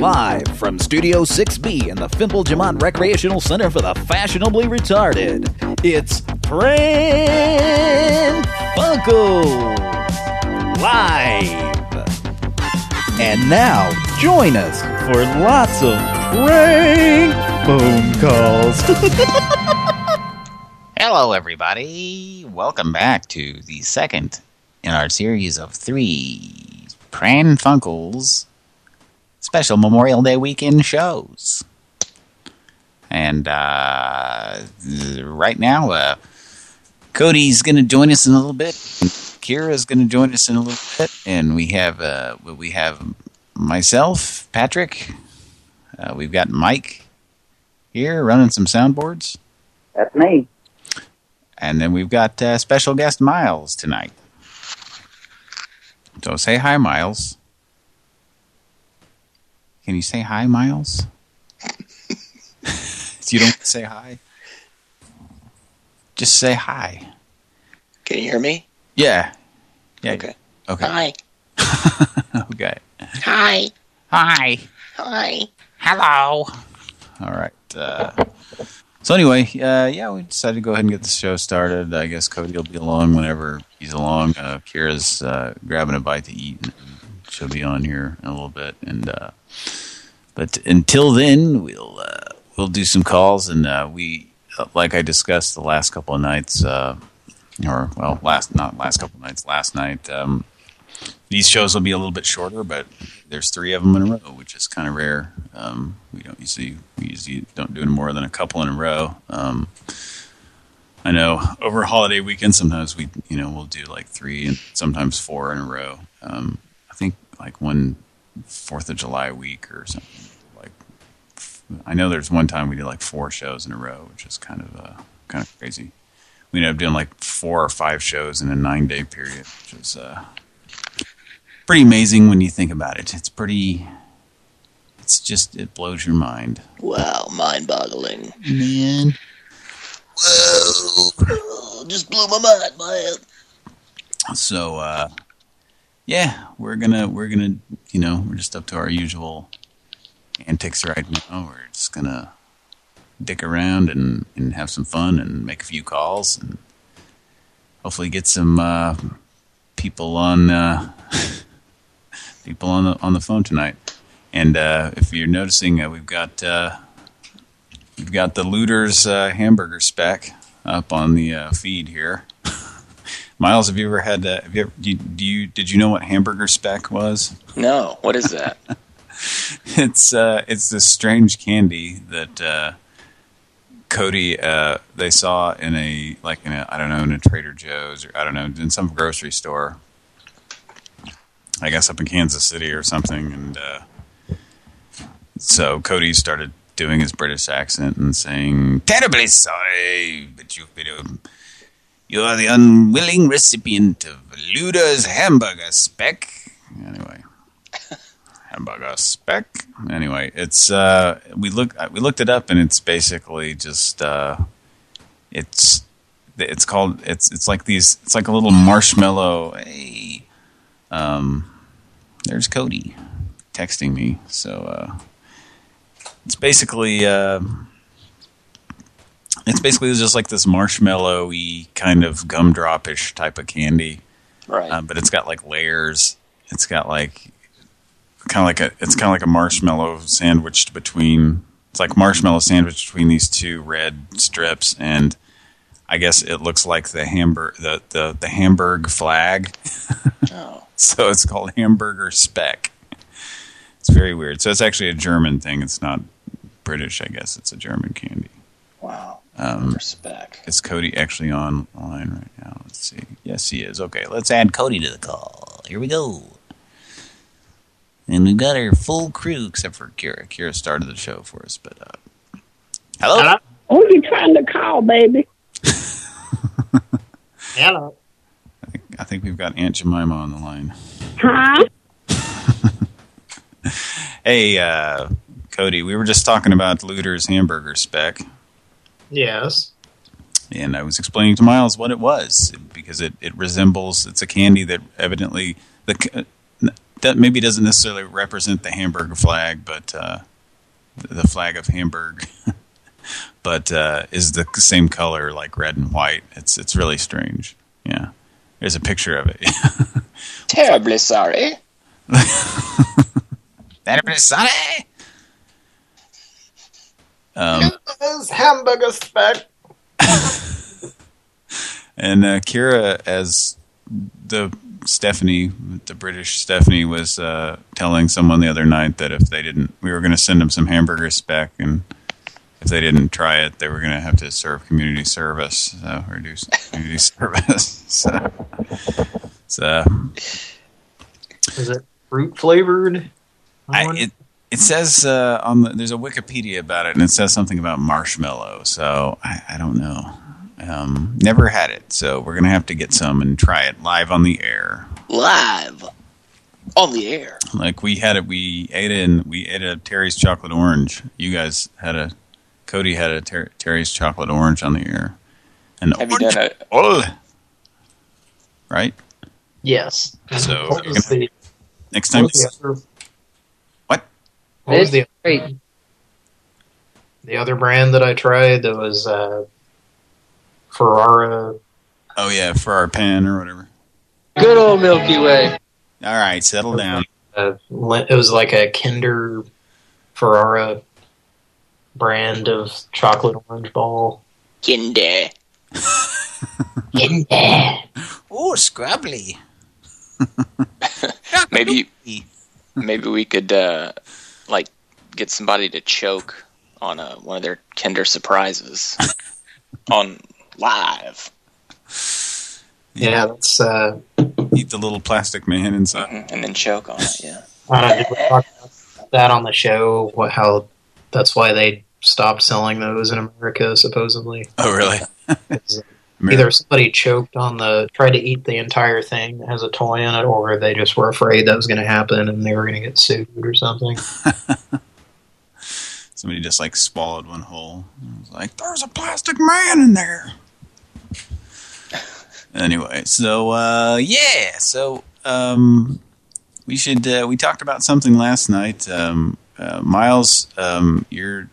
Live from Studio 6B in the Fimple Jamont Recreational Center for the Fashionably Retarded, it's Pran Funkels Live. And now, join us for lots of prank phone calls. Hello, everybody. Welcome back to the second in our series of three Pran Funkels special Memorial Day weekend shows. And uh, right now, uh, Cody's going to join us in a little bit. Kira's going to join us in a little bit, and we have uh, we have myself, Patrick. Uh, we've got Mike here running some soundboards. That's me. And then we've got uh, special guest Miles tonight. So say hi, Miles. Can you say hi, Miles? you don't say hi? Just say hi. Can you hear me? Yeah. Yeah. Okay. Okay. Hi. okay. Hi. Hi. Hi. Hello. All right. Uh, so anyway, uh, yeah, we decided to go ahead and get the show started. I guess Cody will be along whenever he's along. Uh, Kira's uh, grabbing a bite to eat. And she'll be on here in a little bit. And uh, but until then, we'll uh, we'll do some calls. And uh, we, like I discussed the last couple of nights, or well, last not last couple of nights, last night. Um, these shows will be a little bit shorter, but there's three of them in a row, which is kind of rare. Um, we don't usually we usually don't do more than a couple in a row. Um, I know over holiday weekend, sometimes we you know we'll do like three and sometimes four in a row. Um, I think like one Fourth of July week or something. Like I know there's one time we did like four shows in a row, which is kind of uh, kind of crazy. We ended up doing like four or five shows in a nine day period, which is uh, pretty amazing when you think about it. It's pretty, it's just, it blows your mind. Wow, mind-boggling. Man. Whoa. Just blew my mind, man. So, uh, yeah, we're gonna, we're gonna, you know, we're just up to our usual antics right now. We're just gonna dick around and, and have some fun and make a few calls and hopefully get some, uh, people on, uh, people on the on the phone tonight. And uh, if you're noticing, uh, we've got uh, we've got the Looters uh, hamburger speck up on the uh, feed here. Miles, have you ever had? Uh, have you, ever, do, you, do you did you know what hamburger speck was? No, what is that? it's uh, it's this strange candy that uh, Cody uh, they saw in a like in a I don't know in a Trader Joe's or I don't know in some grocery store I guess up in Kansas City or something, and uh, so Cody started doing his British accent and saying, "Terribly sorry, but you've been you are the unwilling recipient of Luda's hamburger speck." Anyway, hamburger speck. Anyway, it's uh, we look we looked it up, and it's basically just uh, it's it's called it's it's like these it's like a little marshmallow. Hey, um, there's Cody texting me. So uh, it's basically uh, it's basically just like this marshmallowy kind of gumdropish type of candy. Right. Uh, but it's got like layers. It's got like kind of like a it's kind of like a marshmallow sandwiched between it's like marshmallow sandwiched between these two red strips and I guess it looks like the Hamburg the the the Hamburg flag. oh. so it's called hamburger speck. It's very weird. So it's actually a German thing. It's not British, I guess. It's a German candy. Wow. Um, Respect. Is Cody actually online right now? Let's see. Yes, he is. Okay, let's add Cody to the call. Here we go. And we've got our full crew except for Kira. Kira started the show for us, but uh, hello. Hello. Who you trying to call, baby? Hello. I think, I think we've got Aunt Jemima on the line. Huh? Hey, uh, Cody, we were just talking about Looter's hamburger speck. Yes. And I was explaining to Miles what it was because it, it resembles, it's a candy that evidently, the that maybe doesn't necessarily represent the Hamburg flag, but uh, the flag of Hamburg, but uh, is the same color, like red and white. It's it's really strange. Yeah, there's a picture of it. Terribly sorry. Terribly sorry. Um, Those hamburger speck. and uh, Kira, as the Stephanie, the British Stephanie, was uh, telling someone the other night that if they didn't, we were going to send them some hamburger speck, and if they didn't try it, they were going to have to serve community service, so, or do community service. So, so Is it fruit flavored? I, it it says uh, on the there's a Wikipedia about it, and it says something about marshmallow. So I, I don't know. Um, never had it, so we're gonna have to get some and try it live on the air. Live. On the air. Like we had it, we ate it, and we ate a Terry's chocolate orange. You guys had a, Cody had a ter Terry's chocolate orange on the air. And Have you done it? Oh, right. Yes. So, what was the, Next what time, was the other, what? what was the, the other brand that I tried that was uh, Ferrara? Oh yeah, Ferrara our pen or whatever. Good old Milky Way. All right, settle down. Uh, it was like a Kinder Ferrara brand of chocolate orange ball. Kinder. Kinder. Oh, scrubbly. Maybe maybe we could uh, like get somebody to choke on a, one of their Kinder surprises on live. Yeah, that's. Uh, Eat the little plastic man inside. Mhm, and then choke on it. Yeah. uh, did we talk about that on the show? What, how that's why they stopped selling those in America, supposedly. Oh, really? Either somebody choked on the, tried to eat the entire thing that has a toy in it, or they just were afraid that was going to happen and they were going to get sued or something. Somebody just like swallowed one whole. It was like, there's a plastic man in there. Anyway, so uh, yeah, so um, we should uh, we talked about something last night. Um, uh, Miles, um, your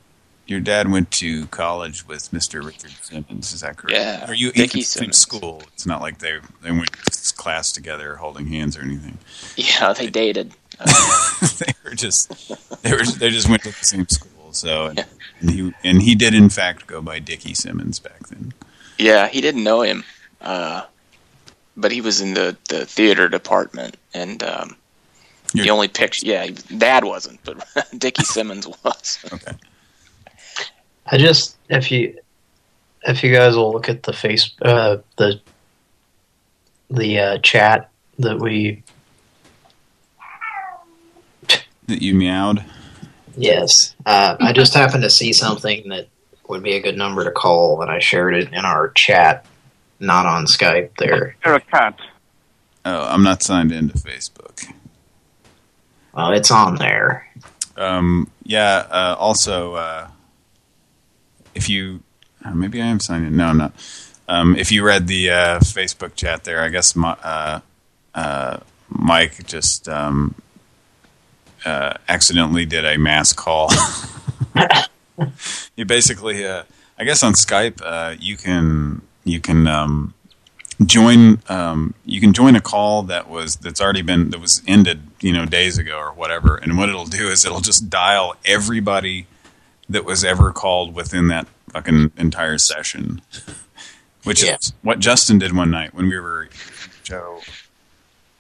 your dad went to college with Mr. Richard Simmons. Is that correct? Yeah, Are you Dickie in the same Simmons. school? It's not like they they went to class together holding hands or anything. Yeah, they dated. they were just they were they just went to the same school. So and, Yeah. and he and he did in fact go by Dickie Simmons back then. Yeah, he didn't know him, uh, but he was in the, the theater department, and um, Your- the only picture, yeah, he- Dad wasn't, but Dickie Simmons was. Okay. I just, if you, if you guys will look at the face, uh, the, the uh, chat that we, That you meowed. yes, uh, I just happened to see something that would be a good number to call, and I shared it in our chat, not on Skype. There, You're a cat. Oh, I'm not signed into Facebook. well, it's on there. Um, yeah. Uh, also, uh, if you uh, maybe I am signed in. No, I'm not. Um, if you read the uh, Facebook chat there, I guess my, uh, uh, Mike just um, uh, accidentally did a mass call. you basically, uh, I guess on Skype, uh, you can you can um, join um, you can join a call that was that's already been that was ended you know days ago or whatever. And what it'll do is it'll just dial everybody that was ever called within that fucking entire session. Which Yeah. is what Justin did one night when we were Joe.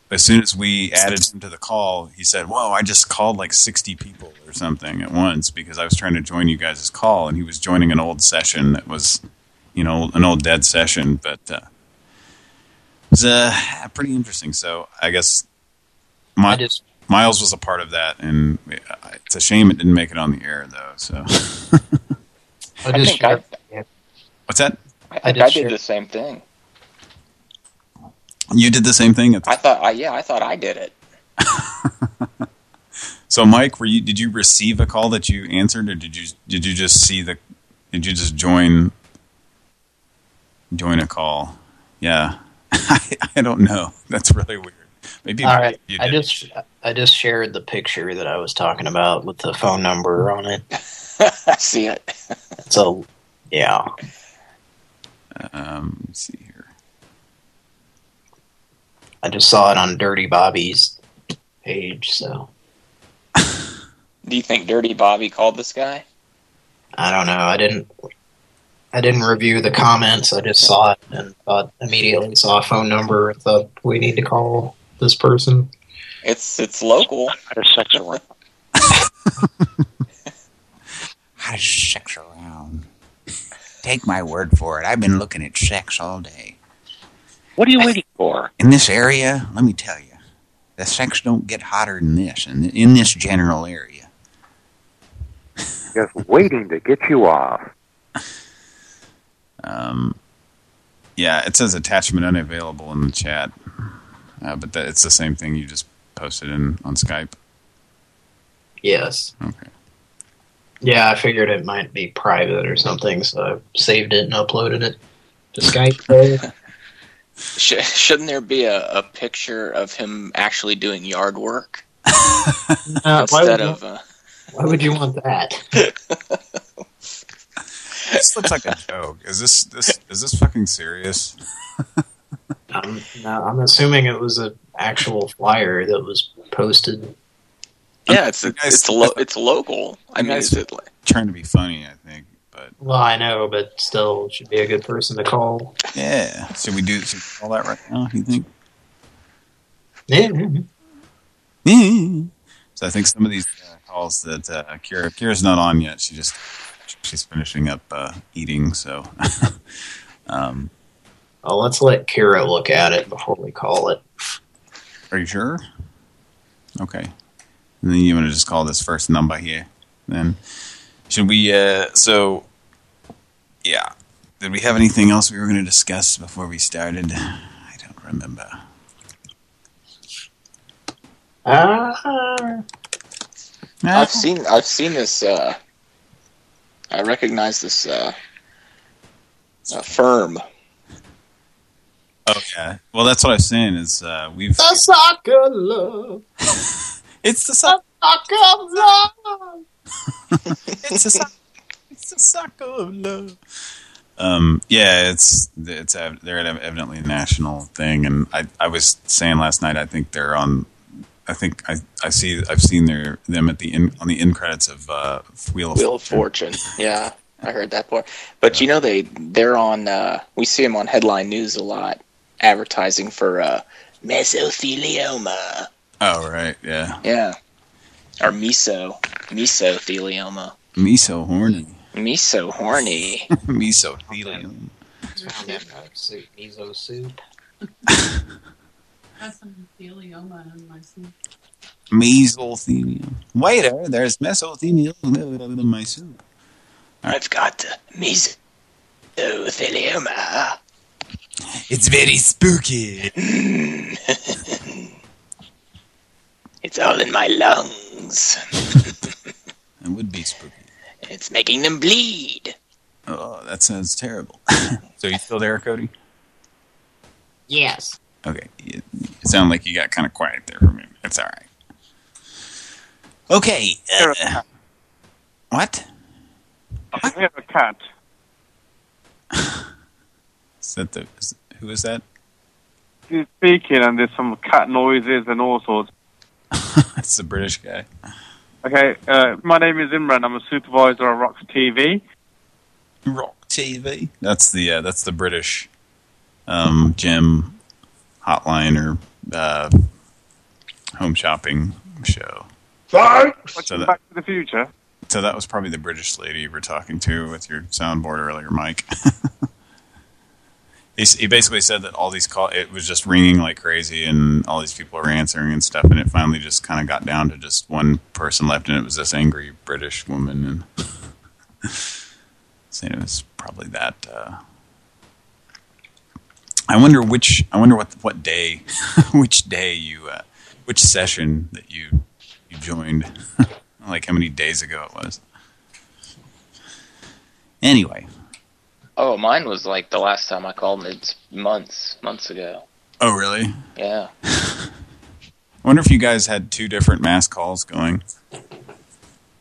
As soon as we added him to the call, he said, "Whoa, I just called like 60 people or something at once because I was trying to join you guys' call." And he was joining an old session that was, you know, an old dead session, but uh, it was uh, pretty interesting. So I guess my, I just, Miles was a part of that, and uh, it's a shame it didn't make it on the air though. So I I think I, shared, what's that? I, I did I did the same thing. You did the same thing. At the, I thought, I, yeah, I thought I did it. so, Mike, were you? Did you receive a call that you answered, or did you did you just see the? Did you just join? Join a call? Yeah, I, I don't know. That's really weird. Maybe All right, you I just I just shared the picture that I was talking about with the phone number on it. I see it. So, yeah, Um, let's see here. I just saw it on Dirty Bobby's page. So Do you think Dirty Bobby called this guy? I don't know. I didn't. I didn't review the comments. I just saw it and thought immediately saw a phone number. and Thought we need to call this person. It's it's local. How does sex around? How does sex around? Take my word for it. I've been looking at sex all day. What are you waiting for? In this area, let me tell you, the sex don't get hotter than this, in, in this general area. Just waiting to get you off. Um, yeah, it says attachment unavailable in the chat, uh, but that, it's the same thing you just posted in on Skype. Yes. Okay. Yeah, I figured it might be private or something, so I saved it and uploaded it to Skype. Sh shouldn't there be a, a picture of him actually doing yard work Uh, why, instead you, of? Uh, why would you want that? This looks like a joke. Is this this is this fucking serious? I'm, no, I'm assuming it was an actual flyer that was posted. yeah, it's You a, guys- it's lo it's local. I mean, guys- is it like, Trying to be funny, I think, but Well, I know, but still, should be a good person to call. yeah. Should we do should we call that right now? You think? Yeah. So I think some of these uh, calls that uh, Kira Kira's not on yet. She just she's finishing up uh, eating. So, um, Well, let's let Kira look at it before we call it. are you sure? Okay. And then you want to just call this first number here. Then should we? Uh, so, yeah. Did we have anything else we were going to discuss before we started? I don't remember. Ah, I've seen I've seen this. Uh, I recognize this uh, uh, firm. Okay. Well, that's what I was saying. Is uh, we've the soccer love, it's the suck. soccer love. it's a suck. It's a sucker of love. Um. Yeah. It's it's ev- they're evidently a national thing, and I I was saying last night. I think they're on. I think I I see I've seen their them at the in on the end credits of uh, Wheel of Wheel of Fortune. Yeah, I heard that part. But you know they they're on. Uh, we see them on headline news a lot, advertising for uh, mesothelioma. Oh right. Yeah. Yeah, or meso mesothelioma. Me so horny. Meso horny. Me so feeling. Found in a soup, miso some thelioma in my soup. Mesothelium. Waiter, there's mesothelioma in my soup. I've got uh, mesothelioma. It's very spooky. It's all in my lungs. It would be spooky. It's making them bleed. Oh, that sounds terrible. so you still there, Cody? Yes. Okay. You, it sounded like you got kind of quiet there for a minute. It's all right. Okay. uh, what? I have a cat. Is that the? Is, who is that? He's speaking, and there's some cat noises and all sorts. That's the British guy. Okay, uh, my name is Imran. I'm a supervisor at Rock TV. Rock TV. That's the uh, that's the British um, gym hotline or uh, home shopping show. Watching So that- Back to the Future. So that was probably the British lady you were talking to with your soundboard earlier, Mike. he, he basically said that all these call it was just ringing like crazy, and all these people were answering and stuff, and it finally just kind of got down to just one person left, and it was this angry British woman, and saying it was probably that. Uh, I wonder which. I wonder what what day, which day you, uh, which session that you you joined. like how many days ago it was. Anyway. Oh, mine was like the last time I called. It's months, months ago. Oh, really? Yeah. I wonder if you guys had two different mass calls going.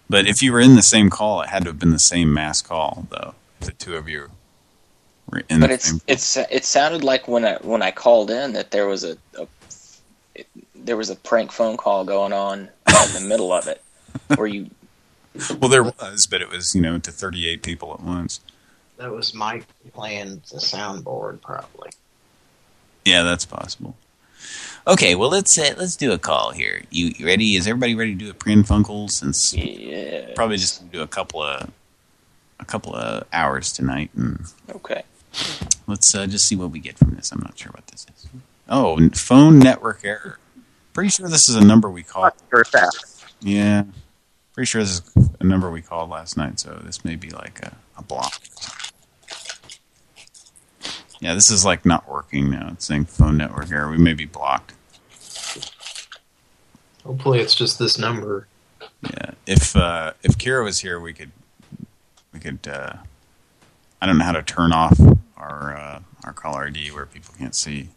But if you were in the same call, it had to have been the same mass call, though. If the two of you But it's it's it sounded like when I when I called in that there was a, a it, there was a prank phone call going on in the middle of it where you Well, there was, but it was you know to 38 people at once. That was Mike playing the soundboard, probably. Yeah, that's possible. Okay, well let's uh, let's do a call here. You, you ready? Is everybody ready to do a Pran Funkel? Since yeah probably just do a couple of a couple of hours tonight, and okay let's uh, just see what we get from this. I'm not sure what this is. Oh, phone network error. Pretty sure this is a number we called. Yeah, pretty sure this is a number we called last night. So this may be like a, a block. Yeah, this is like not working now. It's saying phone network error. We may be blocked. Hopefully, it's just this number. Yeah, if uh, if Kira was here, we could we could. Uh, I don't know how to turn off our uh, our caller ID where people can't see.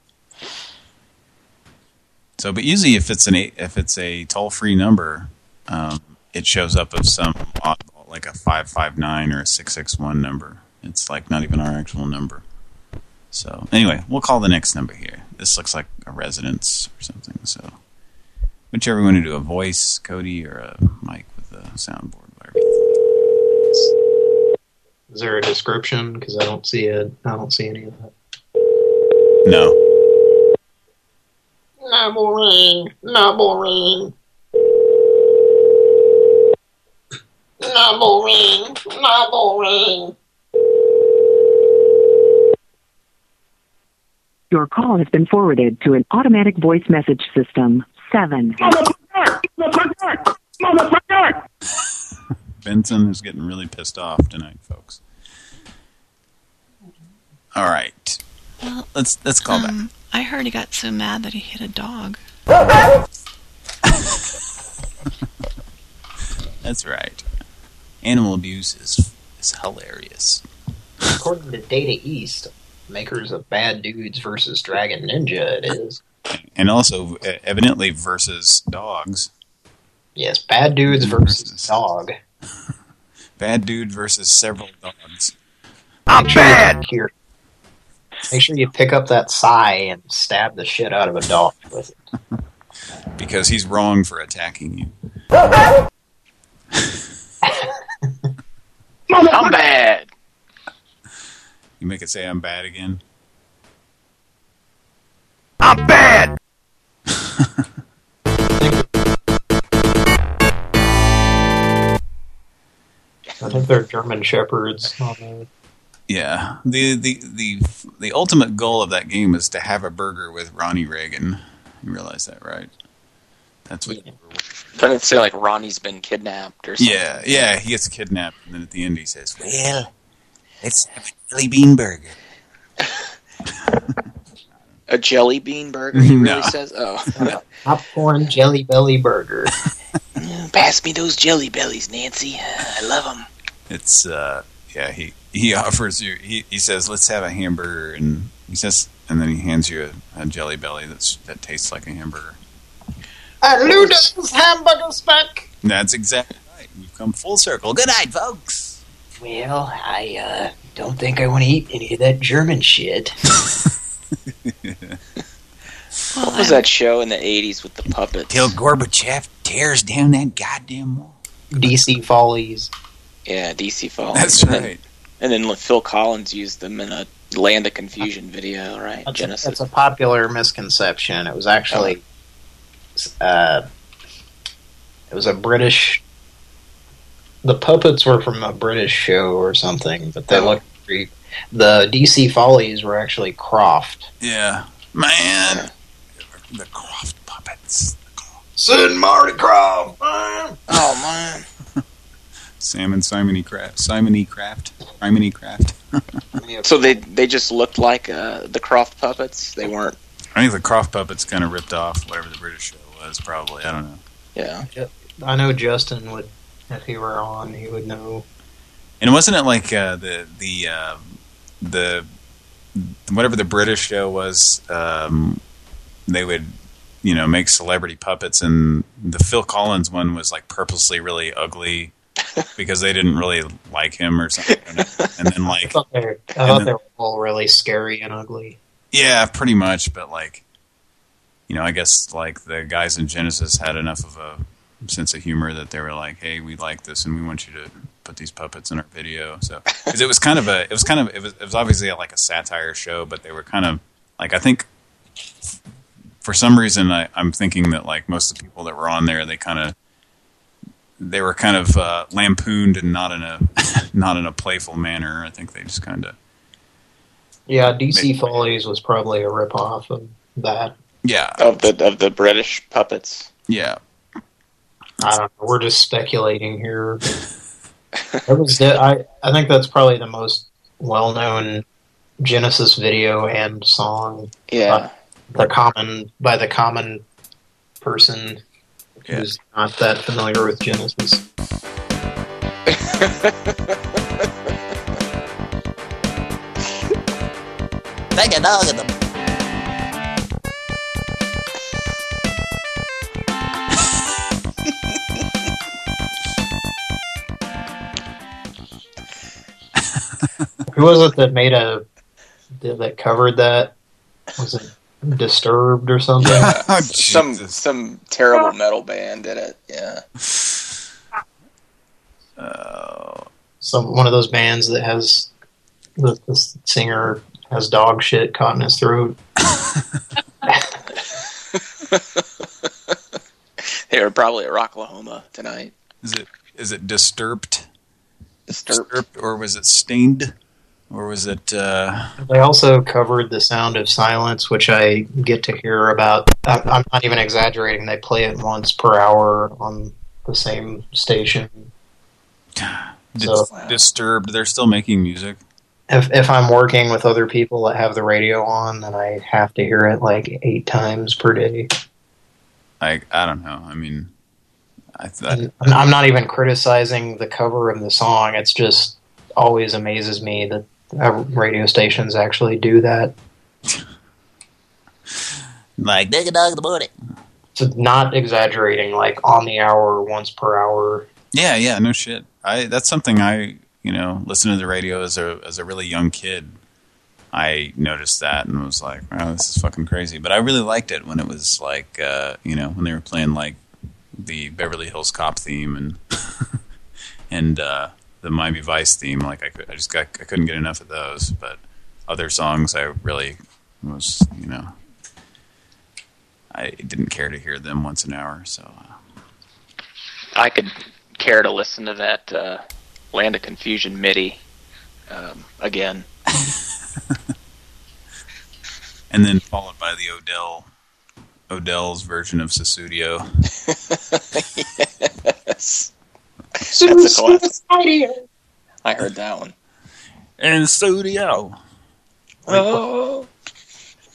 So, but usually if it's an if it's a toll free number, um, it shows up as some like a five five nine or a six six one number. It's like not even our actual number. So anyway, we'll call the next number here. This looks like a residence or something. So whichever you want to do, a voice, Cody, or a mic with a soundboard. Is there a description? Because I don't see it. I don't see any of that. No. Not boring. Not boring. Not boring. Not boring. Your call has been forwarded to an automatic voice message system. Seven. Benson is getting really pissed off tonight, folks. All right. Well, Let's let's call back. um, I heard he got so mad that he hit a dog. That's right. Animal abuse is is hilarious. According to Data East, makers of Bad Dudes versus Dragon Ninja, it is. And also, evidently, versus dogs. Yes, Bad Dudes versus Dog. Bad dude versus several dogs. I'm bad. Here. Make sure you pick up that sigh and stab the shit out of a dog with it. Because he's wrong for attacking you. I'm bad You make it say I'm bad again. I'm bad think they're German Shepherds. Yeah. The the the the ultimate goal of that game is to have a burger with Ronnie Reagan. You realize that, right? That's what. Doesn't it say like Ronnie's been kidnapped or something? Yeah, yeah. He gets kidnapped, and then at the end he says, "Well, let's have a jelly bean burger." A jelly bean burger, he really says? Oh. Popcorn Jelly Belly Burger. Pass me those jelly bellies, Nancy. I love them. It's uh, yeah. He he offers you. He he says, "Let's have a hamburger," and he says, and then he hands you a, a jelly belly that's that tastes like a hamburger. A Ludo's hamburger speck. That's exactly right. We've come full circle. Good night, folks. Well, I uh, don't think I want to eat any of that German shit. What was that show in the 80s with the puppets? Till Gorbachev tears down that goddamn wall. DC Follies. Yeah, DC Falls. That's And then- right. And then Phil Collins used them in a Land of Confusion video, right? That's a, Genesis. that's a popular misconception. It was actually, uh, it was a British. The puppets were from a British show or something, but they looked. pretty- The DC Follies were actually Krofft. Yeah, man. The Krofft puppets. Send Marty Krofft, man. Oh man. Sam and Simon E. Craft. Simon E. Craft. Simon E. Craft. So they they just looked like uh, the Krofft puppets. They weren't. I think the Krofft puppets kind of ripped off whatever the British show was. Probably. I don't know. Yeah. I know Justin would, if he were on, he would know. And wasn't it like uh, the the uh, the whatever the British show was? Um, they would you know, make celebrity puppets, and the Phil Collins one was like purposely really ugly because they didn't really like him or something. And then I like, thought they were, I thought then- they were all really scary and ugly. yeah, pretty much. But like, you know, I guess like the guys in Genesis had enough of a sense of humor that they were like, "Hey, we like this, and we want you to put these puppets in our video." So, because it was kind of a, it was kind of, it was, it was obviously like a satire show, but they were kind of like, I think, for some reason, I, I'm thinking that like most of the people that were on there, they kind of, they were kind of uh, lampooned and not in a, not in a playful manner. I think they just kind of, Yeah, DC Follies was probably a ripoff of that. yeah, Of the of the British puppets. yeah. I don't know. We're just speculating here. It was. the- I I think that's probably the most well-known Genesis video and song. Yeah. The common by the common person Yeah. who's not that familiar with Genesis. Take a dog at the Who was it that made a that that covered that? Was it Disturbed or something? Oh, some some terrible metal band did it. Yeah. Uh, Some one of those bands that has the, the singer has dog shit caught in his throat. They were probably at Rocklahoma tonight. is it is it disturbed? Disturbed. or was it Staind? Or was it uh They also covered The Sound of Silence, which I get to hear about. I'm not even exaggerating. They play it once per hour on the same station. So- disturbed? They're still making music. If if I'm working with other people that have the radio on, then I have to hear it like eight times per day. I I don't know. I mean I I'm not even criticizing the cover of the song. It's just always amazes me that uh, radio stations actually do that. like take a dog in the morning. So not exaggerating, like on the hour, once per hour. Yeah, yeah, no shit. I that's something I, you know, listened to the radio as a as a really young kid. I noticed that and was like, "Wow, this is fucking crazy." But I really liked it when it was like, uh, you know, when they were playing like the Beverly Hills Cop theme and and uh, the Miami Vice theme. Like, I could, I just got, I couldn't get enough of those. But other songs, I really was, you know, I didn't care to hear them once an hour. So. Uh, I could care to listen to that uh, Land of Confusion MIDI um, again. and then followed by the Odell Odell's version of Sussudio. yes. That's a classic. I heard that one. And studio. Oh.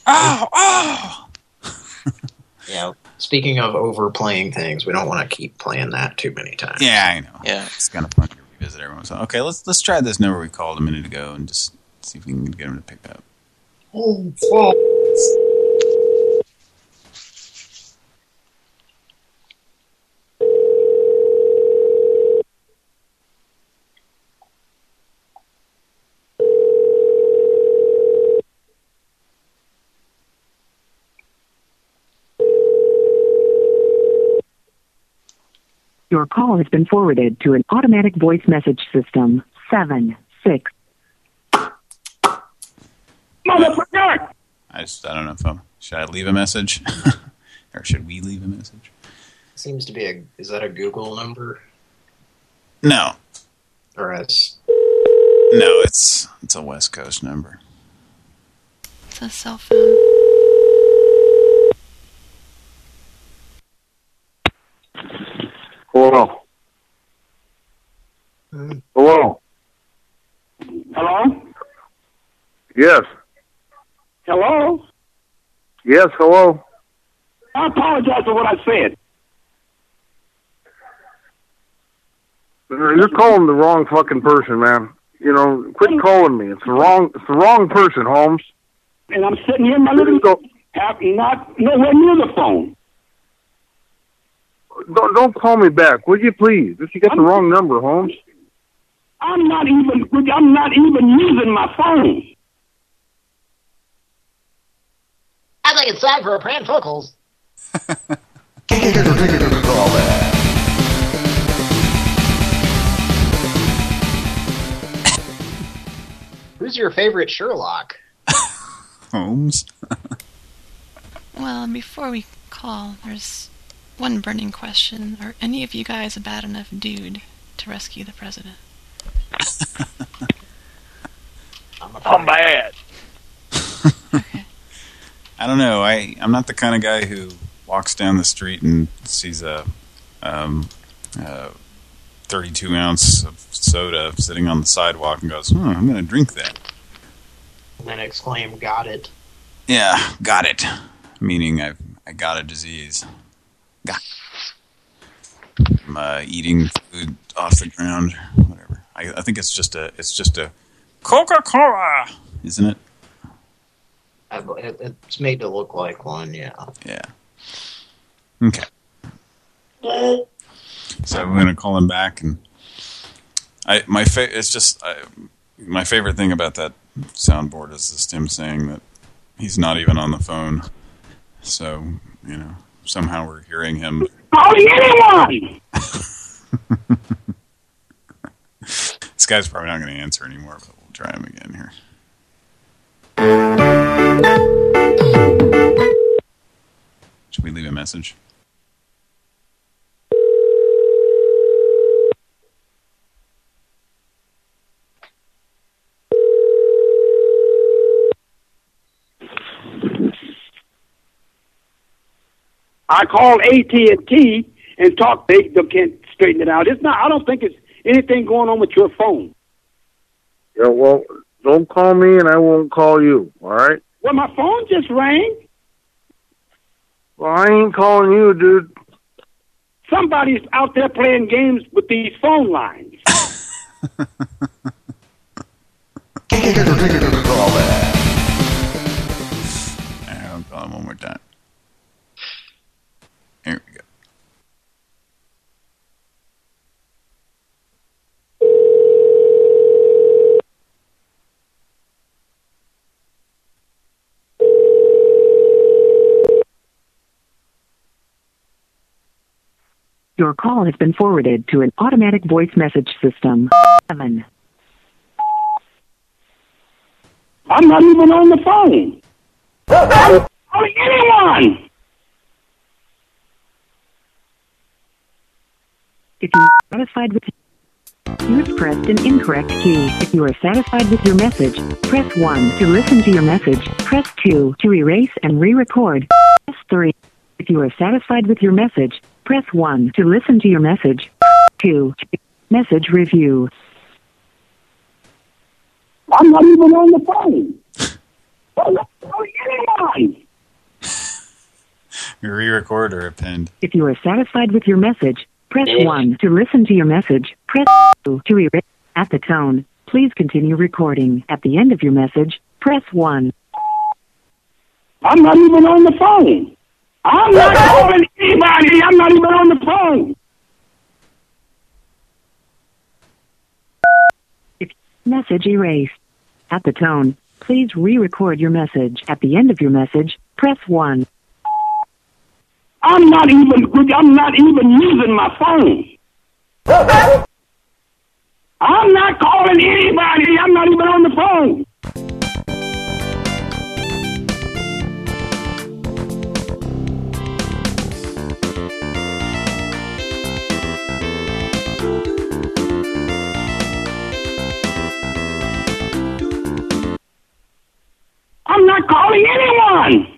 Oh, oh. Yeah. Speaking of overplaying things, we don't want to keep playing that too many times. Yeah, I know. Yeah. It's kind of fun to revisit every once in a while. Okay, let's let's try this number we called a minute ago and just see if we can get him to pick up. Your call has been forwarded to an automatic voice message system. Seven, six. Motherfucker! I just I don't know if I'm should I leave a message or should we leave a message? Seems to be a. Is that a Google number No, or a? s- no, it's it's a West Coast number. It's a cell phone. Hello. Hello. Hello? Yes. Hello? Yes. Hello. I apologize for what I said. You're calling the wrong fucking person, man. You know, quit calling me. It's the wrong. It's the wrong person, Holmes. And I'm sitting here in my living room, have not nowhere near the phone. Don't don't call me back, would you please? If you got the wrong number, Holmes. I'm not even. I'm not even using my phone. I think it's time for a prank vocals. Who's your favorite Sherlock? Holmes. Well, before we call, there's one burning question. Are any of you guys a bad enough dude to rescue the president? I'm bad. I don't know. I I'm not the kind of guy who walks down the street and sees a um, uh, 32 ounce of soda sitting on the sidewalk and goes, "Hmm, I'm going to drink that." And then exclaim, got it. Yeah, got it. Meaning I've, I got a disease. Got. I'm uh, eating food off the ground, whatever. I, I think it's just a it's just a Coca-Cola, isn't it? I- It's made to look like one, yeah. Yeah. Okay. So I'm gonna call him back, and I my fa it's just I, my favorite thing about that soundboard is just him saying that he's not even on the phone. So you know somehow we're hearing him. Calling anyone. This guy's probably not going to answer anymore, but we'll try him again here. Should we leave a message? I called AT and T and talked. They, they can't straighten it out. It's not. I don't think it's anything going on with your phone. Yeah, well, don't call me and I won't call you, all right? Well, my phone just rang. Well, I ain't calling you, dude. Somebody's out there playing games with these phone lines. I'll call him um, one more time. Here we go. Your call has been forwarded to an automatic voice message system. 7. I'm not even on the phone. I'm anyone. If you are satisfied with you have pressed an incorrect key. If you are satisfied with your message, press 1 to listen to your message. Press 2 to erase and re-record. Press 3. If you are satisfied with your message, press 1 to listen to your message. 2 to message review. I'm not even on the phone. I'm not calling anyone. Re-record or append. If you are satisfied with your message, press 1 to listen to your message. Press 2 to erase. At the tone, please continue recording. At the end of your message, press 1. I'm not even on the phone. I'm not calling anybody. I'm not even on the phone. Message erased. At the tone, please re-record your message. At the end of your message, press 1. I'm not even. I'm not even using my phone. I'm not calling anybody. I'm not even on the phone. I'm not calling anyone.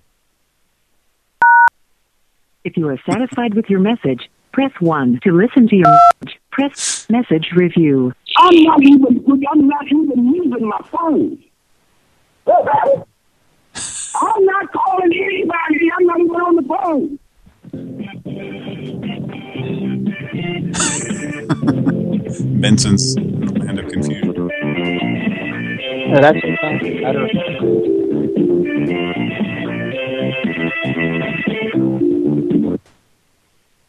If you are satisfied with your message, press 1 to listen to your message. Press message review. I'm not even. I'm not even using my phone. I'm not calling anybody. I'm not even on the phone. Benson's in the land of confusion. Yeah, that's sometimes better.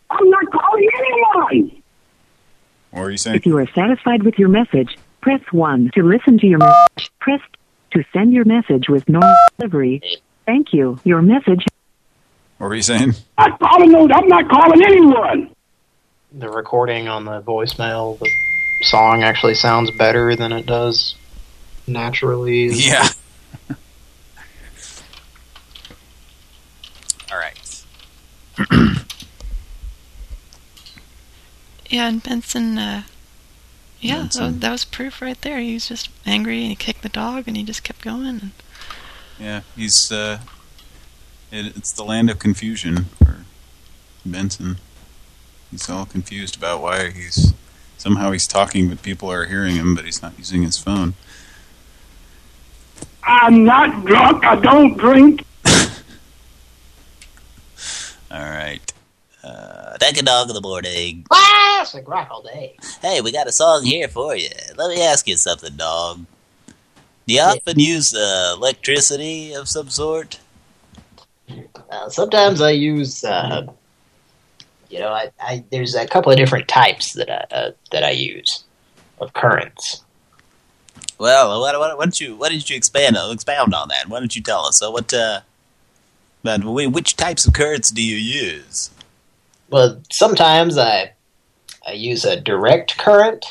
I'm not calling calling anyone. What were you saying? If you are satisfied with your message, press 1 to listen to your message. Press to send your message with no delivery. Thank you. Your message What were you saying? I'm calling no. I'm not calling anyone. The recording on the voicemail, the song actually sounds better than it does naturally. Yeah. All right. Yeah, and Benson, uh, yeah, Benson. That, that was proof right there. He was just angry and he kicked the dog and he just kept going. And Yeah, he's uh, it, it's the land of confusion for Benson. He's all confused about why he's somehow he's talking, but people are hearing him, but he's not using his phone. I'm not drunk. I don't drink. All right. Uh, thank you, dog of the morning. Classic rock all day. Hey, we got a song here for you. Let me ask you something, dog. Do you often use uh, electricity of some sort? Uh, sometimes I use, uh, you know, I, I there's a couple of different types that I, uh, that I use of currents. Well, why, why, why don't you why don't you expand on expound on that? Why don't you tell us? So, what? But wh- which types of currents do you use? Well, sometimes I I use a direct current.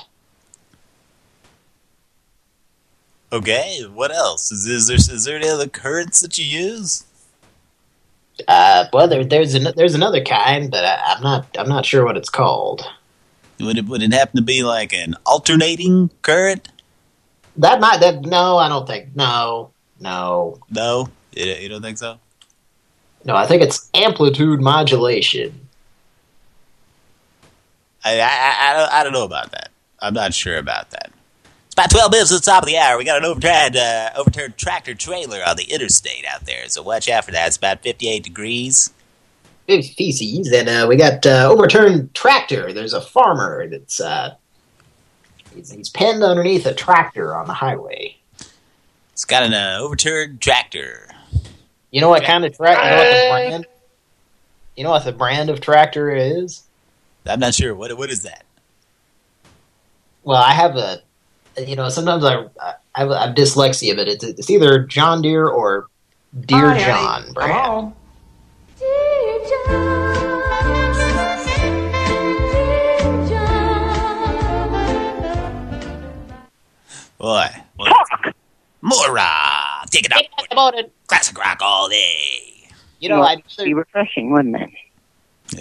Okay, what else? Is, is there is there any other currents that you use? Uh, well, there, there's an, there's another kind, but I, I'm not I'm not sure what it's called. Would it would it happen to be like an alternating current? That might that no, I don't think no no No, you, you don't think so? No. I think it's amplitude modulation. I, I I don't I don't know about that. I'm not sure about that. It's about 12 minutes to the top of the hour. We got an overturned uh, overturned tractor trailer on the interstate out there, so watch out for that. It's about 58 degrees. Big feces, and uh, we got uh, overturned tractor. There's a farmer that's uh, he's, he's pinned underneath a tractor on the highway. It's got an uh, overturned tractor. You know what kind of tractor? You know what the brand? You know what the brand of tractor is? I'm not sure. What what is that? Well, I have a, you know, sometimes I I have, I have dyslexia, but it's, it's either John Deere or Dear Hi, John honey. brand. Hello. Boy. Fuck! Mora! Take it up. about it. Classic rock all day. You know, I'd be refreshing, wouldn't it?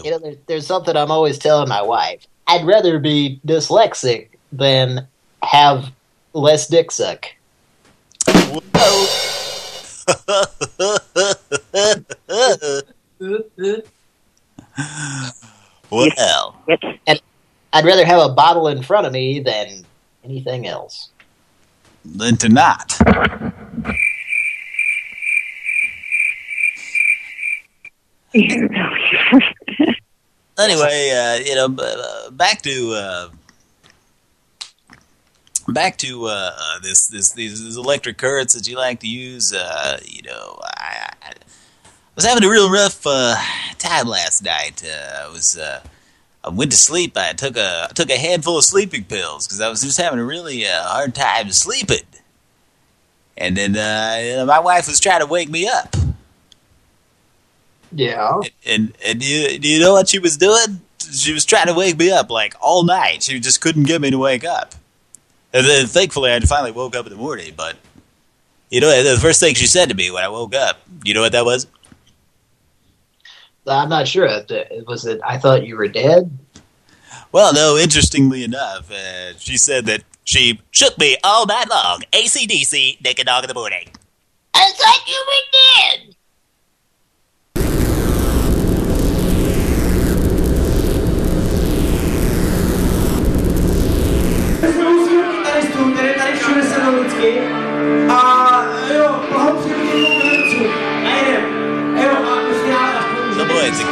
You know, there's, there's something I'm always telling my wife. I'd rather be dyslexic than have less dick suck. Well. And I'd rather have a bottle in front of me than anything else. Than to not. Anyway, uh, you know, b- uh, back to uh, back to uh, this this these, these electric currents that you like to use. Uh, you know, I, I was having a real rough uh, time last night. I was I went to sleep. I took a I took a handful of sleeping pills because I was just having a really hard time sleeping. And then my wife was trying to wake me up. Yeah. And and do you, you know what she was doing? She was trying to wake me up like all night. She just couldn't get me to wake up. And then thankfully I finally woke up in the morning. But you know, the first thing she said to me when I woke up, you know what that was? I'm not sure. Was it? I thought you were dead. Well, no. Interestingly enough, uh, she said that she shook me all night long. ACDC, naked dog in the morning. I thought you were dead. Tady všude se do lidsky. A jo, pohám si vidět po velicu. A jdem. A jo, a už já aspoň... So boys, it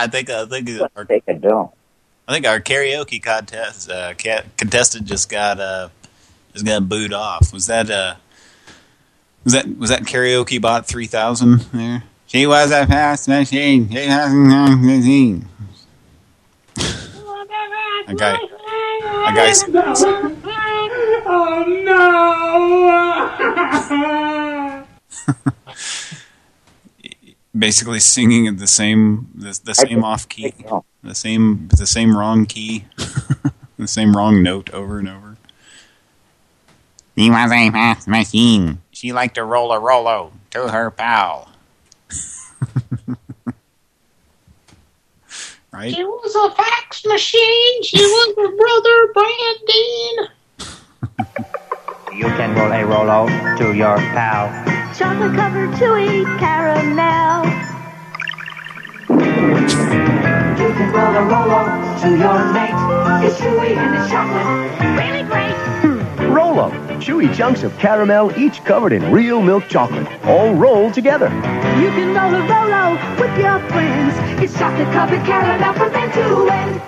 I think I think our, Take a dump. I think our karaoke contest uh, contestant just got uh just got booed off. Was that uh was that was that karaoke bot three thousand there? She was a fast machine. She has a machine. A guy, a guy. Oh no! basically singing at the same the, the same off key, the same the same wrong key, the same wrong note over and over. He was a fast machine. She liked to roll a Rolo to her pal. right? She was a fax machine. She was her brother, Brandine. You can roll a Rolo to your pal. Chocolate covered chewy caramel. You can roll a Rolo to your mate. It's chewy and it's chocolate. Really great. Hmm. Rolo, chewy chunks of caramel, each covered in real milk chocolate, all rolled together. You can roll a Rolo with your friends. It's chocolate covered caramel from end to end.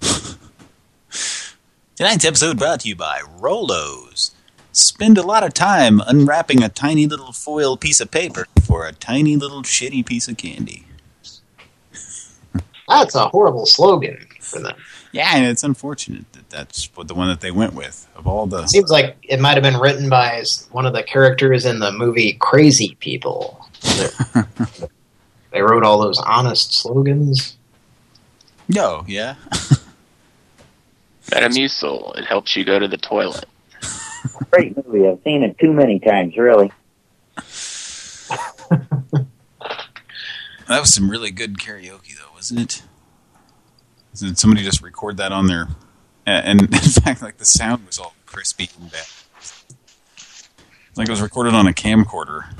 Tonight's episode brought to you by Rolos. Spend a lot of time unwrapping a tiny little foil piece of paper for a tiny little shitty piece of candy. That's a horrible slogan for them. Yeah, and it's unfortunate that that's what the one that they went with of all the. Seems like it might have been written by one of the characters in the movie Crazy People. they wrote all those honest slogans. No, yeah. Metamucil, it helps you go to the toilet. Great movie. I've seen it too many times, really. That was some really good karaoke, though, wasn't it? Did somebody just record that on their... And in fact, like the sound was all crispy and bad. Like it was recorded on a camcorder.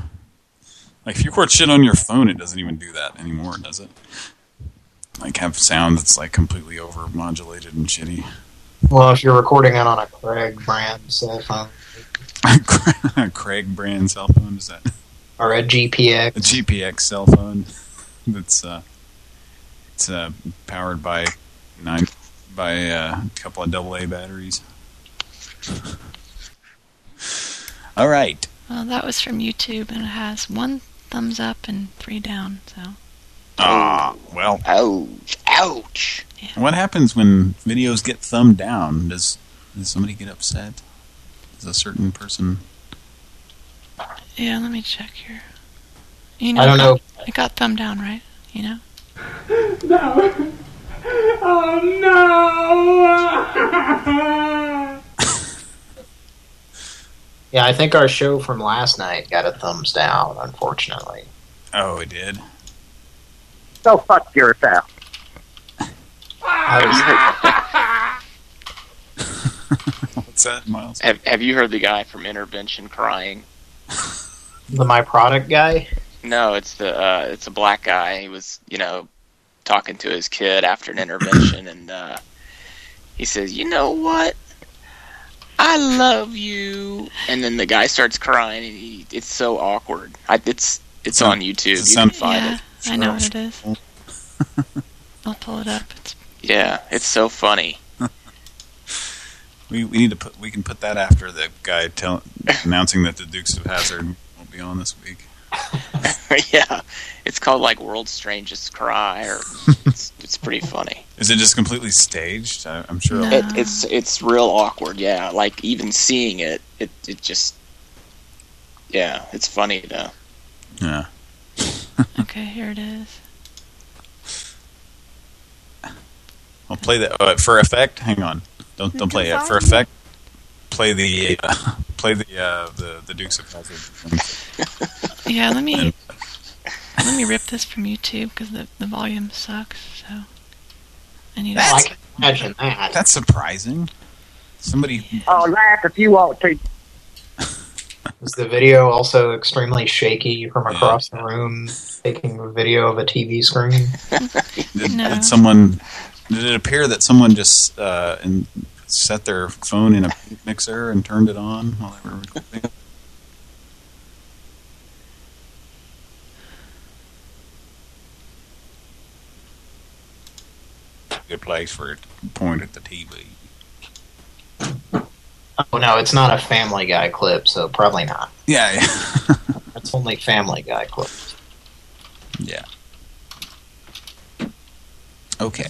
Like if you record shit on your phone, it doesn't even do that anymore, does it? Like have sound that's like completely over modulated and shitty. Well, if you're recording it on a Craig brand cell phone Craig brand cell phone is that? or a GPX. A GPX cell phone that's uh, it's uh, powered by nine by uh, a couple of double A batteries. All right. Well, that was from YouTube, and it has one thumbs up and three down. So Ah, well. Ouch! Ouch! What happens when videos get thumbed down? Does does somebody get upset? Does a certain person? yeah, let me check here. You know, I don't it know. got- It got thumb down, right? You know. No. Oh no! Yeah, I think our show from last night got a thumbs down, unfortunately. Oh, it did. So fuck yourself. What's that, Miles? Have Have you heard the guy from Intervention crying? The My Product guy? No, it's the uh, it's a black guy. He was, you know, talking to his kid after an intervention, and uh, he says, "You know what? I love you." And then the guy starts crying, and he, it's so awkward. I, it's it's on YouTube. does You can find yeah, it. I know what it is. I'll pull it up. It's Yeah, it's so funny. We we need to put we can put that after the guy tell, announcing that the Dukes of Hazzard won't be on this week. yeah, it's called like World's Strangest Cry, or it's, it's pretty funny. Is it just completely staged? I, I'm sure. It, it's it's real awkward. Yeah, like even seeing it, it it just yeah, it's funny though. Yeah. okay. Here it is. I'll play that uh, for effect. Hang on, don't don't play it for effect. Play the uh, play the uh, the the Dukes of Hazzard. Yeah, let me let me rip this from YouTube because the the volume sucks. So I need. I to imagine that. That's surprising. Somebody Oh, laugh if you want to. Was the video also extremely shaky from across the room, taking a video of a TV screen? did, No. did someone did it appear that someone just uh, set their phone in a mixer and turned it on while they were recording? Good place for it to point at the TV. Oh no, it's not a Family Guy clip, so probably not. Yeah, yeah. it's only Family Guy clips. Yeah. Okay.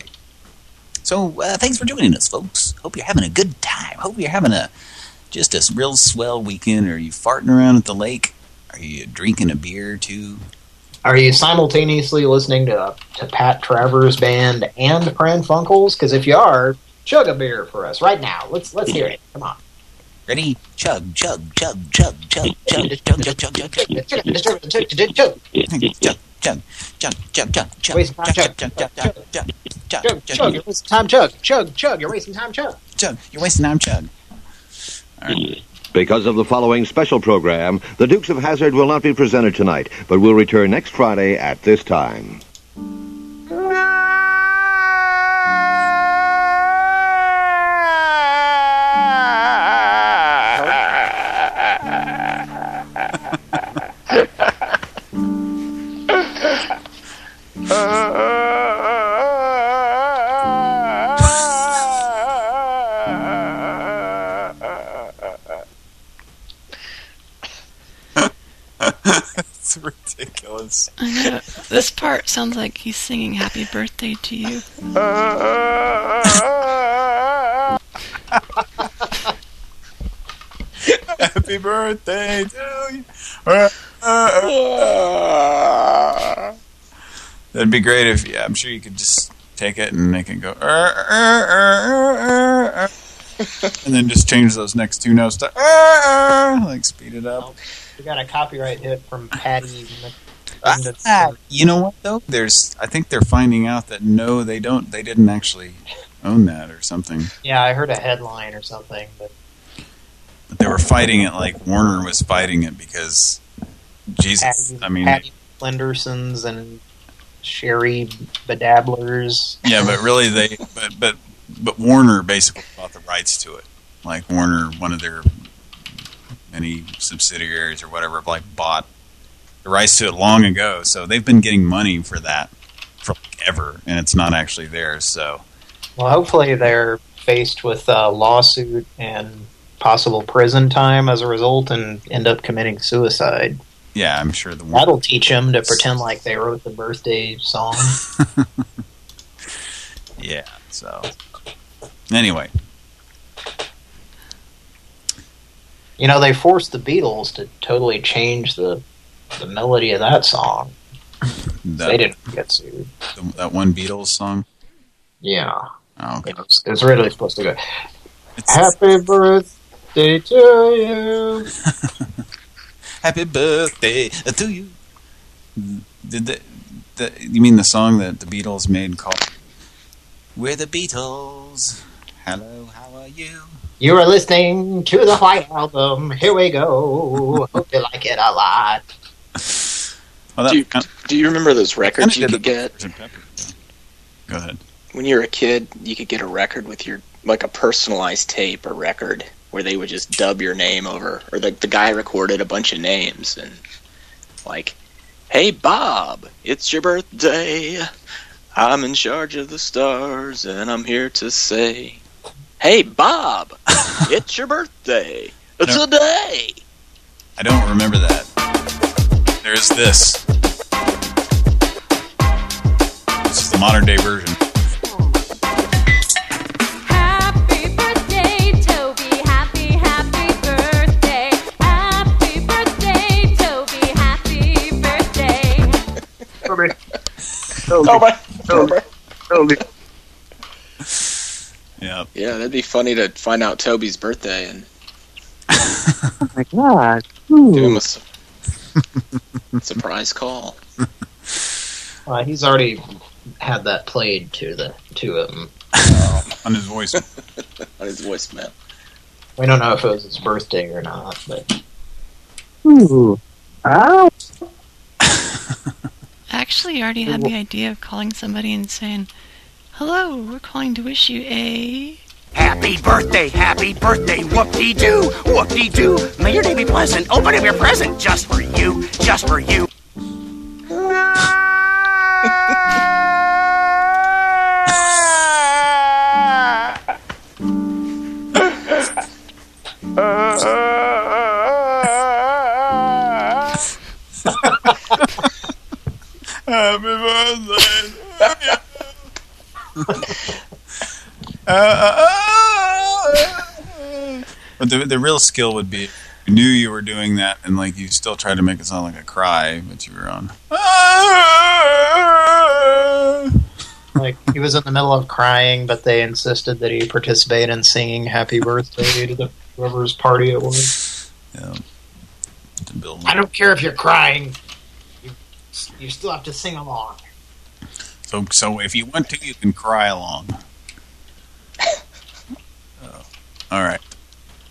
So, uh, thanks for joining us, folks. Hope you're having a good time. Hope you're having a just a real swell weekend. Are you farting around at the lake? Are you drinking a beer, too? Are you simultaneously listening to to Pat Travers band and Pran Funkels? Because if you are, chug a beer for us right now. Let's let's hear it. Come on. Ready? Chug, chug, chug, chug, chug, chug, chug, chug, chug, chug, chug, chug, chug, chug, chug, chug, chug, chug, Waste time, chug, chug, chug, chug, chug, chug, Chug, chug, you're wasting time, chug, chug, chug, you're wasting time, chug. chug. You're wasting time, chug. Because of the following special program, the Dukes of Hazzard will not be presented tonight, but will return next Friday at this time. It's ridiculous. This part sounds like he's singing happy birthday to you. Happy birthday to you. That'd be great if, yeah, I'm sure you could just take it and make it go, uh, uh, uh, and then just change those next two notes to, like speed it up. We got a copyright hit from Patty. Ah, you know what though? There's, I think they're finding out that no, they don't. They didn't actually own that or something. Yeah, I heard a headline or something, but But they were fighting it like Warner was fighting it because Jesus. Patty, I mean, Patty Flendersons and Sherry Bedabblers. yeah, but really they, but but but Warner basically bought the rights to it. Like Warner, one of their many subsidiaries or whatever, like bought the rights to it long ago. So they've been getting money for that for like ever, and it's not actually theirs. So Well, hopefully they're faced with a lawsuit and possible prison time as a result and end up committing suicide. Yeah, I'm sure the Warner. That'll teach them to pretend like they wrote the birthday song. Yeah. So anyway, You know, they forced the Beatles to totally change the the melody of that song. that, they didn't get sued. that one Beatles song. Yeah. Oh, okay. It was, it was really supposed to go, Happy birthday to you. Happy birthday to you. Did the, the you mean the song that the Beatles made called "We're the Beatles"? Hello, how are you? You are listening to the White Album. Here we go. Hope you like it a lot. Well, do, you, do you remember those records you kinda could did get? Go ahead. When you were a kid, you could get a record with your, like a personalized tape or record where they would just dub your name over, or the, the guy recorded a bunch of names and, like, hey Bob, it's your birthday. I'm in charge of the stars and I'm here to say, hey Bob, it's your birthday today. I don't remember that. There's this. This is the modern day version. Toby. Toby. Toby. Toby. Yeah. Yeah, that'd be funny to find out Toby's birthday and Oh my god. give him a su- surprise call. Uh, he's already had that played to the to him. On his voice. on his voicemail. We don't know if it was his birthday or not, but Ooh. Ow. I actually already had the idea of calling somebody and saying, Hello, we're calling to wish you a. Happy birthday, happy birthday, whoop-dee-doo, whoop-dee-doo. May your day be pleasant. Open up your present just for you, just for you. uh, uh. Happy birthday. Uh, uh, uh, but the the real skill would be if you knew you were doing that and like you still tried to make it sound like a cry, but you were on. Like he was in the middle of crying, but they insisted that he participate in singing "Happy Birthday" to the whoever's party it was. Yeah. I don't care if you're crying. You, still have to sing along. So so if you want to, you can cry along. Oh, all right.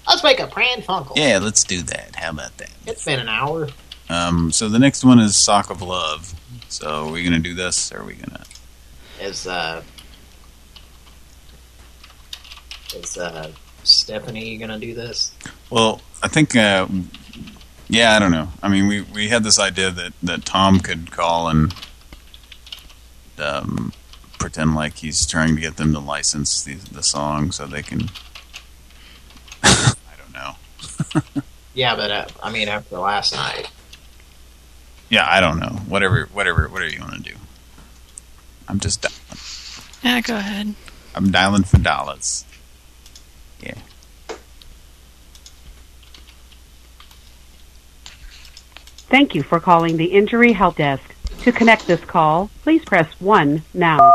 Let's make a Pran Funkle. Yeah, let's do that. How about that? It's been an hour. Um, so the next one is Sock of Love. So are we gonna do this? Or are we gonna? Is uh is uh Stephanie gonna do this? Well, I think. Uh, yeah, I don't know. I mean, we we had this idea that that Tom could call and um, pretend like he's trying to get them to license the the song so they can. I don't know. Yeah, but uh, I mean after last night. Yeah, I don't know. Whatever, whatever, whatever you want to do. I'm just dialing. Yeah, go ahead. I'm dialing for dollars. Yeah. Thank you for calling the Injury Help Desk. To connect this call, please press 1 now.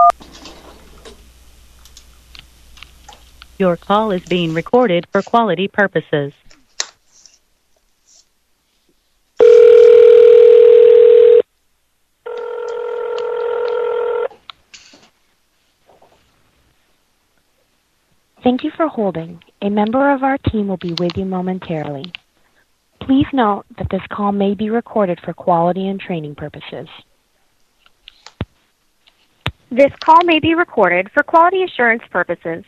Your call is being recorded for quality purposes. Thank you for holding. A member of our team will be with you momentarily. Please note that this call may be recorded for quality and training purposes. This call may be recorded for quality assurance purposes.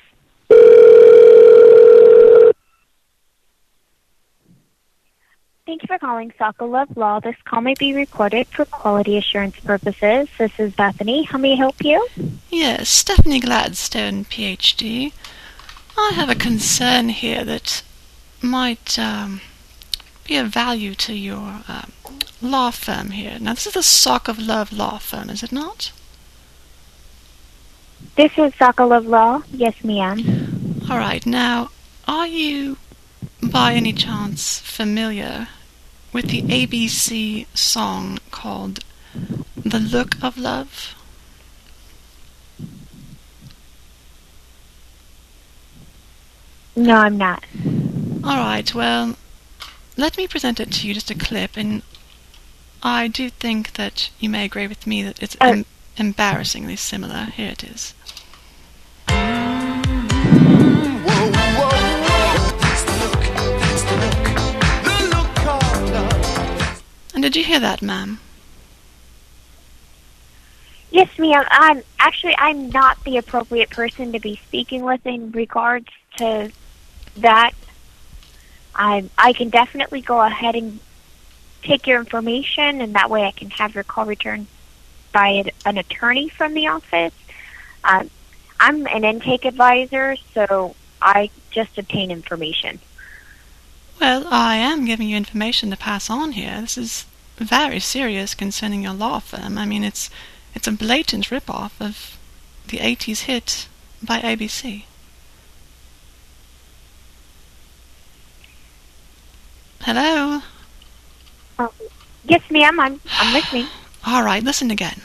Thank you for calling Sokolove Law. This call may be recorded for quality assurance purposes. This is Bethany. How may I help you? Yes, Stephanie Gladstone, PhD. I have a concern here that might um, be of value to your um, law firm here. Now, this is the Sock of Love law firm, is it not? This is Sock of Love Law. Yes, ma'am. All right. Now, are you, by any chance, familiar with the ABC song called "The Look of Love"? No, I'm not. All right. Well, let me present it to you, just a clip, and I do think that you may agree with me that it's uh, em- embarrassingly similar. Here it is. And did you hear that, ma'am? Yes, ma'am. I'm actually I'm not the appropriate person to be speaking with in regards to that. I I can definitely go ahead and take your information, and that way I can have your call returned by an, attorney from the office. Um, I'm an intake advisor, so I just obtain information. Well, I am giving you information to pass on here. This is very serious concerning your law firm. I mean, it's it's a blatant rip-off of the 80s hit by ABC. Hello? Oh, yes, ma'am. I'm I'm listening. All right, listen again.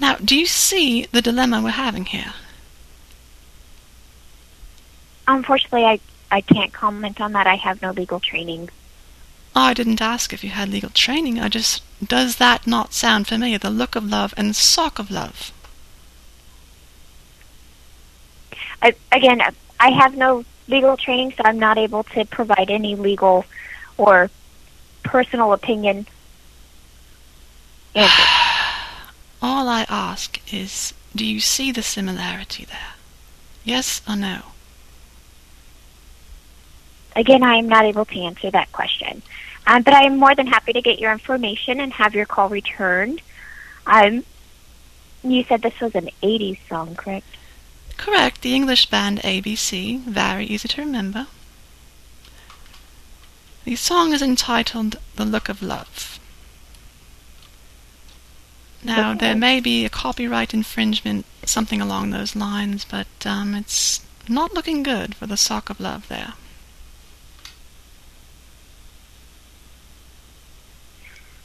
Now, do you see the dilemma we're having here? Unfortunately, I I can't comment on that. I have no legal training. Oh, I didn't ask if you had legal training. I just. Does that not sound familiar? The look of love and sock of love. I, again, I have no legal training, so I'm not able to provide any legal or personal opinion. answer. All I ask is do you see the similarity there? Yes or no? Again, I am not able to answer that question. Um, but I am more than happy to get your information and have your call returned. Um, you said this was an 80s song, correct? Correct, the English band ABC, very easy to remember. The song is entitled The Look of Love. Now, there may be a copyright infringement, something along those lines, but um, it's not looking good for the Sock of Love there.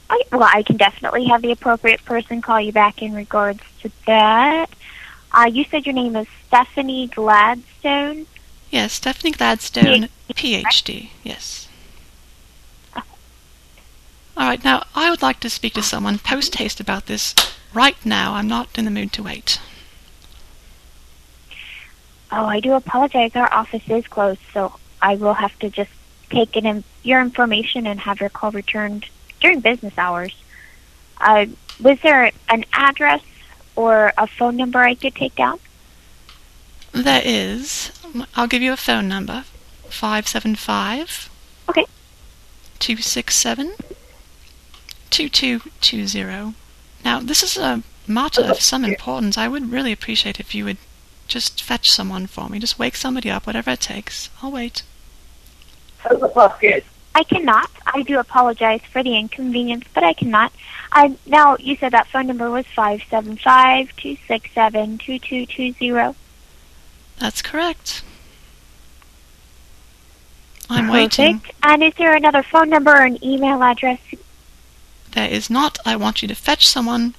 I, well, I can definitely have the appropriate person call you back in regards to that. Uh, you said your name is Stephanie Gladstone. Yes, Stephanie Gladstone, PhD, yes. All right, now I would like to speak to someone post haste about this right now. I'm not in the mood to wait. Oh, I do apologize. Our office is closed, so I will have to just take in, your information and have your call returned during business hours. Uh, was there an address or a phone number I could take down? There is. I'll give you a phone number 575 Okay. 267 2220. Now, this is a matter of some importance. I would really appreciate if you would just fetch someone for me. Just wake somebody up, whatever it takes. I'll wait. I cannot. I do apologize for the inconvenience, but I cannot. I now you said that phone number was five seven five two six seven two two two zero. That's correct. I'm waiting. And is there another phone number or an email address? There is not. I want you to fetch someone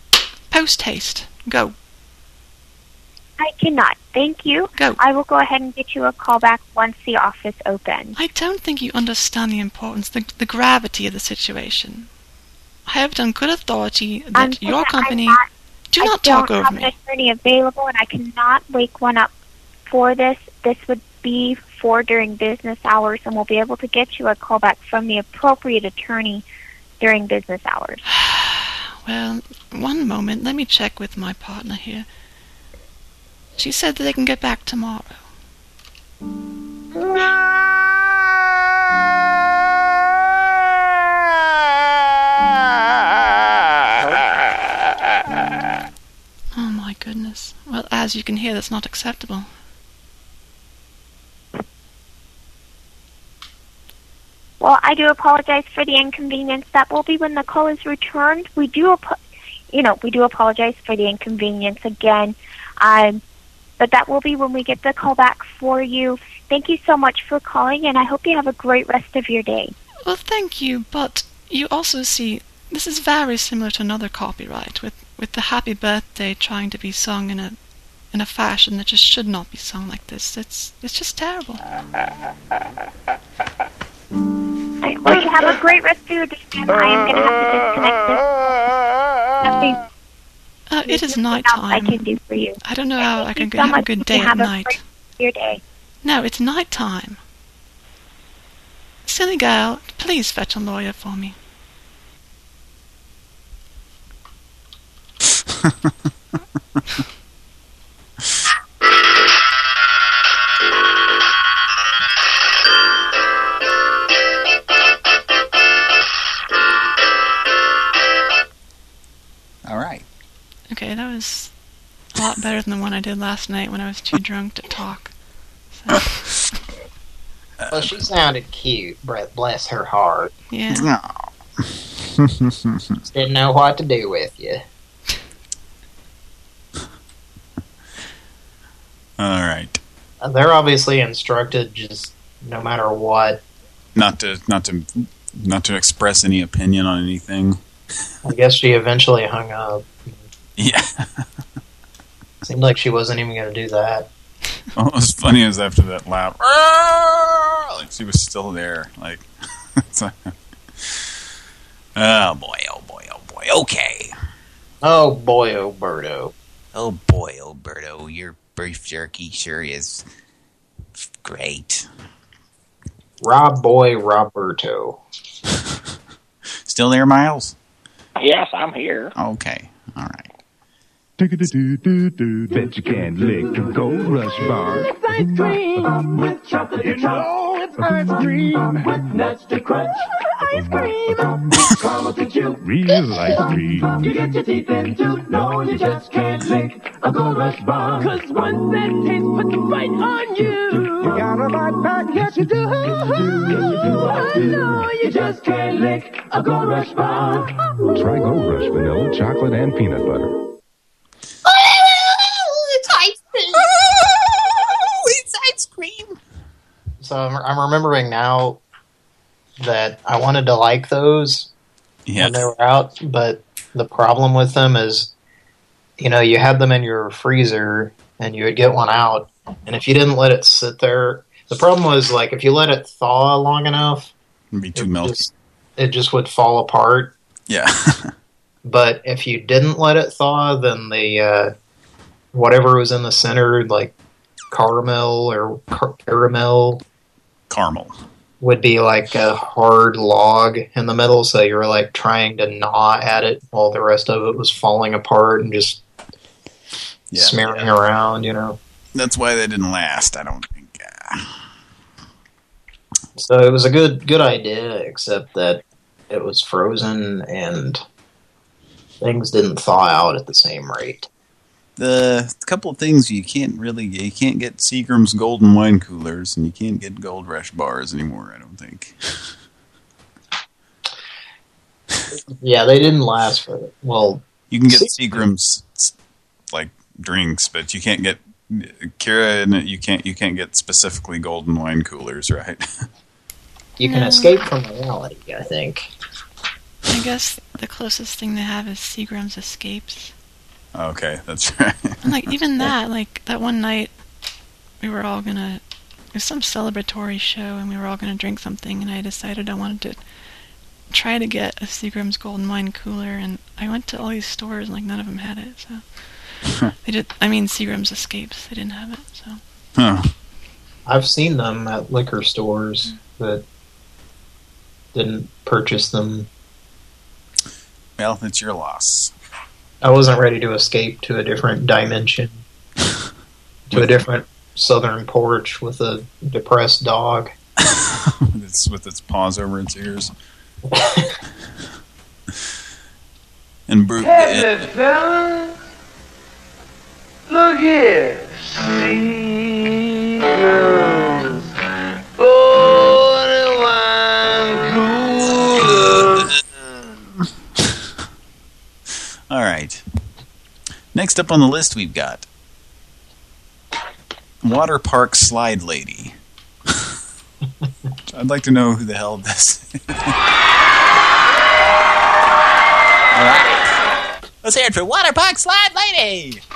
post haste. Go. I cannot. Thank you. Go. I will go ahead and get you a call back once the office opens. I don't think you understand the importance, the, the gravity of the situation. I have on good authority that um, I'm your company. not- do I not don't have an attorney available, and I cannot wake one up for this. This would be for during business hours, and we'll be able to get you a call back from the appropriate attorney during business hours. Well, one moment. Let me check with my partner here. She said that they can get back tomorrow. Oh my goodness. Well, as you can hear, that's not acceptable. Well, I do apologize for the inconvenience. That will be when the call is returned. We do, you know, we do apologize for the inconvenience again. Um, but that will be when we get the call back for you. Thank you so much for calling, and I hope you have a great rest of your day. Well, thank you, but you also see this is very similar to another copyright with with the happy birthday trying to be sung in a in a fashion that just should not be sung like this. It's it's just terrible. Well, you have a great rest of your day, and I am going to have to disconnect this. Nothing Uh, it is night else I time. can do for you. I don't know how I can you so have a good day at night. great rest of Your day. No, it's night time. Silly girl, please fetch a lawyer for me. Okay, that was a lot better than the one I did last night when I was too drunk to talk. So, Well, she sounded cute. bre- Bless her heart. yeah. Just didn't know what to do with you. All right. They're obviously instructed just no matter what. Not to not to not to express any opinion on anything. I guess she eventually hung up. Yeah. Seemed like she wasn't even going to do that. What was funny is after that laugh, like she was still there. Like, like oh boy, oh boy, oh boy. Okay. Oh boy, Alberto. Oh boy, Alberto, your beef jerky sure is great. Rob Boy Roberto. Still there, Miles? Yes, I'm here. Okay. All right. Bet you can't lick a gold rush bar. Ice cream with chocolate. You know it's ice cream with nasty crunch. Ice cream. Caramel to chew. Real ice cream. You get your teeth into. No, you just can't lick a Gold Rush bar. Cause once that taste puts right on you. You got a bite back, yes you do. Yes you do, yes you do. I know you just can't lick a Gold Rush bar. Try Gold Rush vanilla, chocolate, and peanut butter. it's ice cream. it's ice cream. So I'm, I'm remembering now that I wanted to like those when they were out, but the problem with them is, you know, you had them in your freezer and you would get one out, and if you didn't let it sit there, the problem was like if you let it thaw long enough, It'd be too melty. just, it just would fall apart. Yeah. But if you didn't let it thaw, then the uh, whatever was in the center, like caramel or car caramel, caramel, would be like a hard log in the middle. So you were like trying to gnaw at it while the rest of it was falling apart and just Yeah, smearing around. You know. That's why they didn't last, I don't think. So it was a good good idea, except that it was frozen and things didn't thaw out at the same rate. The couple of things you can't really you can't get Seagram's golden wine coolers and you can't get Gold Rush bars anymore, I don't think. Yeah, they didn't last for well. You can get Seagram's like drinks, but you can't get Kira and you can't you can't get specifically golden wine coolers, right? You can No. escape from reality, I think. I guess the closest thing they have is Seagram's Escapes. Okay, that's right. Like even that, like that one night, we were all gonna. It was some celebratory show, and we were all gonna drink something, and I decided I wanted to try to get a Seagram's Golden Wine cooler, and I went to all these stores, and like none of them had it. So they did. I mean, Seagram's Escapes. They didn't have it. So Huh. I've seen them at liquor stores, mm. but didn't purchase them. Well, it's your loss. I wasn't ready to escape to a different dimension, to a different southern porch with a depressed dog. with its with its paws over its ears. and Bru Hey, fellas. Look here. Seagram's golden Next up on the list, we've got Water Park Slide Lady. I'd like to know who the hell this is. All right. Let's hear it for Water Park Slide Lady.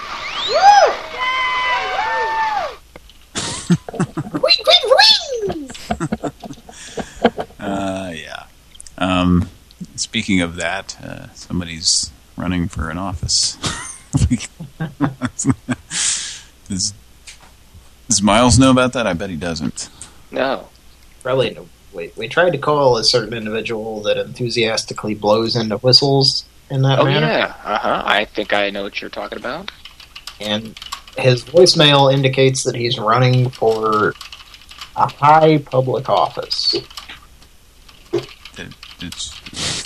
Uh, yeah. Um, speaking of that, uh, somebody's running for an office. does, does Miles know about that? I bet he doesn't. No. Probably no. We, we tried to call a certain individual that enthusiastically blows into whistles in that Oh manner. yeah. Uh huh. I think I know what you're talking about. And his voicemail indicates that he's running for a high public office. It, it's,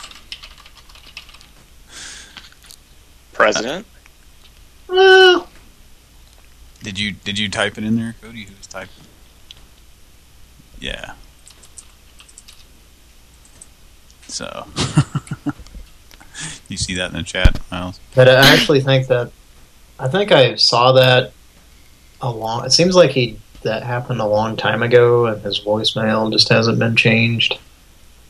President. Well, did you did you type it in there, Cody? Who's typing? Yeah. So, you see that in the chat, Miles? But I actually think that I think I saw that a long. It seems like he that happened a long time ago, and his voicemail just hasn't been changed.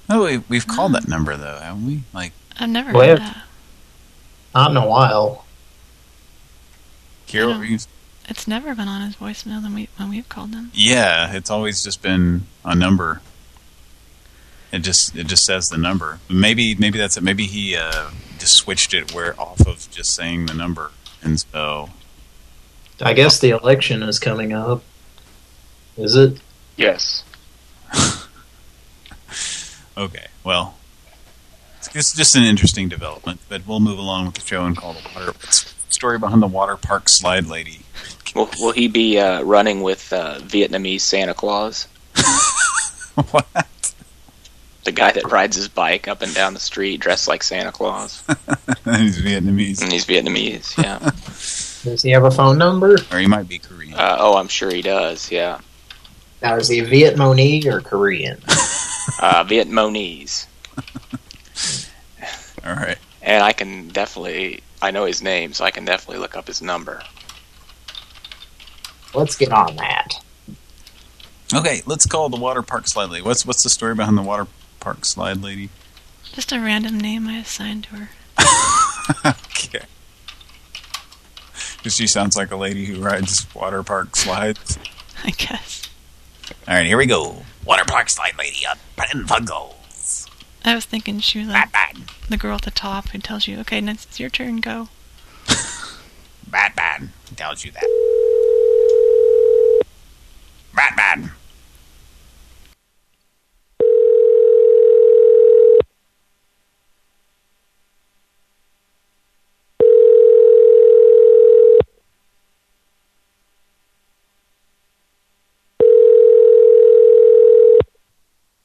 Oh, we, we've called that number though, haven't we? Like, I've never Well, heard yeah. that. Not in a while. Kira, what were you- It's never been on his voicemail when we when we've called them. yeah, it's always just been a number. It just it just says the number. Maybe maybe that's it. Maybe he uh, just switched it where off of just saying the number, and so I guess the election is coming up. Is it? Yes. Okay, well, it's, it's just an interesting development, but we'll move along with the show and call the water story behind the water park slide lady. Will, will he be uh, running with uh, Vietnamese Santa Claus? what? The guy that rides his bike up and down the street dressed like Santa Claus. He's Vietnamese. And he's Vietnamese, yeah. Does he have a phone number? Or he might be Korean. Uh, oh, I'm sure he does, yeah. Now, is he Vietnamese or Korean? Uh, Vietnamese. All right. And I can definitely, I know his name, so I can definitely look up his number. Let's get on that. Okay, let's call the water park slide lady. What's what's the story behind the water park slide lady? Just a random name I assigned to her. okay. She sounds like a lady who rides water park slides. I guess. All right, here we go. Water park slide lady on Pran Funkels. I was thinking she was like the girl at the top who tells you, okay, now it's your turn, go. Batman tells you that. Batman.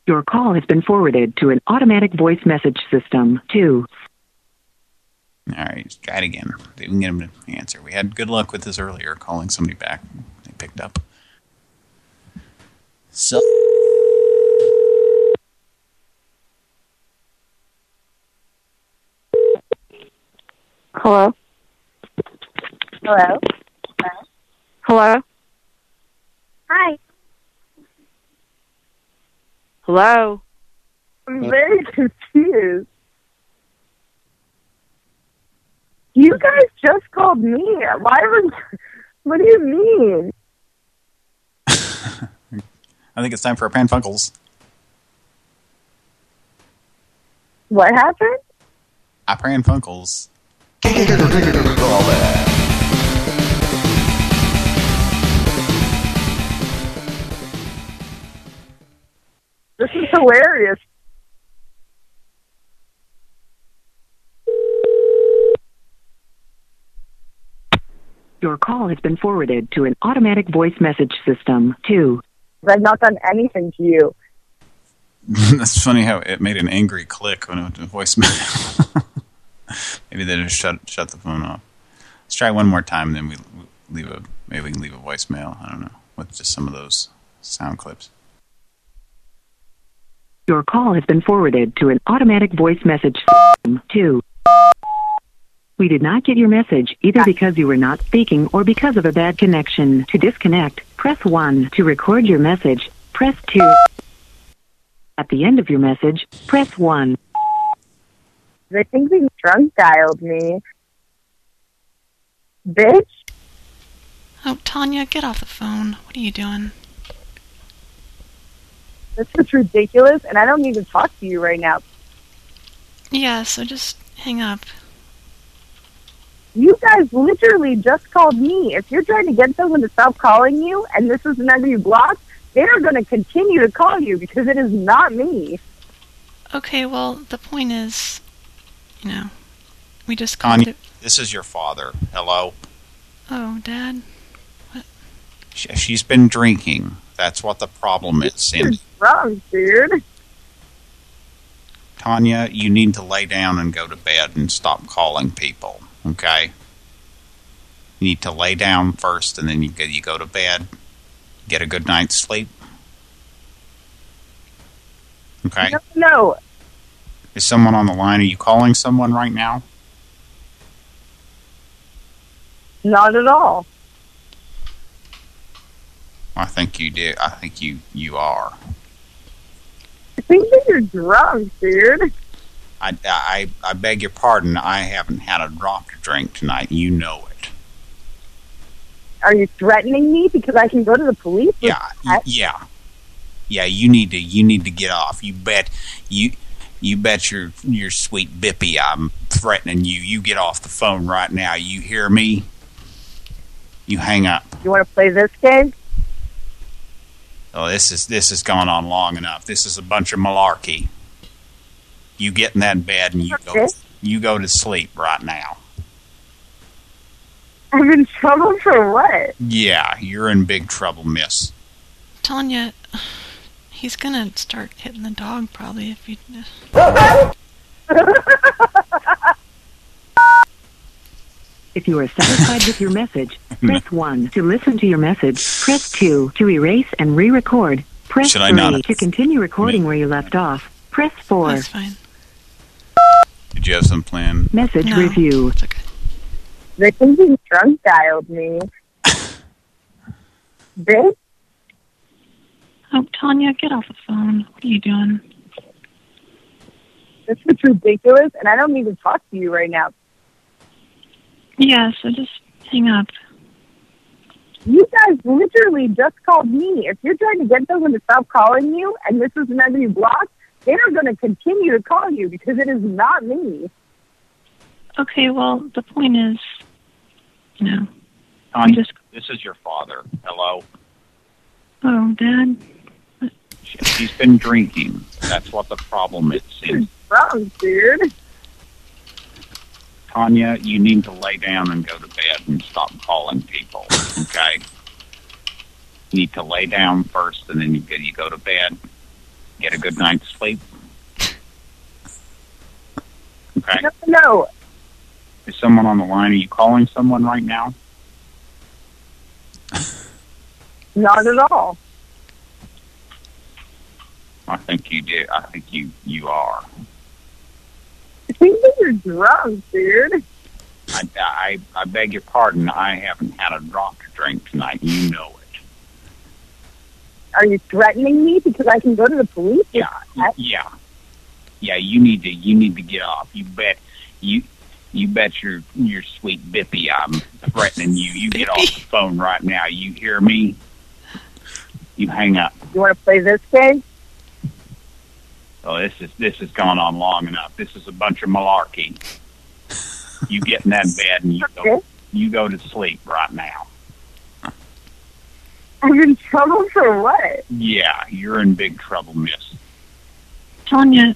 Your call has been forwarded to an automatic voice message system. 2. All right, try it again. We can get him to answer. We had good luck with this earlier, calling somebody back. They picked up. So. Hello? Hello? Hello? Hi. Hello? I'm very confused. You guys just called me. Why would... What do you mean? I think it's time for our Pan Funkles. What happened? Our Pran Funkels. This is hilarious. Your call has been forwarded to an automatic voice message system. 2. I've not done anything to you. That's funny how it made an angry click when it went to voicemail. maybe they just shut shut the phone off. Let's try one more time, then we leave a maybe we can leave a voicemail. I don't know with just some of those sound clips. Your call has been forwarded to an automatic voice message system. 2. We did not get your message either because you were not speaking or because of a bad connection. To disconnect, press 1. To record your message, press 2. At the end of your message, press 1. I think being drunk dialed me. Bitch? Oh, Tanya, get off the phone. What are you doing? This is ridiculous, and I don't need to talk to you right now. Yeah, so just hang up. You guys literally just called me. If you're trying to get someone to stop calling you, and this is the number you blocked, they're going to continue to call you because it is not me. Okay, well, the point is, you know, we just called Tanya, it. this is your father. Hello. Oh, Dad? She, she's been drinking. That's what the problem is, Cindy. Wrong, dude. Tanya, you need to lay down and go to bed and stop calling people, okay? You need to lay down first and then you go, you go to bed, get a good night's sleep. Okay? No, no. Is someone on the line? Are you calling someone right now? Not at all. I think you do. I think you you are. I think that you're drunk, dude. I, I, I beg your pardon. I haven't had a drop to drink tonight. You know it. Are you threatening me because I can go to the police? Yeah, that? yeah, yeah. You need to you need to get off. You bet you you bet your your sweet bippy I'm threatening you. You get off the phone right now. You hear me? You hang up. You want to play this game? Oh, this is this has gone on long enough. This is a bunch of malarkey. You get in that bed and you go you go to sleep right now. I'm in trouble for what? Yeah, you're in big trouble, miss. Tanya, he's gonna start hitting the dog probably if you. If you are satisfied with your message, press 1 to listen to your message. Press 2 to erase and re-record. Press Should I 3 not- to continue recording where you left off. Press 4. That's fine. Did you have some plan? Message No. review. The thinking drunk dialed me. Bitch, Oh, Tanya, get off the phone. What are you doing? this is ridiculous, and I don't need to talk to you right now. Yeah, so just hang up. You guys literally just called me. If you're trying to get someone to stop calling you, and this is the number you blocked, they are going to continue to call you because it is not me. Okay, well, the point is, you know, Tanya, just- this is your father. Hello. oh, Dad, He's been drinking. That's what the problem is. is. Drunk, dude. Tanya, you need to lay down and go to bed and stop calling people. Okay. You need to lay down first, and then you go, you go to bed. Get a good night's sleep. Okay. No, no. Is someone on the line? Are you calling someone right now? Not at all. I think you did. I think you you are. I think that you're drunk, dude. I, I I beg your pardon. I haven't had a drop to drink tonight. You know it. Are you threatening me because I can go to the police? Yeah, yeah, yeah. You need to you need to get off. You bet you you bet your your sweet bippy I'm threatening you. You get off the phone right now. You hear me? You hang up. You want to play this game? Oh, this is this has gone on long enough. This is a bunch of malarkey. You get in that bed and you go you go to sleep right now. I'm in trouble for what? Yeah, you're in big trouble, miss. Tanya,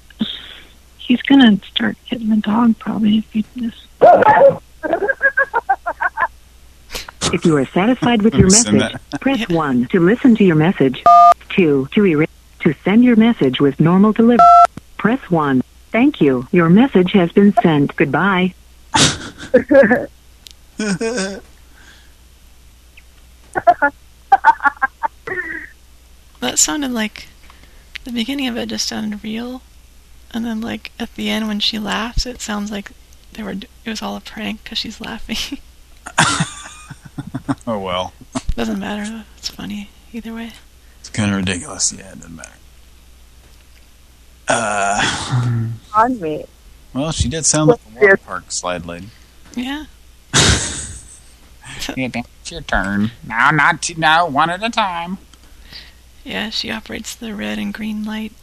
he's gonna start hitting the dog probably if you just. If you are satisfied with your message, press 1 to listen to your message. 2 to erase. To send your message with normal delivery. Press 1. Thank you. Your message has been sent. Goodbye. That sounded like the beginning of it just sounded real, and then like at the end when she laughs, it sounds like they were it was all a prank because she's laughing. Oh well. Doesn't matter though. It's funny either way. It's kind of ridiculous. Yeah, it doesn't matter. Uh, On me. well, she did sound like a water park slide lady. Yeah. it's your turn. Now, not t- now, one at a time. Yeah, she operates the red and green light.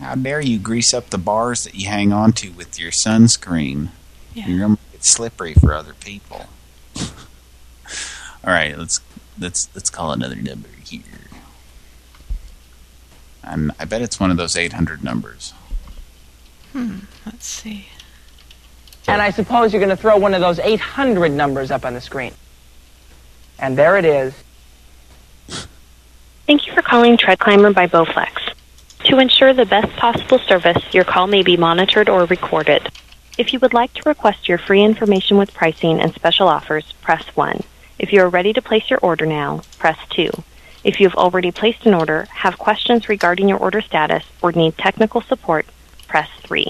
How dare you grease up the bars that you hang on to with your sunscreen? Yeah. You're gonna get slippery for other people. All right, let's let's let's call another number here. And I bet it's one of those 800 numbers. Hmm. Let's see. And I suppose you're going to throw one of those 800 numbers up on the screen. And there it is. Thank you for calling Tread Climber by Bowflex. To ensure the best possible service, your call may be monitored or recorded. If you would like to request your free information with pricing and special offers, press 1. If you are ready to place your order now, press 2. If you have already placed an order, have questions regarding your order status, or need technical support, press 3.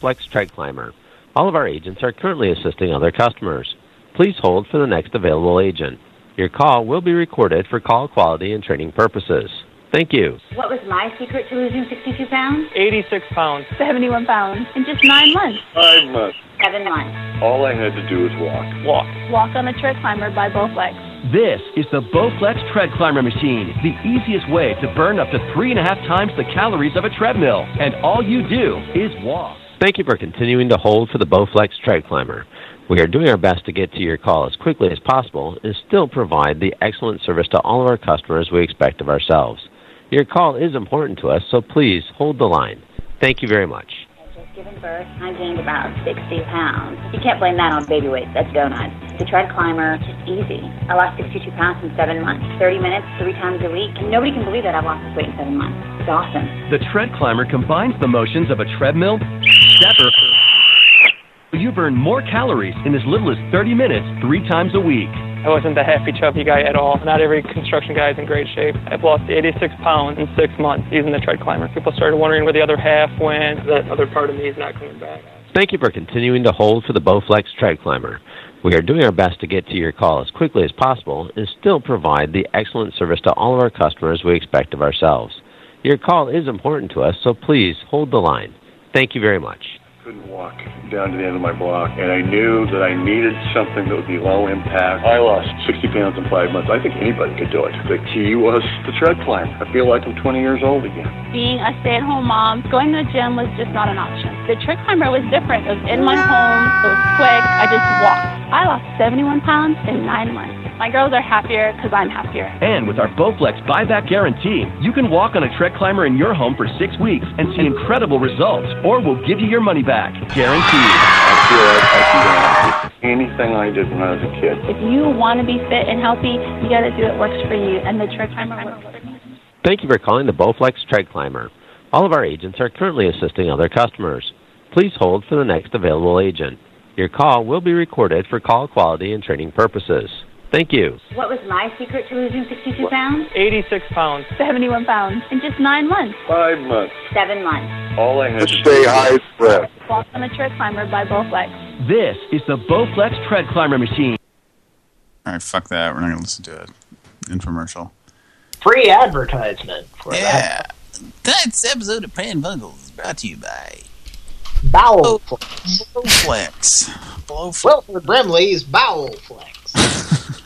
Flex Tread Climber. All of our agents are currently assisting other customers. Please hold for the next available agent. Your call will be recorded for call quality and training purposes. Thank you. What was my secret to losing 62 pounds? 86 pounds. 71 pounds. In just nine months. Five months. Seven months. All I had to do was walk. Walk. Walk on the tread climber by Bowflex. This is the Bowflex Tread Climber Machine, the easiest way to burn up to three and a half times the calories of a treadmill. And all you do is walk. Thank you for continuing to hold for the Bowflex Tread Climber. We are doing our best to get to your call as quickly as possible and still provide the excellent service to all of our customers we expect of ourselves. Your call is important to us, so please hold the line. Thank you very much. Just given birth, I gained about 60 pounds. You can't blame that on baby weight. That's donuts. The tread climber, just easy. I lost 62 pounds in seven months. 30 minutes, three times a week. And nobody can believe that I've lost this weight in seven months. It's awesome. The Tread Climber combines the motions of a treadmill, stepper. You burn more calories in as little as 30 minutes three times a week. I wasn't the happy, chubby guy at all. Not every construction guy is in great shape. I've lost 86 pounds in six months using the tread climber. People started wondering where the other half went. That other part of me is not coming back. Thank you for continuing to hold for the Bowflex Tread Climber. We are doing our best to get to your call as quickly as possible and still provide the excellent service to all of our customers we expect of ourselves. Your call is important to us, so please hold the line. Thank you very much. Couldn't walk down to the end of my block, and I knew that I needed something that would be low impact. I lost 60 pounds in five months. I think anybody could do it. The key was the tread climb. I feel like I'm 20 years old again. Being a stay-at-home mom, going to the gym was just not an option. The tread climber was different. It was in my home. It was quick. I just walked. I lost 71 pounds in nine months. My girls are happier because I'm happier. And with our Bowflex buyback guarantee, you can walk on a tread climber in your home for six weeks and see incredible results, or we'll give you your money back. Guaranteed. I feel like I can do anything I did when I was a kid. If you want to be fit and healthy, you got to do what works for you. And the tread climber works for me. Thank you for calling the Bowflex Tread Climber. All of our agents are currently assisting other customers. Please hold for the next available agent. Your call will be recorded for call quality and training purposes. Thank you. What was my secret to losing 62 pounds? 86 pounds. 71 pounds in just nine months. Five months. Seven months. All I had to Stay high breath. Walk on the tread climber by Bowflex. This is the Bowflex Tread Climber machine. All right, fuck that. We're not going to listen to an infomercial. Free advertisement for Yeah. Tonight's episode of Pran Funkels is brought to you by that. Bowel Blowflex. Blowflex. Wilford Brimley's Bowel Flex.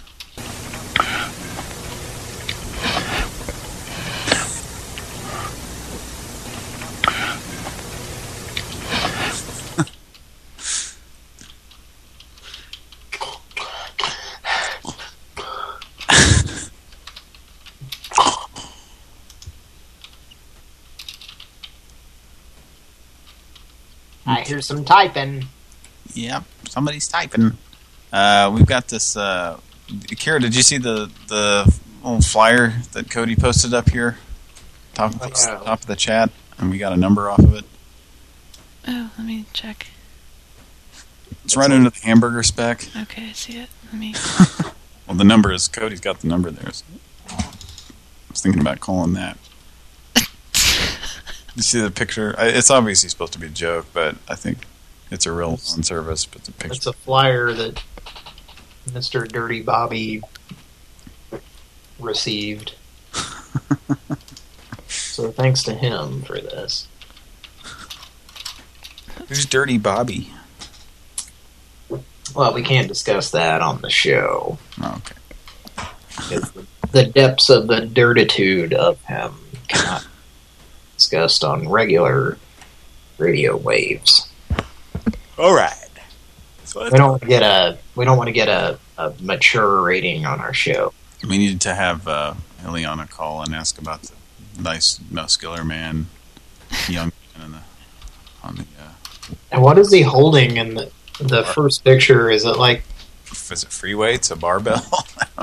I hear some typing. Yep, somebody's typing. Uh, we've got this. Uh, Kara, did you see the the little flyer that Cody posted up here? Top of, the, oh, Yeah. top of the chat, and we got a number off of it. Oh, let me check. It's right under the hamburger speck. Okay, I see it. Let me. Well, the number is Cody's got the number there. So I was thinking about calling that. you see the picture? I- It's obviously supposed to be a joke, but I think it's a real on service. But the picture. It's a flyer that Mr. Dirty Bobby received. so thanks to him for this. Who's Dirty Bobby? Well, we can't discuss that on the show. Okay. The- the depths of the dirtitude of him cannot be discussed on regular radio waves. All right. We don't want to get a we don't want to get a, a mature rating on our show. We need to have uh, Eliana call and ask about the nice muscular man, young man in the, on the. Uh, And what is he holding in the the first picture? Is it like is it free weights? A barbell?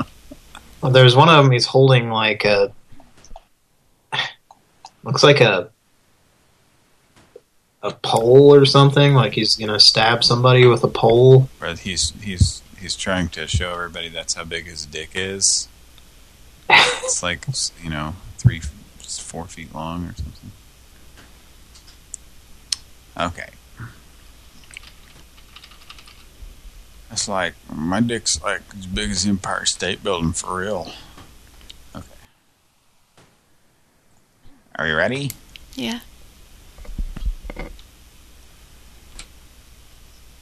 well, there's one of them he's holding like a looks like a a pole or something. Like he's gonna stab somebody with a pole. Or he's he's he's trying to show everybody that's how big his dick is. It's like you know three, four feet long or something. Okay. It's like my dick's like as big as the Empire State Building for real. Okay. Are you ready? Yeah.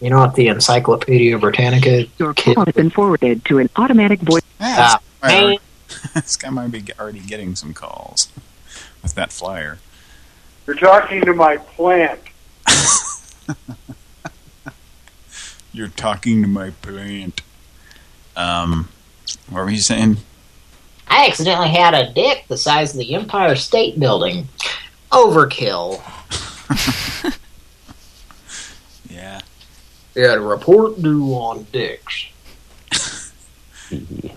You know what the Encyclopedia Britannica Your call has been forwarded to an automatic voice. Ah, man. this guy might be already getting some calls with that flyer. You're talking to my plant. You're talking to my plant. Um, what were you saying? I accidentally had a dick the size of the Empire State Building. Overkill. We had a report due on dicks. He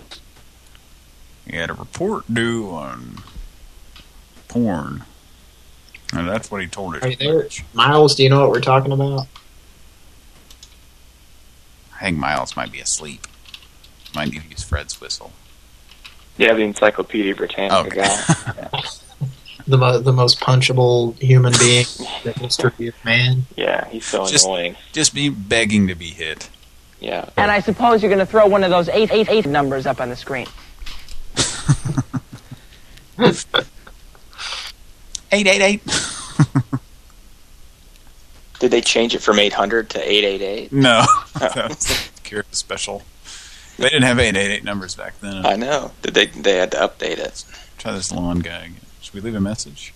had a report due on porn. And that's what he told Are you us. there? Miles, do you know what we're talking about? I think Miles might be asleep. Might need to use Fred's whistle. Yeah, the Encyclopedia Britannica Okay. guy. The, mo the most punchable human being in the history of man. Yeah, he's so Just- annoying. Just be begging to be hit. Yeah. And I suppose you're going to throw one of those eight eight eight numbers up on the screen. Eight eight eight. Did they change it from 800 to 888? No, that was the Cure special. They didn't have eight eight eight numbers back then. I know. Did they? They had to update it. Try this lawn guy again. Should we leave a message?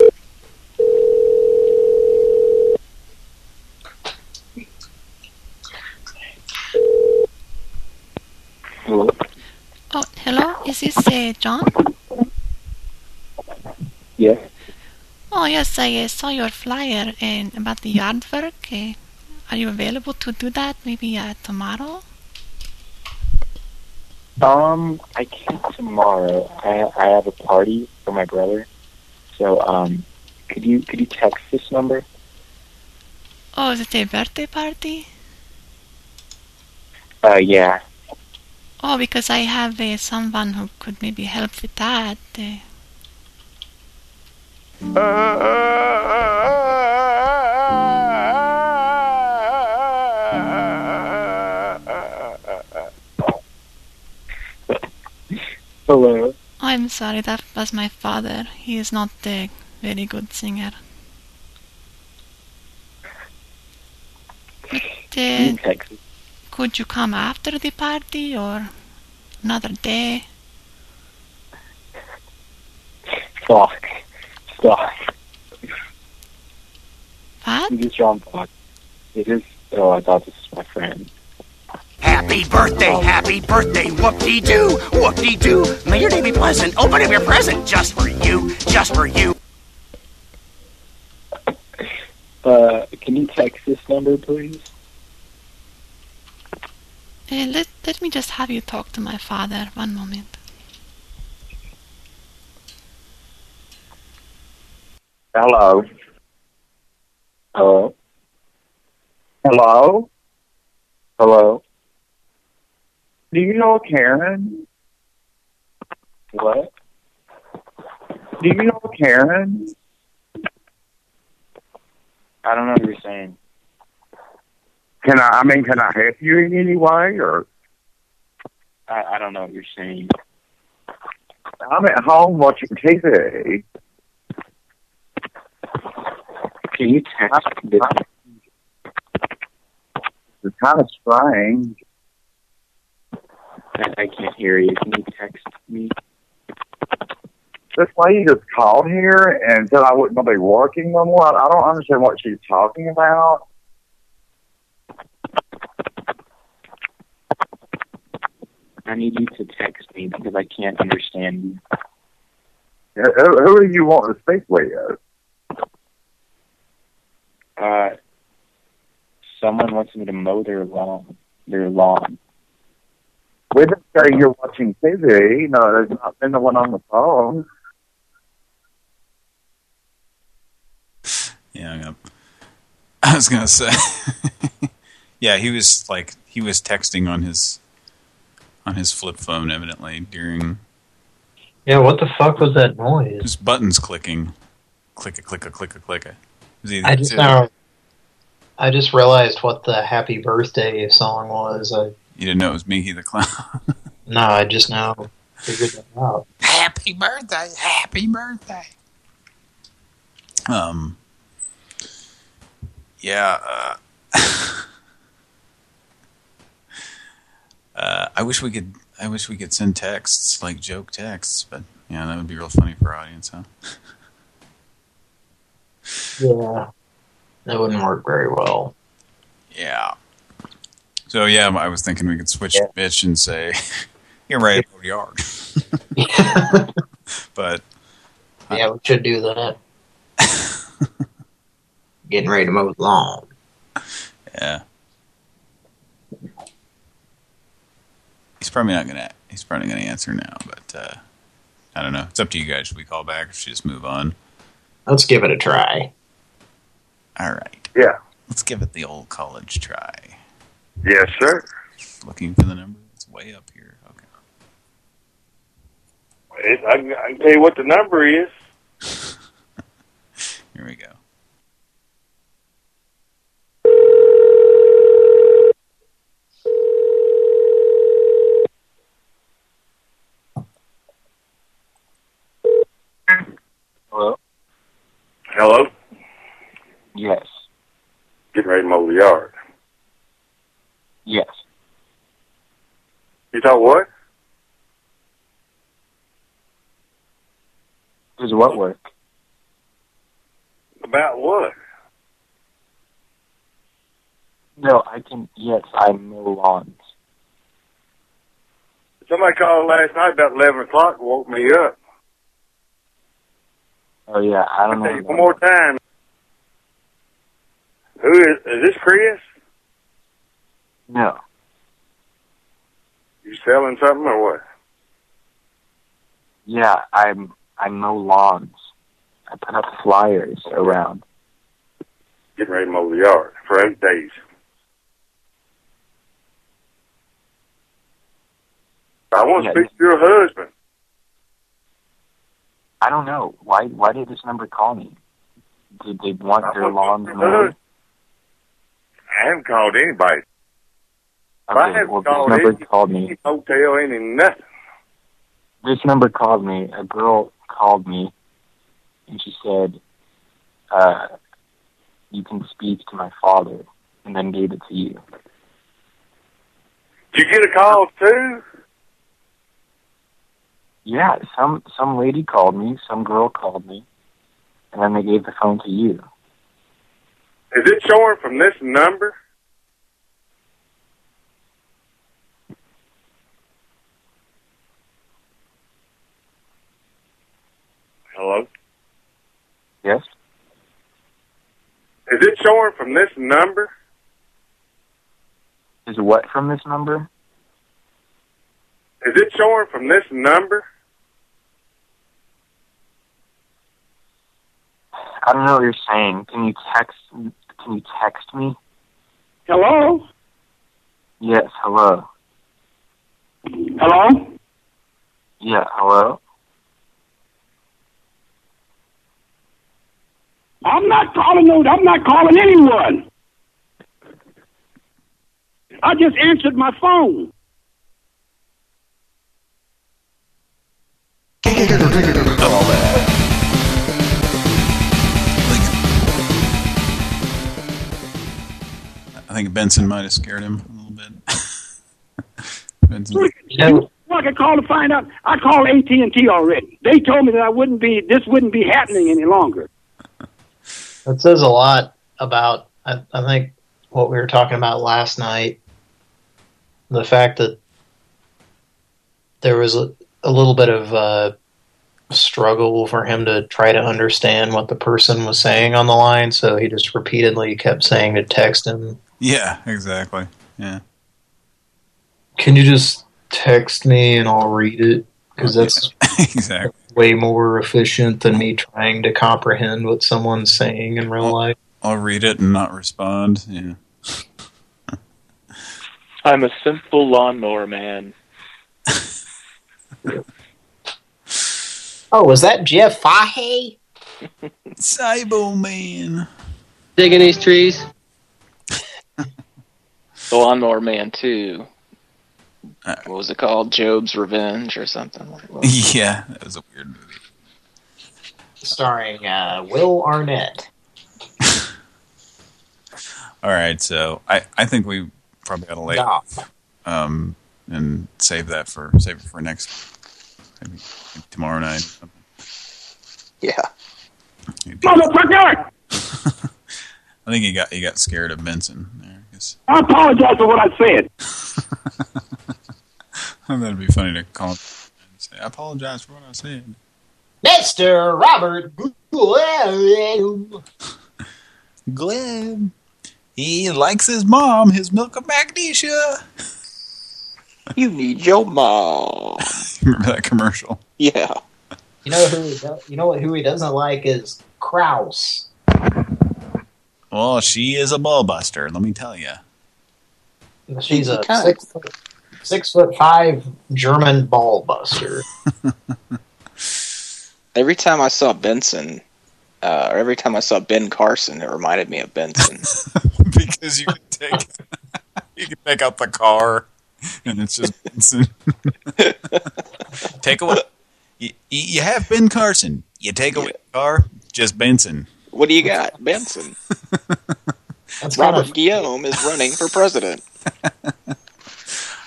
Hello? Oh, hello. Is this uh, John? Yes. Oh, yes. I uh, saw your flyer and about the yard work. Uh, are you available to do that maybe uh, tomorrow? Um, I can't tomorrow. I I have a party for my brother. So um, could you could you text this number? Oh, is it a birthday party? Uh, yeah. Oh, because I have uh, someone who could maybe help with that. Uh, Hello. I'm sorry, that was my father. He is not a very good singer. But, uh, could you come after the party or another day? Fuck. Stop. What? This is John Fox. This is. Oh, I thought this was my friend. Happy birthday, happy birthday, whoop-de-doo, whoop-de-doo. May your day be pleasant. Open up your present just for you, just for you. Uh, can you text this number, please? Uh, let, let me just have you talk to my father. One moment. Hello. Hello. Hello. Hello. Do you know Karen? What? Do you know Karen? I don't know what you're saying. Can I? I mean, can I help you in any way? Or I, I don't know what you're saying. I'm at home watching TV. Can you text this? It's kind of strange. I, I can't hear you. Can you text me? This lady just called here and said I wouldn't be working no more. I don't understand what she's talking about. I need you to text me because I can't understand you. Who, who do you want to speak with? Uh, someone wants me to mow their lawn. Their lawn. We didn't say you're watching TV. No, there's not been the one on the phone. Yeah, I'm gonna, I was gonna say. yeah, he was like he was texting on his on his flip phone evidently during Yeah, what the fuck was that noise? just buttons clicking, click a click a click a click a. It was either- I just now, I just realized what the Happy Birthday song was. I, You didn't know it was Minky the Clown. no, I just now figured that out. Happy birthday, happy birthday. Um. Yeah. Uh, uh, I wish we could. I wish we could send texts like joke texts, but yeah, that would be real funny for our audience, huh? Yeah, that wouldn't work very well. Yeah. So yeah, I was thinking we could switch bitch and say, "You're right over the yard." but Yeah, we should do that. Getting ready to mow the lawn. yeah, He's probably not gonna. He's probably gonna answer now, but uh, I don't know. It's up to you guys. Should we call back or should we just move on? Let's give it a try. All right. Yeah. Let's give it the old college try. Yes, sir. Looking for the number. It's way up here. Okay. It, I, can- I can tell you what the number is. Here we go. Hello? Hello? Yes. Getting ready to mow the yard. Yes. You thought what? Does what work? About what? No, I can. Yes, I mow lawns. Somebody called last night about 11 o'clock woke me up. Oh yeah, I don't I'll know. one more time. Who is, is this Chris? No. You selling something or what? Yeah, I'm. I mow lawns. I put up flyers around. Getting ready to mow the yard for eight days. I want to Yeah. speak to your husband. I don't know why. Why did this number call me? Did they want their lawns mowed? I haven't called anybody. I haven't well this called number any called me. hotel, any nothing. This number called me. A girl called me, and she said, uh, "You can speak to my father," and then gave it to you. Did you get a call too? Yeah, some some lady called me, some girl called me, and then they gave the phone to you. Is it showing from this number? Hello? Yes. Is it showing from this number? Is what from this number? Is it showing from this number? I don't know what you're saying. Can you text? Can you text me? Hello? Yes. Hello. Hello? Yeah. Hello. I'm not calling no, I'm not calling anyone. I just answered my phone. I think Benson might have scared him a little bit. Benson. I could call to find out. I called AT and T already. They told me that I wouldn't be. This wouldn't be happening any longer. That says a lot about, I, I think, what we were talking about last night. The fact that there was a, a little bit of uh, struggle for him to try to understand what the person was saying on the line, so he just repeatedly kept saying to text him, Yeah, exactly. Yeah. can you just text me and I'll read it? Because that's exactly. Way more efficient than me trying to comprehend what someone's saying in real life. I'll read it and not respond. Yeah. I'm a simple lawnmower man. Oh, was that Jeff Fahey? Cybo Man. Digging these trees? the lawnmower man too. What was it called? Jobe's Revenge or something? What it was. Yeah, that was a weird movie. Starring uh, Will Arnett. All right, so I I think we probably got to lay off, um, and save that for save it for next maybe tomorrow night. Yeah. Motherfucker! I think he got he got scared of Benson there. I guess I apologize for what I said. that'd be funny to call and say, "I apologize for what I said." Mr. Robert Glenn. Glenn. He likes his mom, his milk of magnesia. You need your mom. Remember that commercial? Yeah. You know who he you know what who he doesn't like is Kraus. Well, she is a ball buster, let me tell you. She's a kinda- six foot, six foot five German ball buster. Every time I saw Benson, uh, or every time I saw Ben Carson, it reminded me of Benson. because you can take you can take out the car and it's just Benson. take away you, you have Ben Carson. You take away the car, just Benson. what do you got? Benson. That's Robert Guillaume is running for president.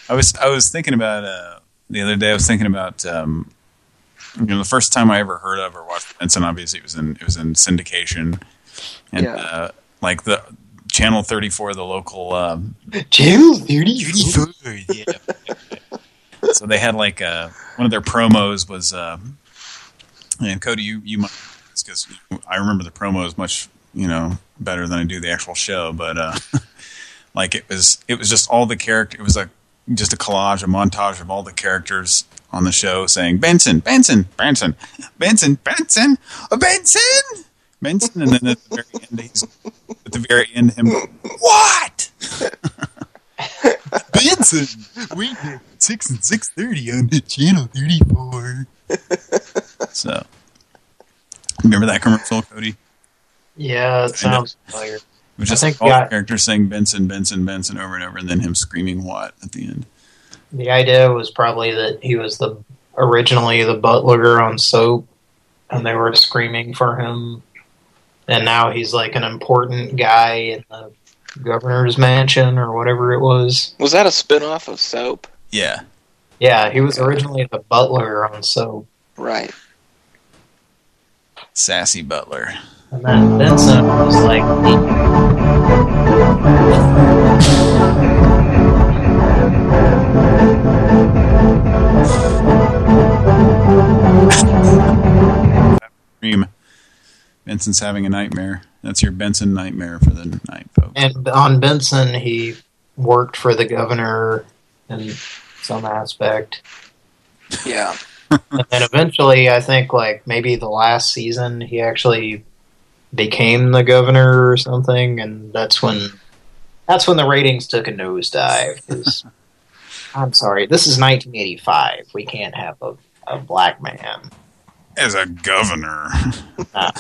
I was I was thinking about uh, the other day. I was thinking about um, you know the first time I ever heard of or watched Benson. Obviously, it was in it was in syndication, and Yeah. uh, like the Channel 34, the local um, Channel 34. yeah. so they had like uh, one of their promos was, um, and Cody, you you might because I remember the promos much you know better than I do the actual show, but uh, like it was it was just all the character. It was like just a collage, a montage of all the characters on the show saying Benson, Benson, Benson, Benson, Benson, Benson, Benson, and then at the very end, he's at the very end, him, what? Benson, we six and six thirty on the channel thirty four. so, remember that commercial, Cody? Yeah, it sounds familiar. It was just think all the- the characters saying Benson, Benson, Benson over and over, and then him screaming "What" at the end. The idea was probably that he was the originally the butler on Soap, and they were screaming for him. And now he's like an important guy in the governor's mansion or whatever it was. Was that a spinoff of Soap? Yeah. Yeah, he was originally the butler on Soap. Right. Sassy Butler. And then Vincent was like Dream. Benson's having a nightmare. That's your Benson nightmare for the night, folks. And on Benson, he worked for the governor in some aspect. Yeah. and then eventually, I think, like, maybe the last season, he actually became the governor or something, and that's when that's when the ratings took a nosedive. I'm sorry, this is 1985. We can't have a, a black man. As a governor. Nah,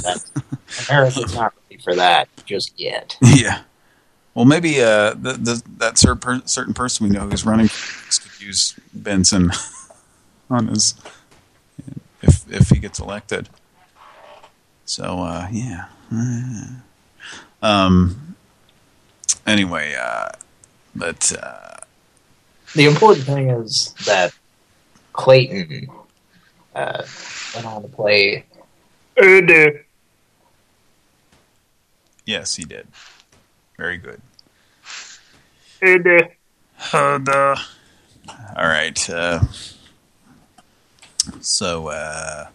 America's not ready for that just yet. yeah. Well, maybe uh, the, the, that cer per certain person we know who's running could use Benson on his if if he gets elected. So uh, yeah. Um. Anyway, uh, but uh, The important thing is that Clayton uh, went on to play Eddie. yes, he did. Very good. Eddie. All right. Uh, so, uh,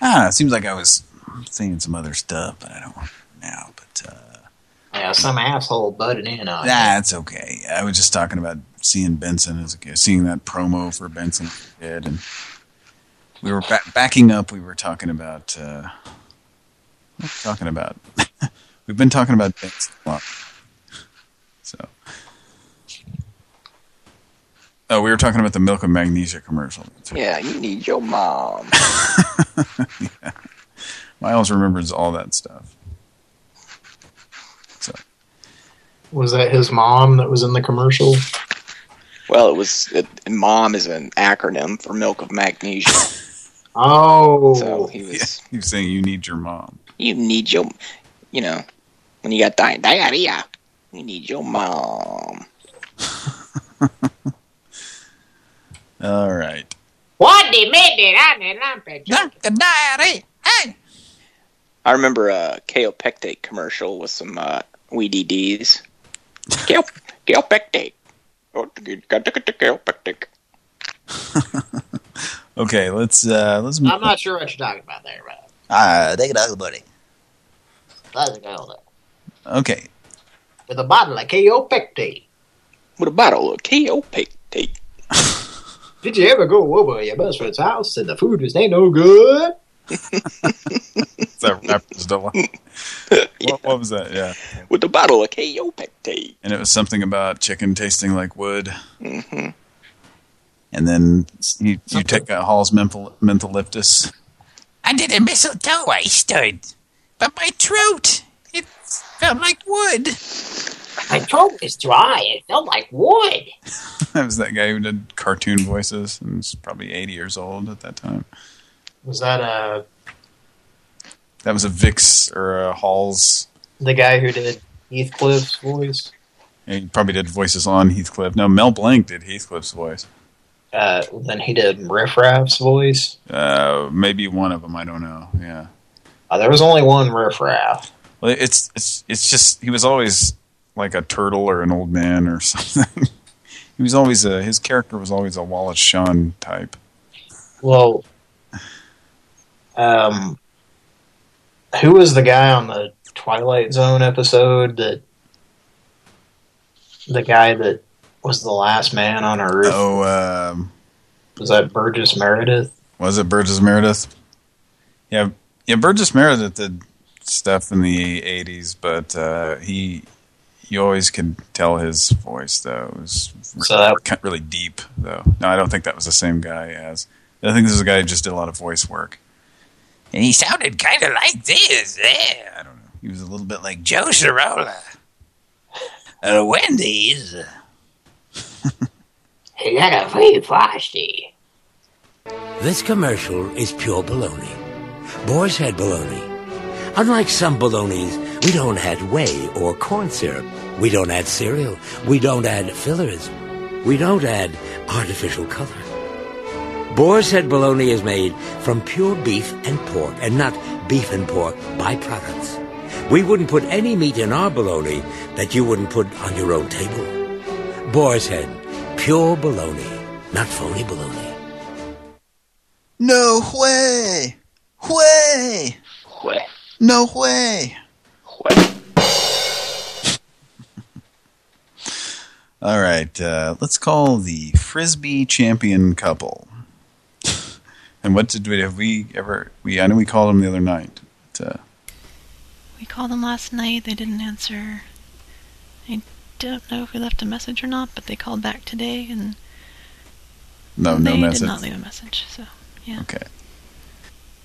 ah, it seems like I was saying some other stuff, but I don't want now. But uh, Yeah, some asshole butted in on it. that's okay. I was just talking about seeing Benson as a kid, seeing that promo for Benson as kid, and we were ba backing up. We were talking about uh, what were we talking about. We've been talking about Benson a lot. So. Oh, we were talking about the milk and magnesia commercial. Yeah, you need your mom. yeah. Miles remembers all that stuff. So Was that his mom that was in the commercial? Well, it was it, mom is an acronym for milk of magnesia. Oh. So he was. he was saying you need your mom. You need your, you know, when you got di diarrhea, you need your mom. All right. What the minute I I remember a Kaopectate commercial with some uh, weedy D's. Kaopectate. Oh, got to get the Kaopectate. Okay, let's uh let's. I'm not sure what you're talking about there, but Ah, take it out, buddy. let's go. Okay. with a bottle of Kaopectate. With a bottle of Kaopectate. Did you ever go over your best friend's house and the food just ain't no good? Is that rapper's delight? what, what was that? Yeah. With the bottle of Kaopectate. And it was something about chicken tasting like wood. Mm-hmm. And then you, you take out Hall's mental, mentholyptus. Under the mistletoe I stood, but my throat, it felt like wood. My throat was dry. It felt like wood. that was that guy who did cartoon voices and was probably 80 years old at that time. Was that uh That was a Vicks or a Hall's. the guy who did Heathcliff's voice? He probably did voices on Heathcliff. No, Mel Blanc did Heathcliff's voice. Uh, then he did Riff Raff's voice. Uh, maybe one of them. I don't know. Yeah. Uh, there was only one Riff Raff. Well, it's it's it's just he was always like a turtle or an old man or something. he was always a his character was always a Wallace Shawn type. Well, um, who was the guy on the Twilight Zone episode that the guy that was the last man on Earth? Oh, um, was that Burgess Meredith? Was it Burgess Meredith? Yeah, yeah. Burgess Meredith did stuff in the '80s, but uh, he you always could tell his voice though. It was So that- really, really deep though. No, I don't think that was the same guy as. I think this is a guy who just did a lot of voice work. And he sounded kind of like this. Yeah. I don't know. He was a little bit like Joe Sirola. Uh, Wendy's. He got a free frosty. This commercial is pure baloney. Boar's Head baloney. Unlike some balonies, we don't add whey or corn syrup. We don't add cereal. We don't add fillers. We don't add artificial color. Boar's Head bologna is made from pure beef and pork and not beef and pork byproducts. We wouldn't put any meat in our bologna that you wouldn't put on your own table. Boar's Head, pure bologna, not phony bologna. No way! Way! Way. No way! All right, uh, let's call the frisbee champion couple. and what did we have we ever? We I know we called them the other night. But, uh, We called them last night. They didn't answer. I don't know if we left a message or not, but they called back today and no, they no did message. not leave a message. So yeah, Okay.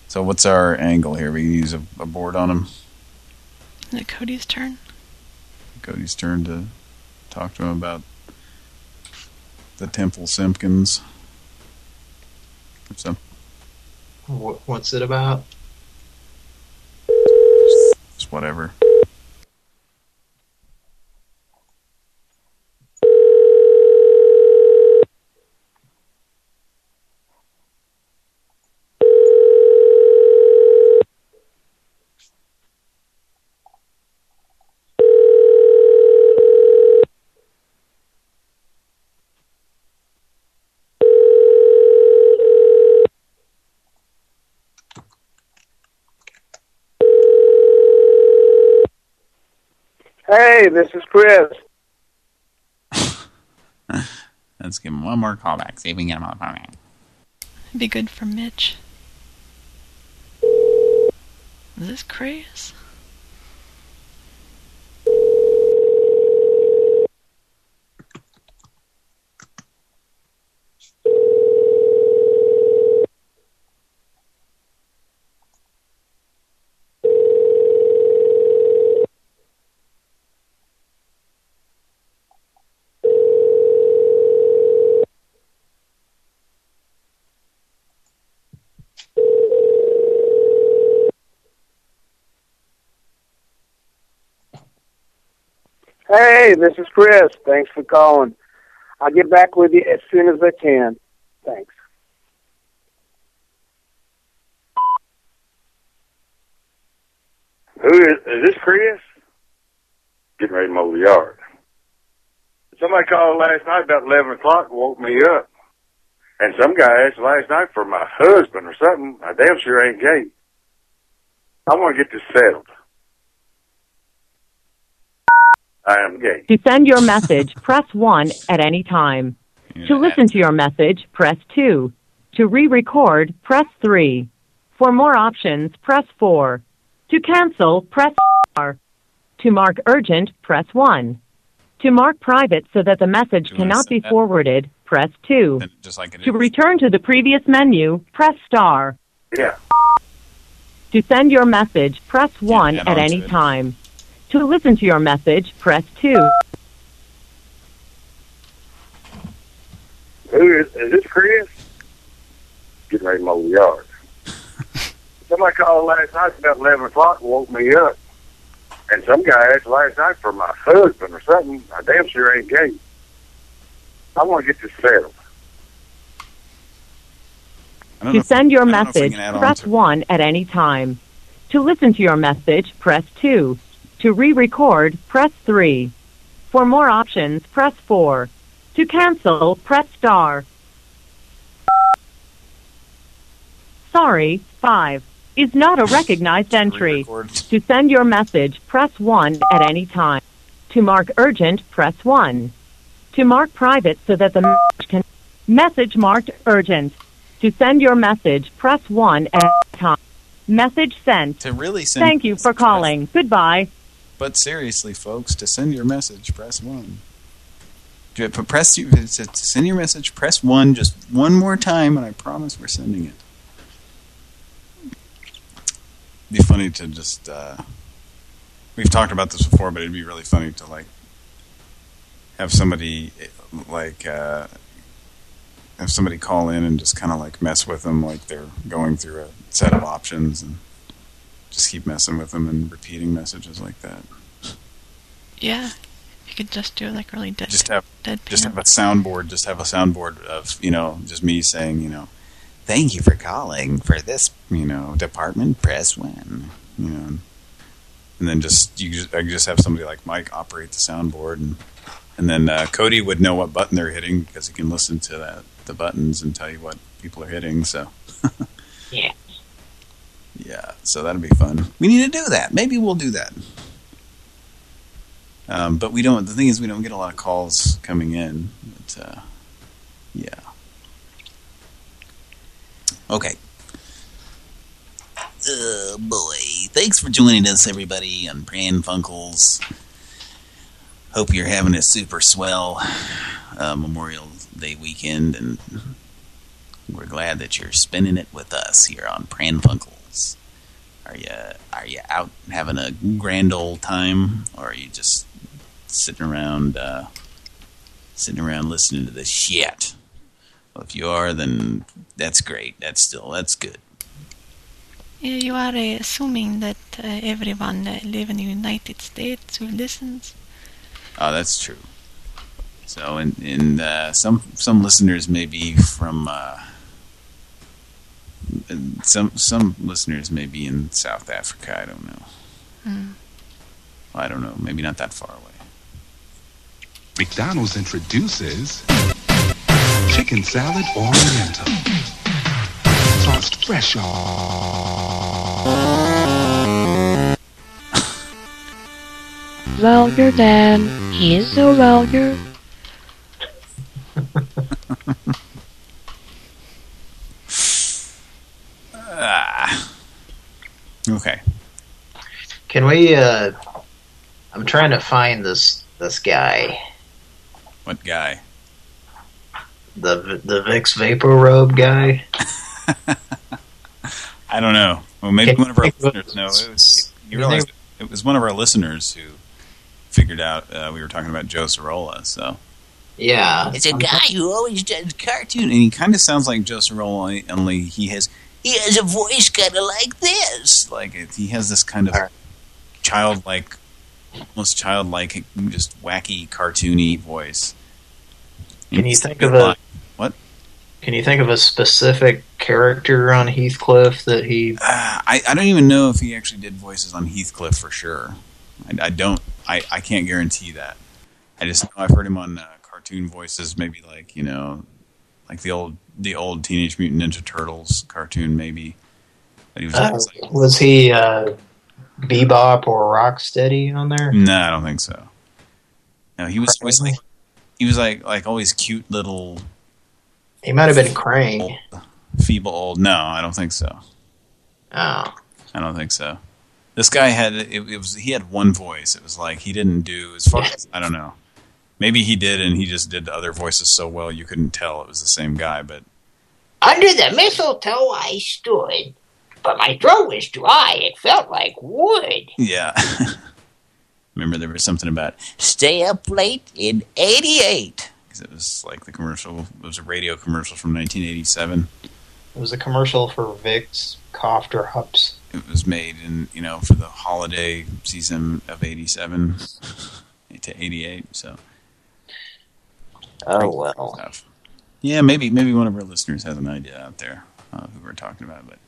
So what's our angle here? We use a, a board on them. Is it Cody's turn. Cody's turn to talk to him about the Temple Simpkins. Or some, Wh- What's it about? just whatever. Hey, this is Chris. Let's give him one more callback. See if we can get him on the phone. it'd be good for Mitch. Is this Chris? This is Chris. Thanks for calling. I'll get back with you as soon as I can. Thanks. Who is, is this Chris? Getting ready to mow the yard. Somebody called last night about 11 o'clock and woke me up. And some guy asked last night for my husband or something. I damn sure ain't gay. I want to get this settled. I am gay. To send your message, press 1 at any time. To listen to your message, press 2. To re-record, press 3. For more options, press 4. To cancel, press R. To mark urgent, press 1. To mark private so that the message cannot be forwarded, press 2. Just like To return to the previous menu, press star. Yeah. To send your message, press 1 add at any to it. time. To listen to your message, press 2. Who is, is this Chris? Getting ready to mow the yard. Somebody called last night about 11 o'clock and woke me up. And some guy asked last night for my husband or something. I damn sure ain't gay. I want to get this settled. To send your I don't know if we message, can add on press 1 at any time. To listen to your message, press 2. To re-record, press 3. For more options, press 4. To cancel, press star. Sorry, 5 is not a recognized entry. To send your message, press 1 at any time. To mark urgent, press 1. To mark private so that the message can message marked urgent. To send your message, press 1 at a time. Message sent. To really send Thank you for calling. Goodbye. But seriously, folks, to send your message, press one. To to press to to send your message, press one just one more time, and I promise we're sending it. Be funny to just. Uh, we've talked about this before, but it'd be really funny to like have somebody like uh, have somebody call in and just kind of like mess with them, like they're going through a set of options and just keep messing with them and repeating messages like that. Yeah. You could just do like really dead. just have deadpan. just have a soundboard. Just have a soundboard of you know just me saying you know, thank you for calling for this you know department. Press one. You know, and then just you just I could just have somebody like Mike operate the soundboard and and then uh, Cody would know what button they're hitting because he can listen to that the buttons and tell you what people are hitting. So. yeah, so that'd be fun. We need to do that. Maybe we'll do that. Um, but we don't. The thing is, we don't get a lot of calls coming in. But, uh, yeah. Okay. Oh boy! Thanks for joining us, everybody, on Pran Funkels. Hope you're having a super swell uh, Memorial Day weekend, and we're glad that you're spending it with us here on Pran Funkels. Are you are you out having a grand old time, or are you just sitting around uh, sitting around listening to this shit? Well, if you are, then that's great. That's still that's good. Yeah, you are assuming that uh, everyone uh, live in the United States who listens. Oh, that's true. So, in in uh, some some listeners may be from uh, some some listeners may be in South Africa. I don't know. Hmm. I don't know. Maybe not that far away. McDonald's introduces chicken salad oriental. Tossed fresh Vulgar Dan. He is so vulgar. Ah. Okay. Can we, uh, I'm trying to find this, this guy. What guy? The, the Vicks Vapor Rub guy. I don't know. Well, maybe Can one of our listeners. No, it was, you you realize it was one of our listeners who figured out uh, we were talking about Joe Sirola. So Yeah. it's a guy who always does cartoon, and he kind of sounds like Joe Sirola, only he has he has a voice kind of like this. Like it, he has this kind of childlike, almost childlike, just wacky, cartoony voice. Can you think of a line. what? Can you think of a specific character on Heathcliff that he? Uh, I, I don't even know if he actually did voices on Heathcliff for sure. I, I don't. I, I can't guarantee that. I just know I've heard him on uh, cartoon voices, maybe like you know, like the old the old Teenage Mutant Ninja Turtles cartoon, maybe. He was Uh, like, was he uh, Bebop or Rocksteady on there? no, I don't think so. No, he was always like he was like like always cute little He might have been Krang. feeble old. No, I don't think so. Oh. I don't think so. This guy had it, it was he had one voice. It was like he didn't do as far as I don't know. Maybe he did and he just did the other voices so well you couldn't tell it was the same guy, but Under the mistletoe I stood, but my throat was dry. It felt like wood. yeah. Remember there was something about stay up late in 88 because it was like the commercial it was a radio commercial from 1987. It was a commercial for Vicks cough drops. It was made in, you know, for the holiday season of 87 to 88, so Oh, well. stuff. Yeah, maybe maybe one of our listeners has an idea out there uh, who we're talking about. But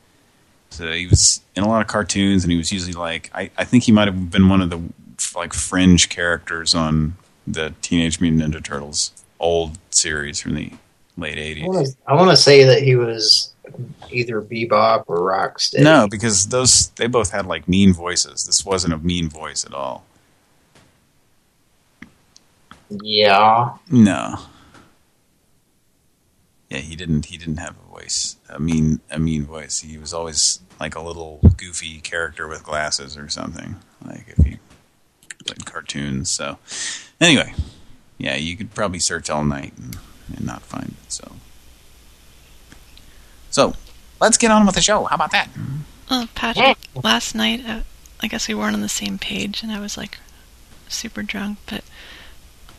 so he was in a lot of cartoons, and he was usually like I, I think he might have been one of the like fringe characters on the Teenage Mutant Ninja Turtles old series from the late '80s. I want to say that he was either Bebop or Rocksteady. No, because those they both had like mean voices. This wasn't a mean voice at all. Yeah. No. Yeah, he didn't. He didn't have a voice, a mean, a mean voice. He was always like a little goofy character with glasses or something. Like if he played cartoons. So, anyway, yeah, you could probably search all night and, and not find it. So, so let's get on with the show. How about that? Oh, Patrick, last night, uh, I guess we weren't on the same page, and I was like super drunk, but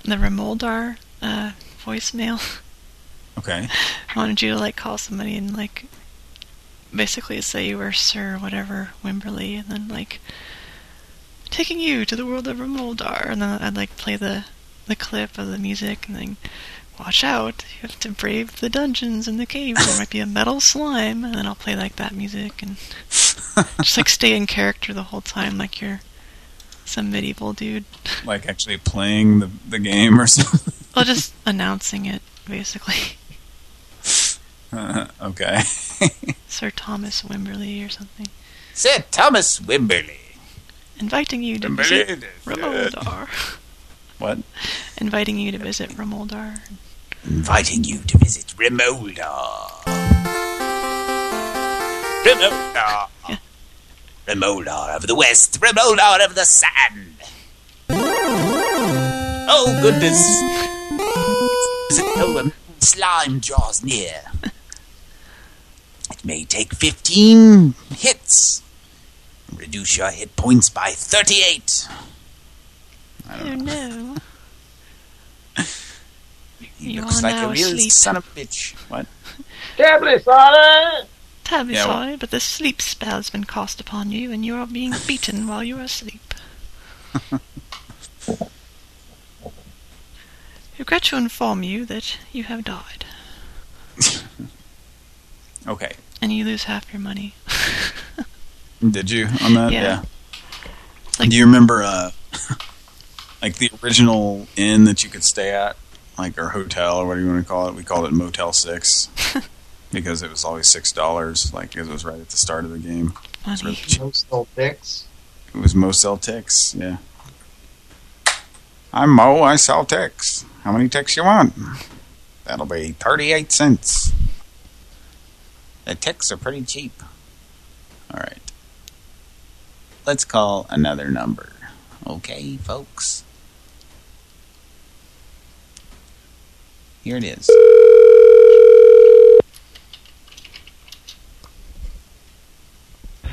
the Remoldar uh, voicemail Okay. I wanted you to like call somebody and like basically say you were Sir whatever Wimberly, and then like taking you to the world of Remoldar, and then I'd like play the the clip of the music, and then watch out, you have to brave the dungeons and the caves. There might be a metal slime, and then I'll play like that music and just like stay in character the whole time, like you're some medieval dude. Like actually playing the the game or something. Well, just announcing it basically. Uh, okay. Sir Thomas Wimberley or something. Sir Thomas Wimberley. Inviting you to Wimberley visit is Remoldar. What? Inviting you to visit Remoldar. Inviting you to visit Remoldar. Remoldar. Remoldar of the west, Remoldar of the sand. Oh, goodness. Oh, a um, slime draws near. It may take 15 hits. Reduce your hit points by 38. Oh no. He You looks like a real asleep. son of a bitch. What? Terribly sorry. Terribly Yeah, well- sorry, but the sleep spell has been cast upon you, and you are being beaten while you are asleep. Regret to inform you that you have died, Okay. and you lose half your money. Did you on that? Yeah. Do you remember uh like the original inn that you could stay at? Like our hotel or whatever you want to call it. We called it Motel Six. Because it was always six dollars, like it was right at the start of the game. It was really cheap. Mostel Dix. It was Mo sell ticks, yeah. I'm Mo, I sell ticks. How many ticks you want? That'll be 38 cents. The ticks are pretty cheap. Alright. Let's call another number. Okay, folks? Here it is.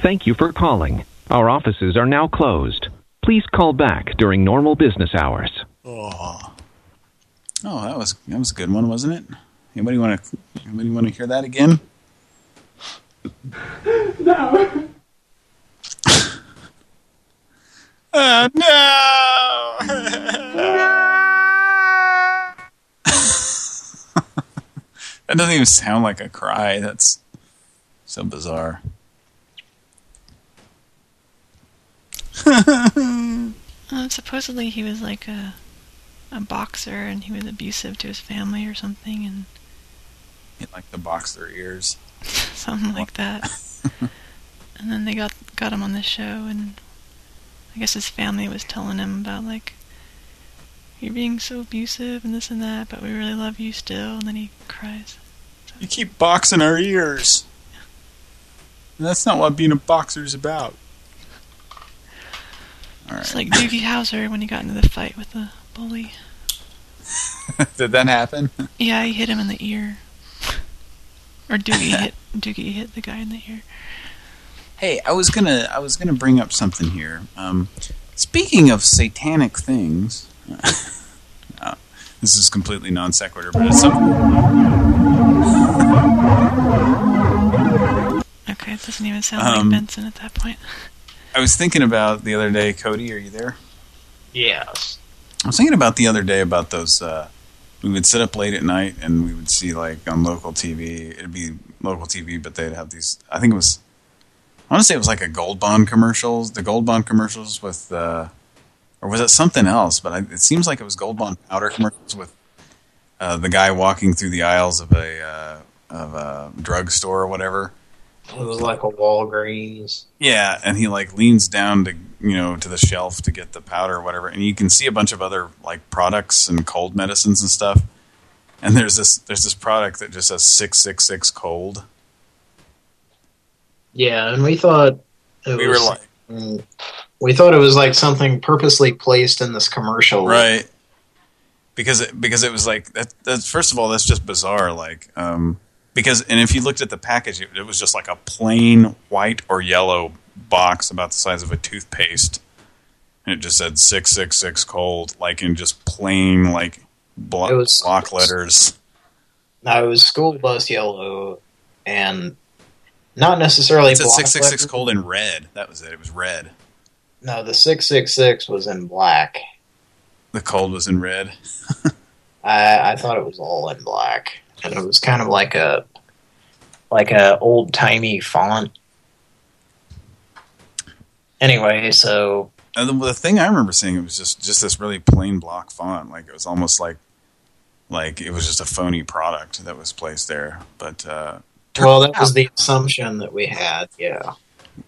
Thank you for calling. Our offices are now closed. Please call back during normal business hours. Oh. Oh, that was that was a good one, wasn't it? Anybody want to anybody want to hear that again? No. Oh no! that doesn't even sound like a cry. That's so bizarre. Uh, supposedly he was like a a boxer, and he was abusive to his family or something, and He like to box their ears. something like that. and then they got got him on the show, and I guess his family was telling him about like You're being so abusive and this and that, but we really love you still. And then he cries. You keep boxing our ears. That's not what being a boxer is about. Right. It's like Doogie Howser when he got into the fight with the bully. Did that happen? Yeah, he hit him in the ear. Or Doogie hit Doogie hit the guy in the ear. Hey, I was gonna I was gonna bring up something here. Um, speaking of satanic things, uh, this is completely non sequitur, but it's something. Okay, it doesn't even sound Um, like Benson at that point. I was thinking about the other day. Cody, are you there? Yes. I was thinking about the other day about those. Uh, we would sit up late at night and we would see like on local TV. It'd be local TV, but they'd have these. I think it was. I want to say it was like a Gold Bond commercials. The Gold Bond commercials with, uh, or was it something else? But I, it seems like it was Gold Bond powder commercials with uh, the guy walking through the aisles of a uh, of a drugstore or whatever. It was like a Walgreens. Yeah, and he like leans down to you know to the shelf to get the powder or whatever, and you can see a bunch of other like products and cold medicines and stuff. And there's this there's this product that just says six six six cold. Yeah, and we thought it We was, were like- mm, we thought it was like something purposely placed in this commercial. Right. Because it, because it was like that. That's first of all, that's just bizarre. Like, um, because and if you looked at the package, it, it was just like a plain white or yellow box about the size of a toothpaste, and it just said six six six cold, like in just plain like block, was- block letters. No, it was school bus yellow, and not necessarily. It said six six six cold in red. That was it. It was red. No, the six six six was in black. The cold was in red. I I thought it was all in black, and it was kind of like a like a old timey font. Anyway, so And the, the thing I remember seeing it was just just this really plain block font. Like it was almost like like it was just a phony product that was placed there. But uh, well, that was the assumption that we had. Yeah.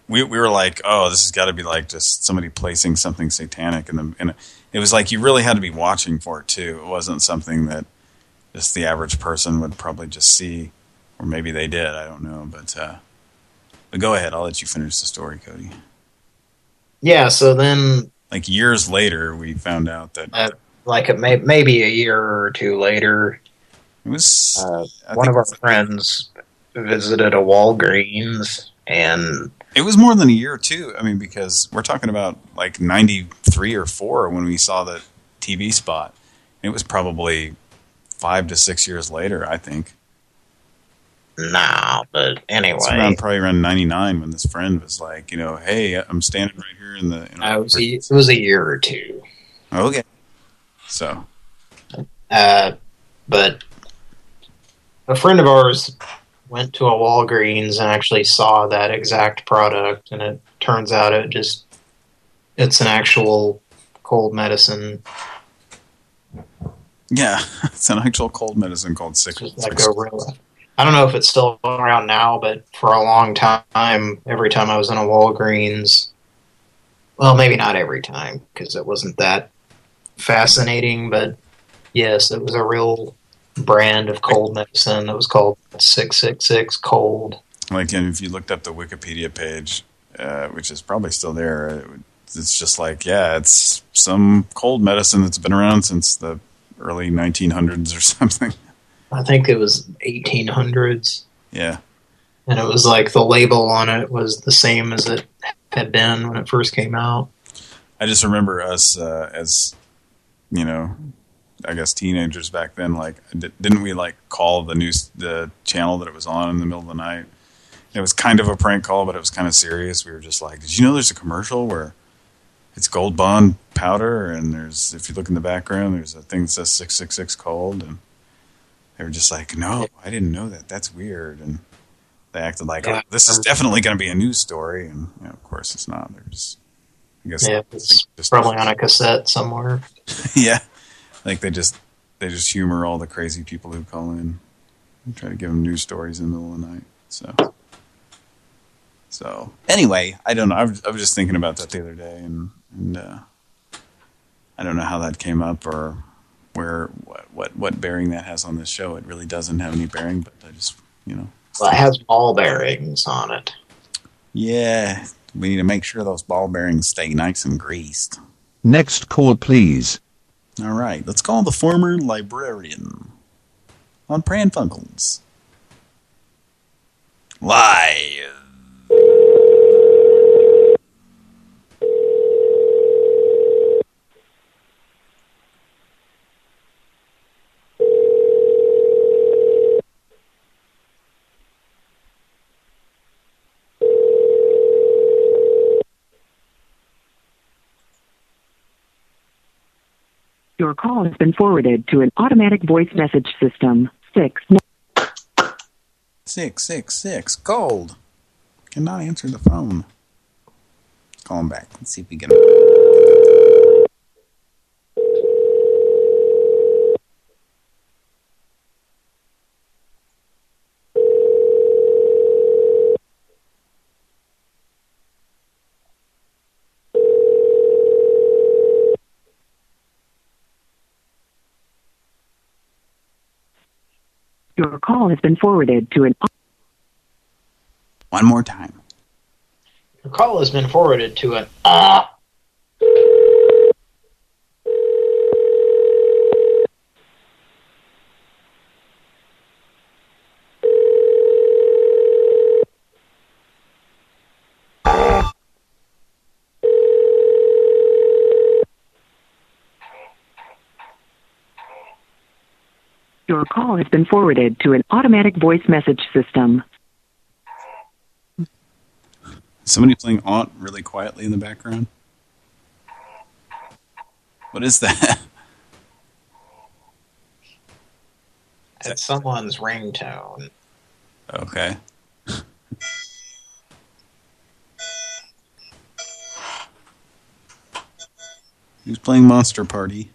we we were like, oh, this has got to be like just somebody placing something satanic in the. And it was like you really had to be watching for it too. It wasn't something that just the average person would probably just see, or maybe they did. I don't know, but uh, but go ahead. I'll let you finish the story, Cody. Yeah, so then, Like years later, we found out that uh, like a, may, maybe a year or two later, it was uh, one of our friends visited a Walgreens, and It was more than a year or two. I mean, because we're talking about like 93 or 4 when we saw the TV spot. It was probably five to six years later, I think. nah, but anyway, It's around probably around 99 when this friend was like, you know, hey, I'm standing right here in the... In uh, it, was a, it was a year or two. okay. So, Uh, but a friend of ours went to a Walgreens and actually saw that exact product, and it turns out it just it's an actual cold medicine, yeah, it's an actual cold medicine called six. like six- a. I don't know if it's still around now, but for a long time, every time I was in a Walgreens, well, maybe not every time because it wasn't that fascinating, but yes, it was a real brand of cold medicine that was called 666 cold. Like, and if you looked up the Wikipedia page, uh, which is probably still there, it's just like, yeah, it's some cold medicine that's been around since the early 1900s or something. I think it was 1800s, Yeah. and it was like the label on it was the same as it had been when it first came out. I just remember us uh, as, you know, I guess teenagers back then. Like, didn't we like call the news the channel that it was on in the middle of the night? It was kind of a prank call, but it was kind of serious. We were just like, "Did you know there's a commercial where it's Gold Bond powder, and there's if you look in the background, there's a thing that says six six six cold." And they were just like, "No, I didn't know that. That's weird." And they acted like, "Oh, this is definitely going to be a news story," and you know, of course, it's not. They're just, I guess, Yeah, it's probably on a cassette somewhere. yeah, like they just they just humor all the crazy people who call in and try to give them news stories in the middle of the night. So, so anyway, I don't know. I was, I was just thinking about that the other day, and and uh, I don't know how that came up or where what, what what bearing that has on this show. It really doesn't have any bearing, but I just you know. Well, it has ball bearings on it. Yeah, we need to make sure those ball bearings stay nice and greased. Next call, please. All right, let's call the former librarian on Pran Funkels. Live. Your call has been forwarded to an automatic voice message system. Six. Six six six gold. Cannot answer the phone. Call him back. Let's see if we get him. Your call has been forwarded to an. One more time. Your call has been forwarded to an. Uh, call has been forwarded to an automatic voice message system. Somebody playing Aunt really quietly in the background. What is that? It's someone's ringtone. Okay. Who's playing Monster Party?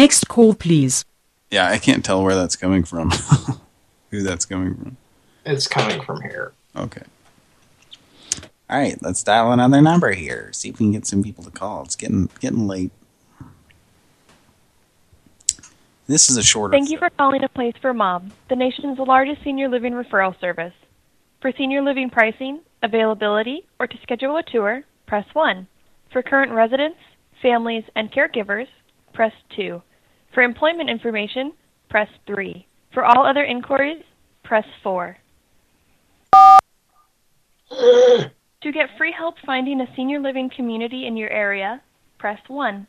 Next call, please. Yeah, I can't tell where that's coming from. Who that's coming from. It's coming from here. Okay. All right, let's dial another number here. See if we can get some people to call. It's getting getting late. This is a shorter. Thank you for calling a place for mom, the nation's largest senior living referral service. For senior living pricing, availability, or to schedule a tour, press 1. For current residents, families, and caregivers, press 2. For employment information, press 3. For all other inquiries, press 4. to get free help finding a senior living community in your area, press 1.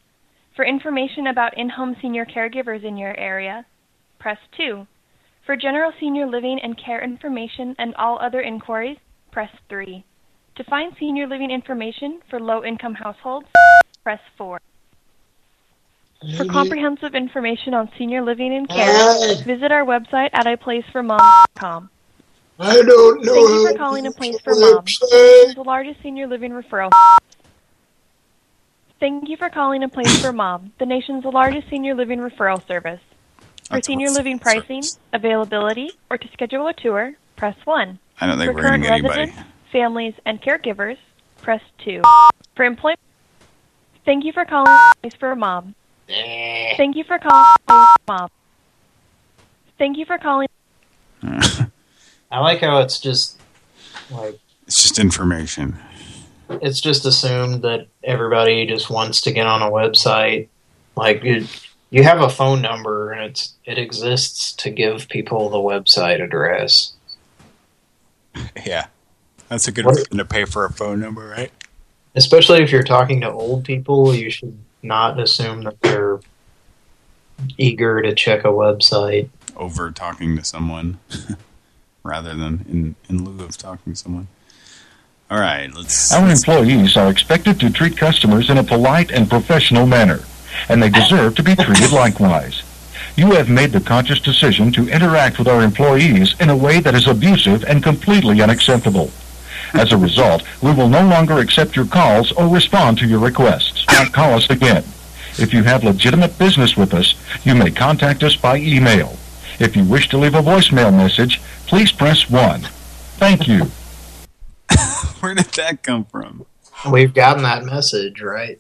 For information about in-home senior caregivers in your area, press 2. For general senior living and care information and all other inquiries, press 3. To find senior living information for low-income households, press 4. For comprehensive information on senior living and care, visit our website at aplaceformom.com. I don't know. Thank you for calling a place for mom, the largest senior living referral. Thank you for calling a place for mom, the nation's largest senior living referral service. For senior living pricing, availability, or to schedule a tour, press 1. I don't think For we're going current to get anybody. residents, families, and caregivers, press 2. For employment, thank you for calling a place for mom. Eh. Thank you for calling mom. Thank you for calling. I like how it's just like It's just information. it's just assumed that everybody just wants to get on a website. Like it, you have a phone number and it's it exists to give people the website address. Yeah. That's a good What- reason to pay for a phone number, right? Especially if you're talking to old people, you should not assume that they're eager to check a website. Over talking to someone rather than in, in lieu of talking to someone. All right, let's... Our employees are expected to treat customers in a polite and professional manner, and they deserve to be treated likewise. You have made the conscious decision to interact with our employees in a way that is abusive and completely unacceptable. As a result, we will no longer accept your calls or respond to your requests. Don't call us again. If you have legitimate business with us, you may contact us by email. If you wish to leave a voicemail message, please press 1. Thank you. Where did that come from? We've gotten that message, right?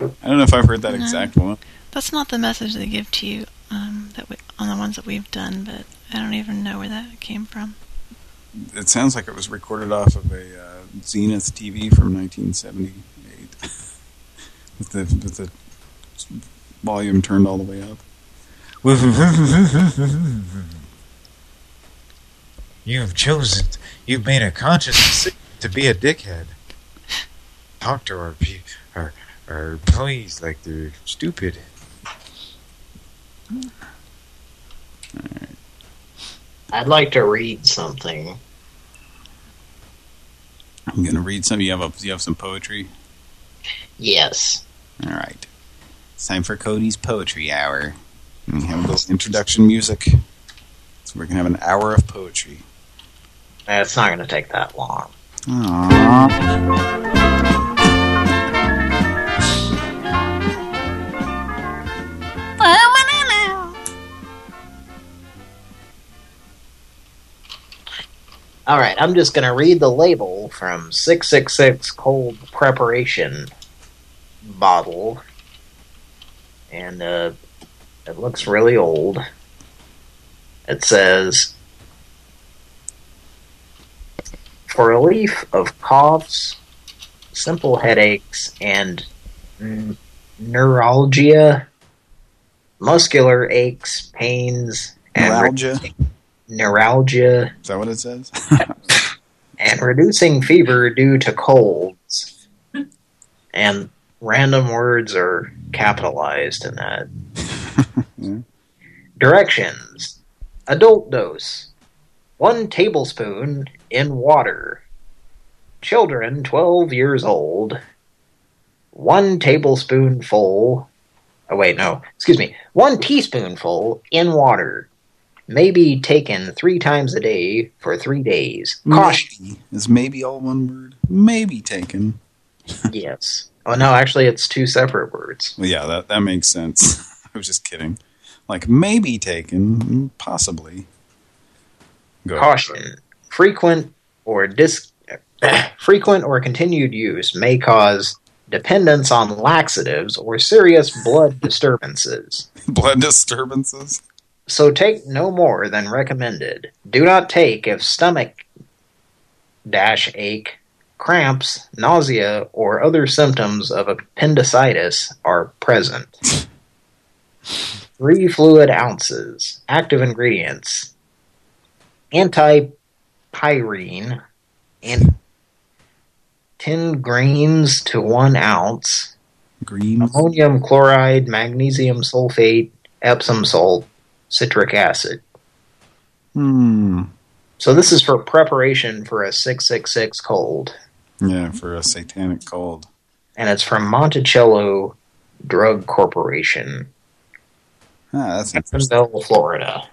I don't know if I've heard that No. exact one. That's not the message they give to you um, that we, on the ones that we've done, but I don't even know where that came from. It sounds like it was recorded off of a uh, Zenith TV from 1978, with the with the volume turned all the way up. You have chosen, you've made a conscious decision to be a dickhead. Talk to our, our, our employees like they're stupid. I'd like to read something. I'm gonna read some. You have a, you have some poetry. Yes. All right. It's time for Cody's poetry hour. We have a little introduction music. So we're gonna have an hour of poetry. It's not going to take that long. All right, I'm just going to read the label from 666 Cold Preparation bottle. And uh, it looks really old. It says, For relief of coughs, simple headaches, and neuralgia, muscular aches, pains, and Neuralgia? Neuralgia, Is that what it says? and reducing fever due to colds. And random words are capitalized in that. Directions. Adult dose. One tablespoon in water. Children 12 years old. One tablespoonful. Oh, wait, no. Excuse me. One teaspoonful in water. May be taken three times a day for three days. Caution. Is maybe all one word? Maybe taken. yes. Oh, no, actually, it's two separate words. Well, yeah, that, that makes sense. I was just kidding. Like, maybe taken, possibly. Go ahead. Caution. Frequent or dis frequent or continued use may cause dependence on laxatives or serious blood disturbances. Blood disturbances? So take no more than recommended. Do not take if stomach dash ache, cramps, nausea, or other symptoms of appendicitis are present. Three fluid ounces. Active ingredients. Antipyrine and 10 grains to 1 ounce. Green. Ammonium chloride, magnesium sulfate, Epsom salt, citric acid. Hmm. So this is for preparation for a 666 cold. Yeah, for a satanic cold. And it's from Monticello Drug Corporation. Ah, that's Jacksonville, Florida.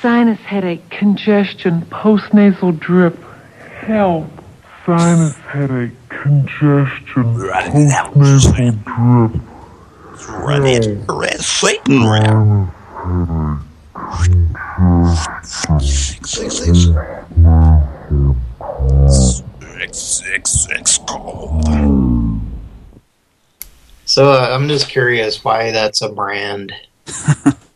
Sinus headache, congestion, postnasal drip. Help. Sinus headache, congestion, postnasal drip. Run it, red Satan round. Six, six, six. Six, six, six, cold. So uh, I'm just curious why that's a brand.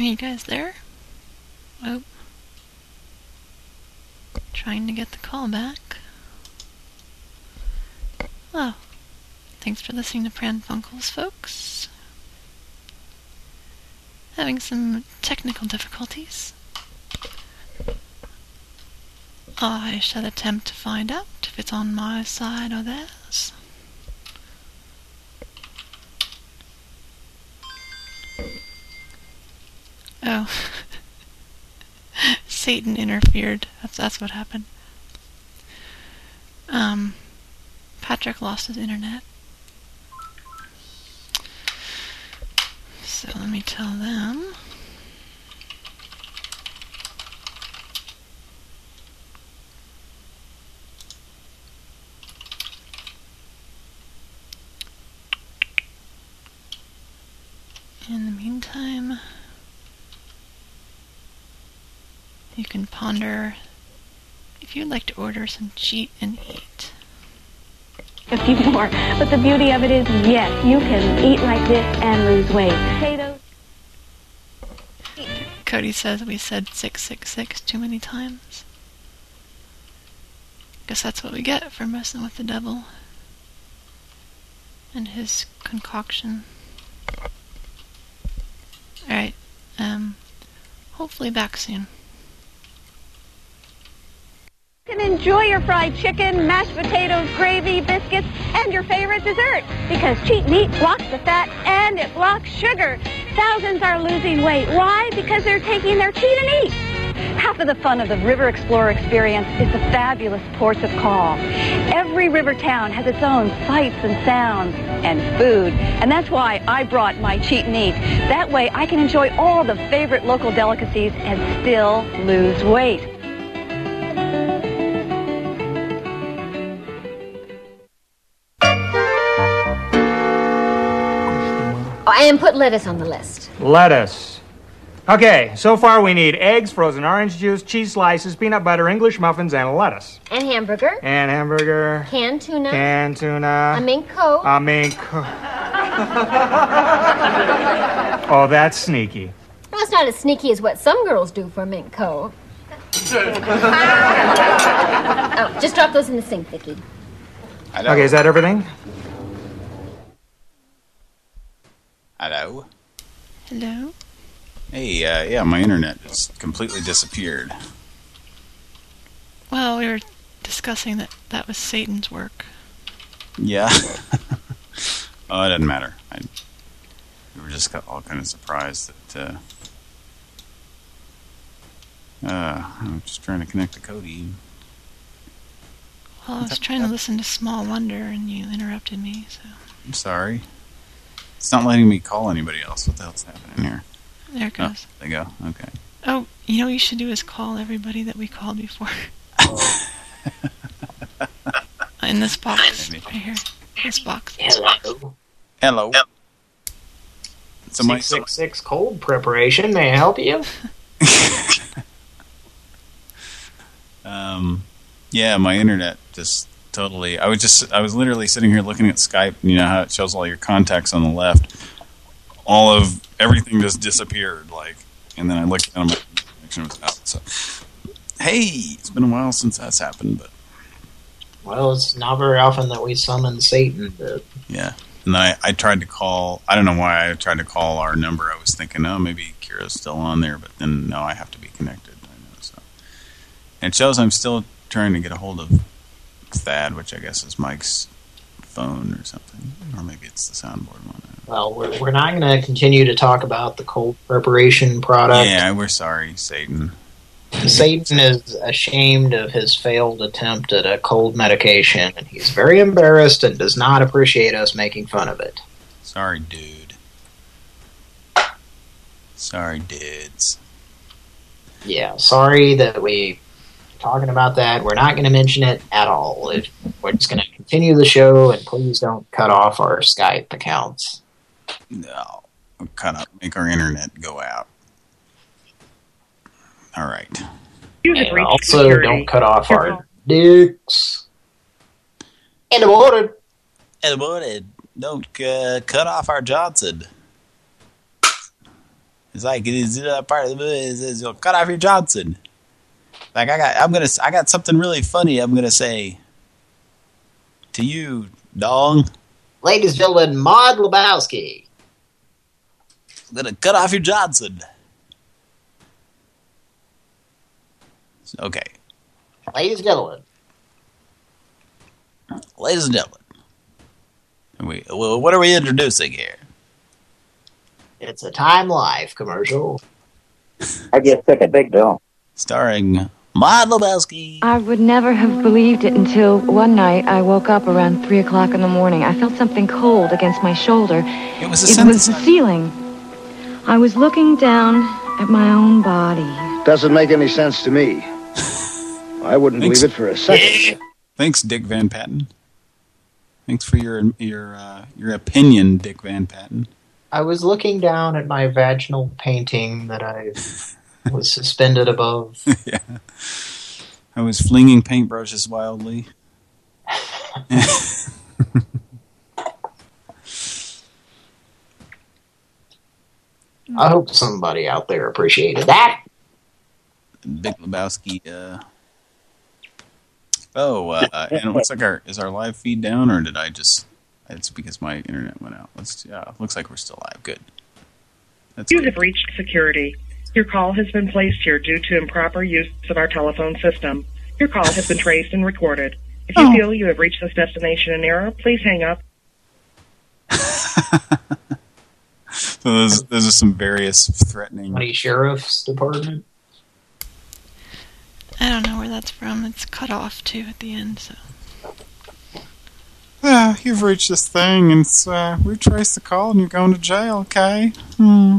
Are you guys there? Oh. Trying to get the call back. Oh. Thanks for listening to Pran Funkels, folks. Having some technical difficulties. I shall attempt to find out if it's on my side or theirs. Oh. Satan interfered. That's, that's what happened. Um, Patrick lost his internet. So let me tell them. In the meantime... you can ponder if you'd like to order some cheat and eat. a few more. But the beauty of it is, yes, you can eat like this and lose weight. Potatoes. Cody says we said 666 too many times. Guess that's what we get for messing with the devil. And his concoction. Alright, um, hopefully back soon. Can enjoy your fried chicken, mashed potatoes, gravy, biscuits, and your favorite dessert. Because cheat meat blocks the fat and it blocks sugar. Thousands are losing weight. Why? Because they're taking their cheat and eat. Half of the fun of the River Explorer experience is the fabulous ports of call. Every river town has its own sights and sounds and food. And that's why I brought my cheat and eat. That way I can enjoy all the favorite local delicacies and still lose weight. Oh, and put lettuce on the list. Lettuce. Okay, so far we need eggs, frozen orange juice, cheese slices, peanut butter, English muffins, and lettuce. And hamburger. And hamburger. Canned tuna. Canned tuna. A mink coat. A mink coat. oh, that's sneaky. Well, it's not as sneaky as what some girls do for a mink coat. oh, just drop those in the sink, Vicky. Okay, is that everything? Hello. Hello? Hey, uh, yeah, my internet just completely disappeared. Well, we were discussing that that was Satan's work. Yeah. oh, it doesn't matter. I, we were just got all kind of surprised that. Uh, uh, I'm just trying to connect to Cody. Well, I was trying to listen to Small Wonder and you interrupted me, so. I'm sorry. It's not letting me call anybody else. What the hell's happening here? There it Oh, goes. there you go. Okay. Oh, you know what you should do is call everybody that we called before. In this box, right here. This box. Hello. Hello. So my- 666 cold preparation. May I help you? Um, yeah, my internet just totally. I was just, I was literally sitting here looking at Skype. You know how it shows all your contacts on the left. All of everything just disappeared, like, and then I looked and my connection was out. So, hey, it's been a while since that's happened, but Well, it's not very often that we summon Satan, but yeah. And I, I tried to call. I don't know why I tried to call our number. I was thinking, oh, maybe Kira's still on there, but then no, I have to be connected. I know so. And it shows I'm still trying to get a hold of Thad, which I guess is Mike's phone or something, or maybe it's the soundboard one. well, we're, we're not going to continue to talk about the cold preparation product. Yeah, we're sorry, Satan. Satan is ashamed of his failed attempt at a cold medication, and he's very embarrassed and does not appreciate us making fun of it. Sorry, dude. Sorry, dudes. Yeah, sorry that we talking about that. We're not going to mention it at all. If we're just going to continue the show, and please don't cut off our Skype accounts. No, kind of make our internet go out. All right. And also, don't cut off our dicks. And aborted. And aborted. Don't uh, cut off our Johnson. It's like it is uh, part of the movie. It says, "You'll cut off your Johnson." Like I got, I'm gonna, I got something really funny. I'm gonna say to you, dong. Ladies and gentlemen, Maude Lebowski. I'm gonna cut off your Johnson. Okay, Ladies and gentlemen. ladies and gentlemen. Are we, well, what are we introducing here? It's a Time Life commercial. I just took a big bill. Starring Maude Lebowski. I would never have believed it until one night I woke up around 3 o'clock in the morning. I felt something cold against my shoulder. It was a It sense was the ceiling. I was looking down at my own body. Doesn't make any sense to me. I wouldn't Thanks. believe it for a second. Thanks, Dick Van Patten. Thanks for your your uh, your opinion, Dick Van Patten. I was looking down at my vaginal painting that I was suspended above. yeah. I was flinging paintbrushes wildly. I hope somebody out there appreciated that. Big Lebowski. Uh... Oh, uh, and it looks like our is our live feed down, or did I just? It's because my internet went out. Let's. Yeah, looks like we're still live. Good. That's you have reached security. Your call has been placed here due to improper use of our telephone system. Your call has been traced and recorded. If you Oh. feel you have reached this destination in error, please hang up. So those those are some various threatening. County Sheriff's Department. I don't know where that's from. It's cut off too at the end, so. Yeah, you've reached this thing, and uh, we traced the call, and you're going to jail. Okay. Hmm.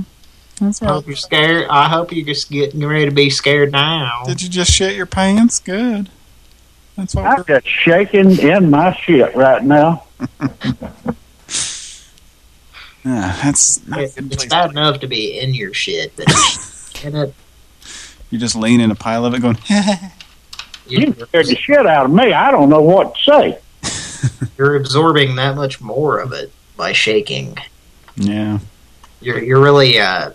That's I right. hope you're scared. I hope you're just getting ready to be scared now. Did you just shit your pants? Good. That's what I'm just shaking in my shit right now. Yeah, that's not a it's place. bad enough to be in your shit, but in it, You're just laying in a pile of it, going. You scared the shit out of me. I don't know what to say. you're absorbing that much more of it by shaking. yeah. You're you're really uh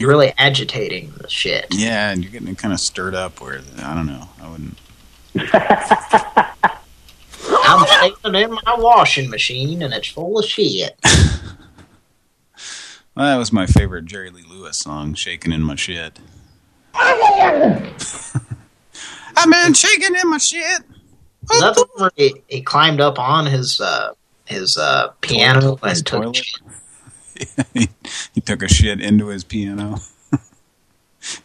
you're really agitating the shit. Yeah, and you're getting kind of stirred up. Where I don't know. I wouldn't. I'm shaking in my washing machine and it's full of shit. Well, that was my favorite Jerry Lee Lewis song, "Shaking in My Shit." I've been shaking in my shit. Is that the one where he, he climbed up on his uh his uh piano His and took toilet. he, took a shit into his piano, you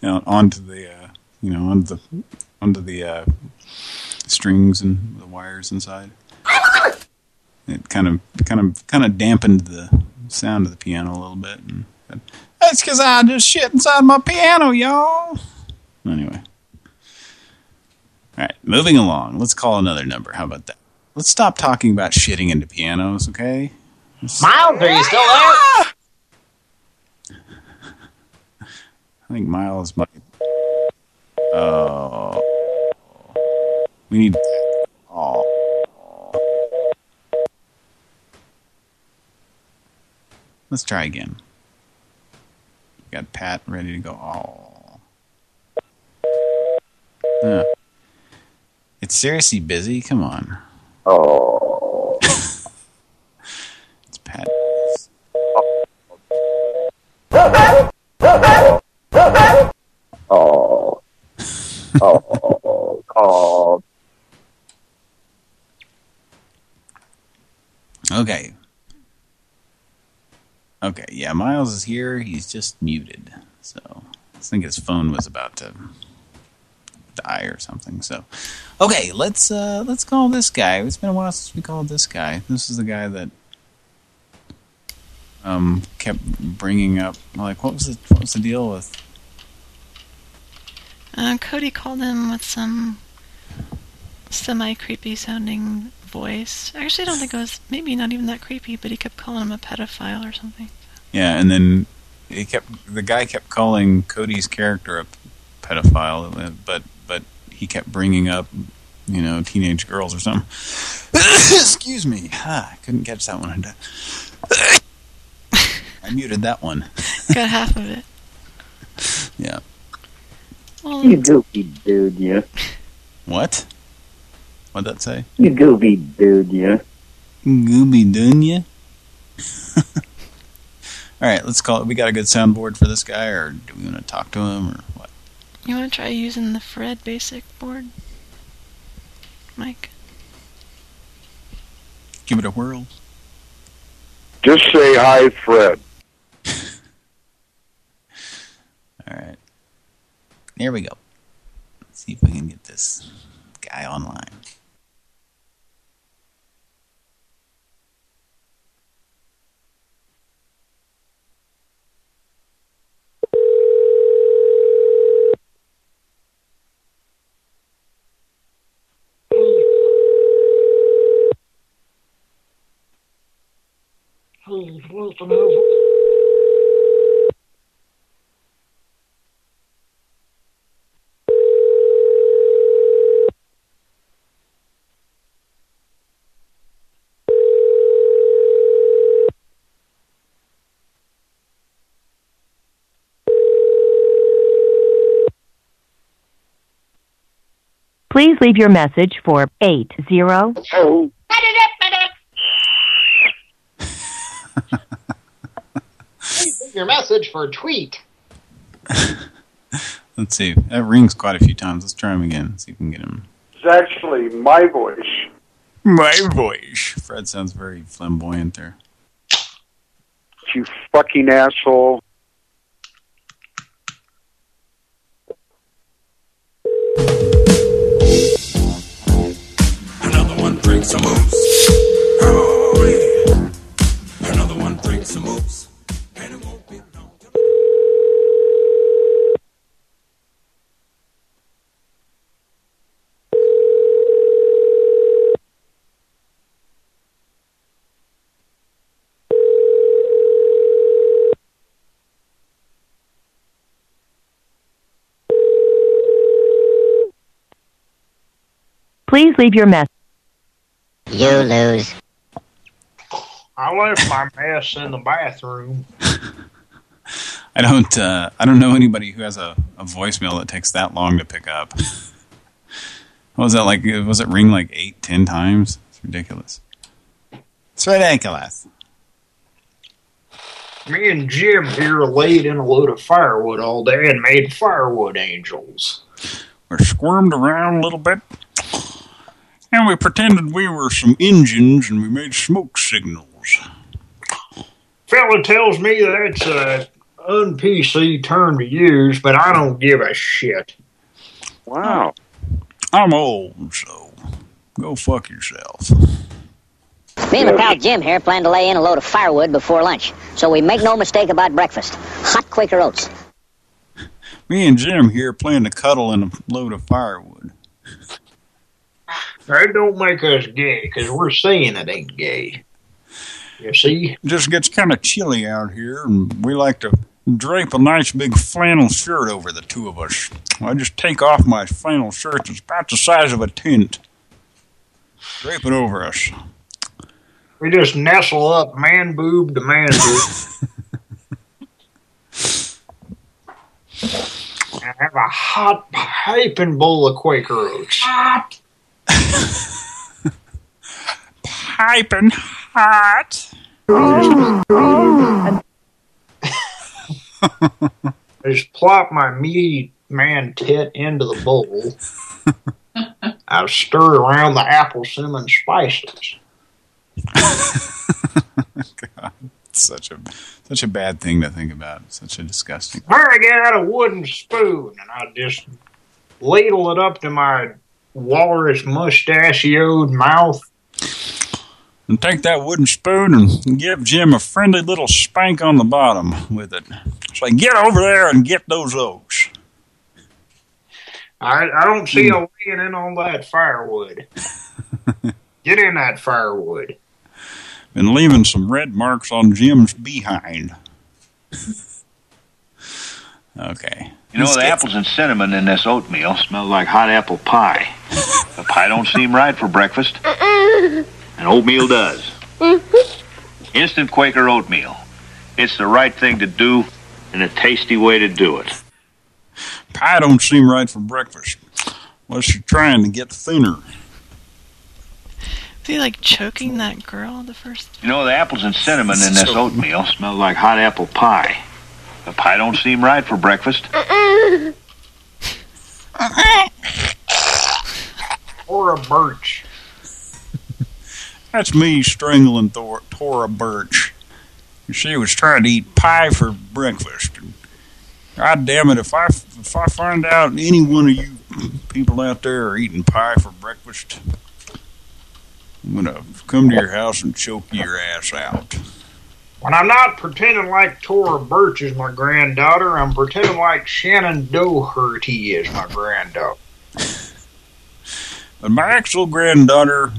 know, onto the, uh, you know, onto the, onto the uh, strings and the wires inside. It kind of, kind of, kind of dampened the sound of the piano a little bit. And that's because I just shit inside my piano, y'all. Anyway. All right, moving along. Let's call another number. How about that? Let's stop talking about shitting into pianos, okay? Miles, are you still there? I think Miles might. Oh, we need. Oh, let's try again. Got Pat ready to go. Oh, yeah. It's seriously busy. Come on. Oh. it's Pat. Oh. Oh. Oh. oh, Okay. Okay, yeah, Miles is here. He's just muted. So, I think his phone was about to die or something. So, okay, let's uh let's call this guy. It's been a while since we called this guy. This is the guy that um kept bringing up like what was the what was the deal with Uh, Cody called him with some semi-creepy sounding voice. Actually, I don't think it was, maybe not even that creepy, but he kept calling him a pedophile or something. Yeah, and then he kept the guy kept calling Cody's character a pedophile, but but he kept bringing up, you know, teenage girls or something. Excuse me, ah, I couldn't catch that one. I muted that one. Got half of it. Yeah. Well, You goofy dude, you. What? What'd that say? You goofy dude, you. Gooby Dunya. All right, let's call it. We got a good soundboard for this guy, or do we want to talk to him, or what? you want to try using the Fred basic board? Mike? Give it a whirl. Just say hi, Fred. All right. There we go. Let's see if we can get this guy online. Please, please, please, leave your message for 80. Please leave your message for a tweet. Let's see. That rings quite a few times. Let's try him again. See if we can get him. It's actually my voice. My voice. Fred sounds very flamboyant there. You fucking asshole. Yeah. Another one moose. And it won't be long. Please leave your message. You lose. I left my mess in the bathroom. I don't. Uh, I don't know anybody who has a, a voicemail that takes that long to pick up. What was that like? Was it ring like eight, ten times? It's ridiculous. It's ridiculous. Me and Jim here laid in a load of firewood all day and made firewood angels. We squirmed around a little bit, and we pretended we were some engines, and we made smoke signals. Fella tells me that's a un-PC term to use, but I don't give a shit. Wow. I'm old, so go fuck yourself. Me and my pal Jim here plan to lay in a load of firewood before lunch, so we make no mistake about breakfast. Hot Quaker Oats. Me and Jim here plan to cuddle in a load of firewood. That don't make us gay, because we're saying it ain't gay. You see? It just gets kind of chilly out here, and we like to drape a nice big flannel shirt over the two of us. I just take off my flannel shirt. It's about the size of a tent. Drape it over us. We just nestle up man boob to man boob. and have a hot piping bowl of Quaker Oats. Hot. Piping hot. I just plop my meaty man tit into the bowl. I stir around the apple cinnamon spices. God, such a such a bad thing to think about. Such a disgusting. There I get out a wooden spoon and I just ladle it up to my walrus mustachioed mouth. And take that wooden spoon and give Jim a friendly little spank on the bottom with it. Say, get over there and get those oats. I, I don't see a hmm. laying in on that firewood. Get in that firewood. Been leaving some red marks on Jim's behind. okay. You know, the apples and cinnamon in this oatmeal smell like hot apple pie. the pie don't seem right for breakfast, and oatmeal does. Instant Quaker oatmeal. It's the right thing to do and a tasty way to do it. Pie don't seem right for breakfast. Unless you're trying to get thinner. Is he like choking that girl the first? You know, the apples and cinnamon in this oatmeal smell like hot apple pie. The pie don't seem right for breakfast, Or a birch. That's me strangling Thor Thora Birch. She was trying to eat pie for breakfast. And God damn it, if I if I find out any one of you people out there are eating pie for breakfast, I'm gonna come to your house and choke your ass out. When I'm not pretending like Thora Birch is my granddaughter, I'm pretending like Shannen Doherty is my granddaughter. But my actual granddaughter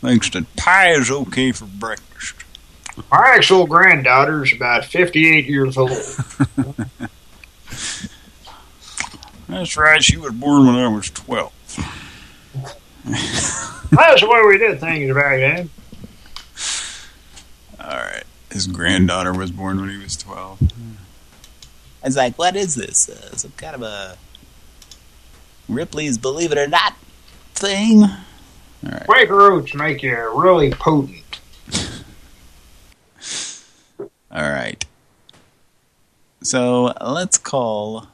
thinks that pie is okay for breakfast. My actual granddaughter is about 58 years old. That's right. She was born when I was 12. That's the way we did things back then. All right. His granddaughter was born when he was 12. I was like, what is this? Uh, some kind of a Ripley's Believe It or Not thing? All right. Quaker Oats make you really potent. All right. So let's call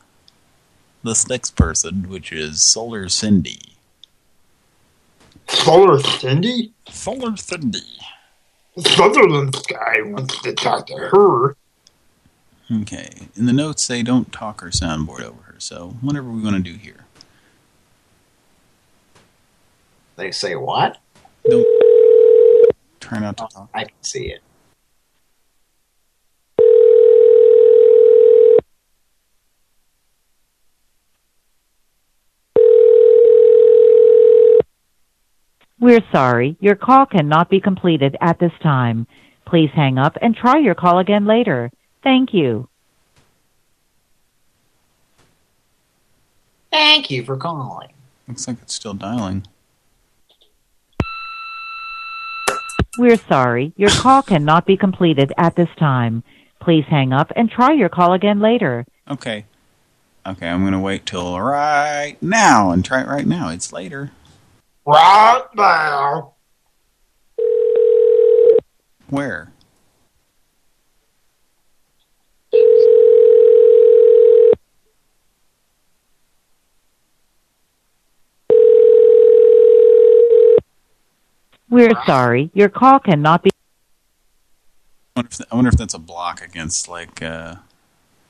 this next person, which is Solar Cindy. Solar Cindy? Solar Cindy. Sutherland guy wants to talk to her. Okay. In the notes, they don't talk or soundboard over her, so whatever we want to do here. They say what? Don't turn not to talk. I can see it. We're sorry. Your call cannot be completed at this time. Please hang up and try your call again later. Thank you. Thank you for calling. Looks like it's still dialing. We're sorry. Your call cannot be completed at this time. Please hang up and try your call again later. Okay. Okay, I'm going to wait till right now and try it right now. It's later. Right now. Where? We're sorry. Your call cannot be. I wonder if, I wonder if that's a block against like uh,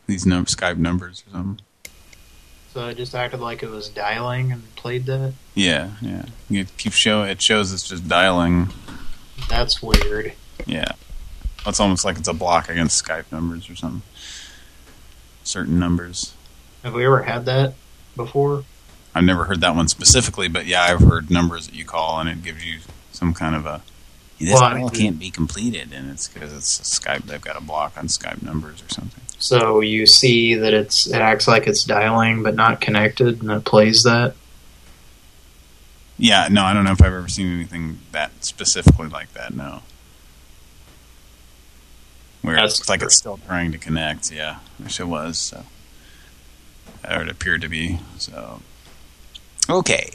these num Skype numbers or something. So it just acted like it was dialing and played that? Yeah, yeah. You keep show it shows it's just dialing. That's weird. Yeah. It's almost like it's a block against Skype numbers or something. Certain numbers. Have we ever had that before? I've never heard that one specifically, but yeah, I've heard numbers that you call and it gives you some kind of a this Well, I call mean- can't be completed, and it's because it's a Skype. They've got a block on Skype numbers or something. So you see that it's it acts like it's dialing but not connected and it plays that? Yeah, no, I don't know if I've ever seen anything that specifically like that. No, where it looks like it's still trying to connect. Yeah, wish it was. So, or it appeared to be. So, okay,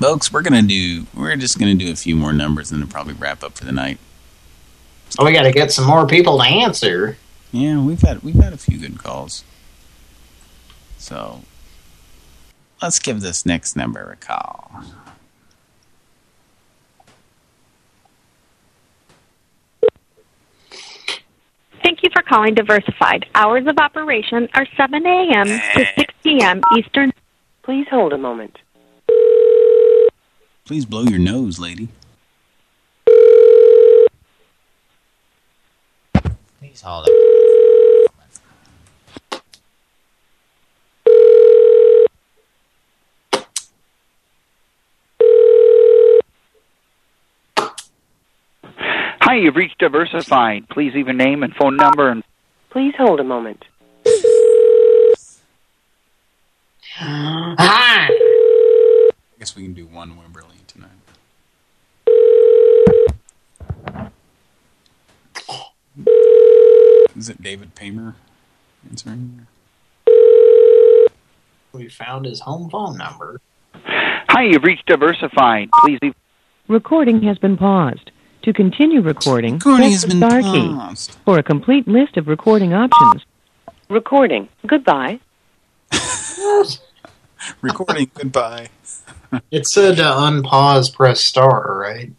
folks, we're gonna do. We're just gonna do a few more numbers and then probably wrap up for the night. Oh, we got to get some more people to answer. Yeah, we've had we've had a few good calls. So let's give this next number a call. Thank you for calling Diversified. Hours of operation are 7 a.m. to 6 p.m. Eastern. Please hold a moment. Please blow your nose, lady. Please hold it. Hi, you've reached Diversified. Please leave a name and phone number and Please hold a moment. Hi. I guess we can do one Wimberly tonight. Is it David Paymer answering? We found his home phone number. Hi, you've reached Diversified. Please leave Recording has been paused. To continue recording, Recording press the star paused. key. For a complete list of recording options, Recording. Goodbye. Recording, goodbye. It said to unpause, press star, right?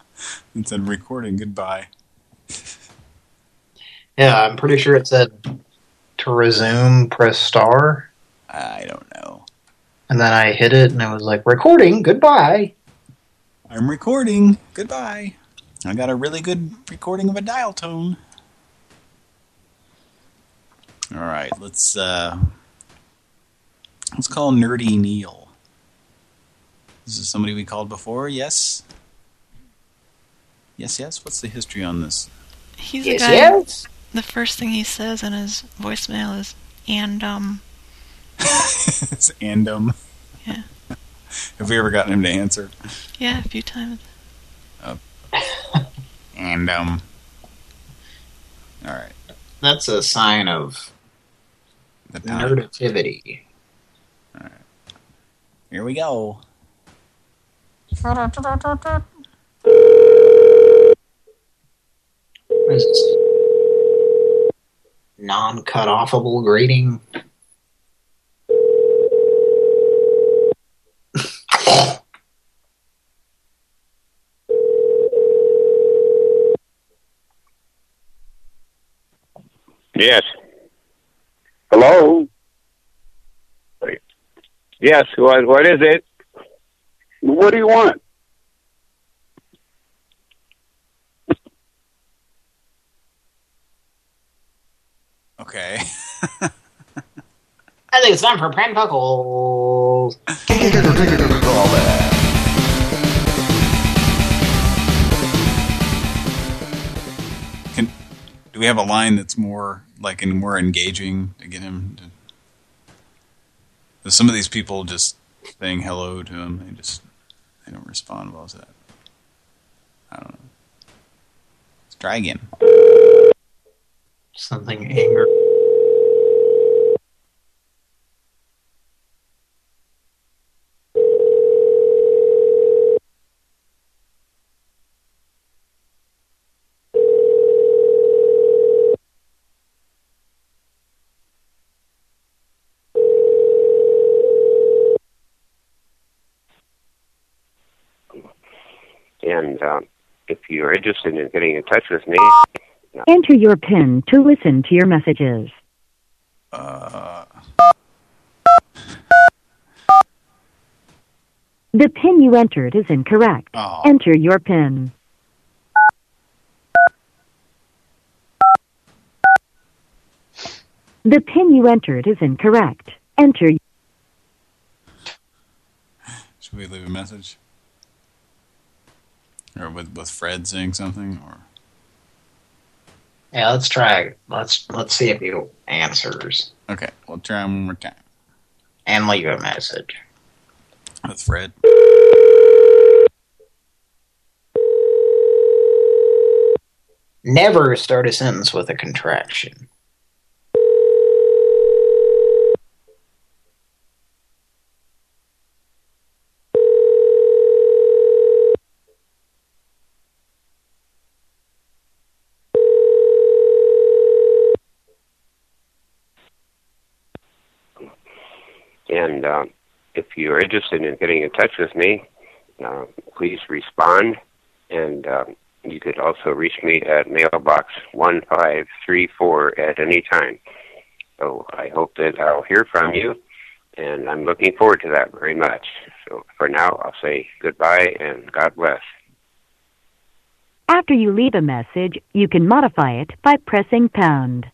It said recording, goodbye. Yeah, I'm pretty sure it said to resume, press star. I don't know. And then I hit it and it was like, recording, goodbye. I'm recording, goodbye. I got a really good recording of a dial tone. All right, let's uh let's call Nerdy Neil. This is somebody we called before, yes? Yes, yes. What's the history on this He's Yes, the guy. yes. The first thing he says in his voicemail is "and um." it's "and um." Yeah. Have we ever gotten him to answer? Yeah, a few times. Oh. Andum. All right. That's a sign of The time. nerdativity. Here we go. What is this? Non-cut-offable grading. Yes. Hello? Yes. What? What is it? What do you want? Okay. I think it's time for prank puckles. we have a line that's more like and more engaging to get him to? Some of these people just saying hello to him, they just they don't respond well to that. I don't know. Let's try again. Something anger. And um, if you're interested in getting in touch with me, Enter your PIN to listen to your messages. Uh, The PIN you entered is incorrect. Oh. Enter your PIN. The PIN you entered is incorrect. Enter. should we leave a message? Or with with Fred saying something, or Yeah, let's try. Let's let's see if he answers okay, we'll try one more time and leave a message. with Fred. Never start a sentence with a contraction. And um, if you're interested in getting in touch with me, uh, please respond. And um, you could also reach me at mailbox 1534 at any time. So I hope that I'll hear from you, and I'm looking forward to that very much. So for now, I'll say goodbye and God bless. After you leave a message, you can modify it by pressing pound.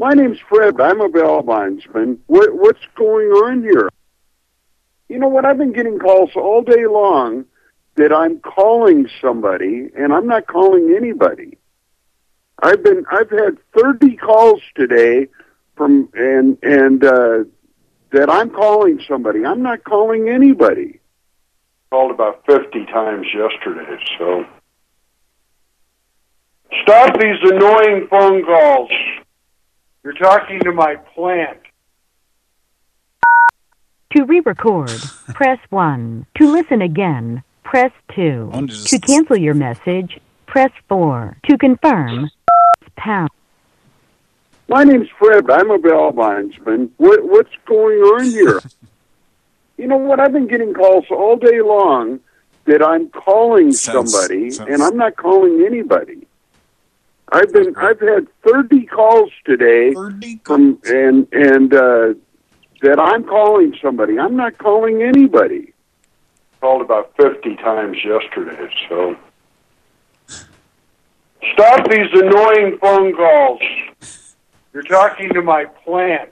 My name's Fred. I'm a bail bondsman. What, what's going on here? You know what? I've been getting calls all day long that I'm calling somebody, and I'm not calling anybody. I've been I've had 30 calls today from and and uh, that I'm calling somebody. I'm not calling anybody. Called about 50 times yesterday, so stop these annoying phone calls. You're talking to my plant. To re-record, press 1. To listen again, press 2. To cancel your message, press 4. To confirm, pound. My name's Fred. I'm a bail bondsman. What, what's going on here? you know what? I've been getting calls all day long that I'm calling Sounds- somebody, sounds- and I'm not calling anybody. I've been I've had 30 calls today from and and uh, that I'm calling somebody. I'm not calling anybody. Called about 50 times yesterday, so stop these annoying phone calls. You're talking to my plant.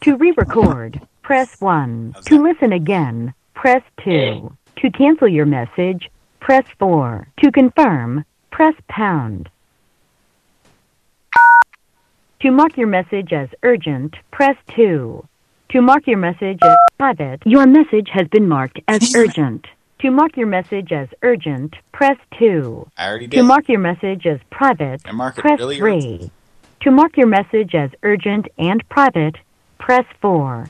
To re-record, press 1. To listen again, press 2. To cancel your message, press 4. To confirm, press pound. To mark your message as urgent, press 2. To mark your message as private, your message has been marked as urgent. To mark your message as urgent, press 2. I already did. To mark your message as private, mark press really 3. urgent. To mark your message as urgent and private, press 4.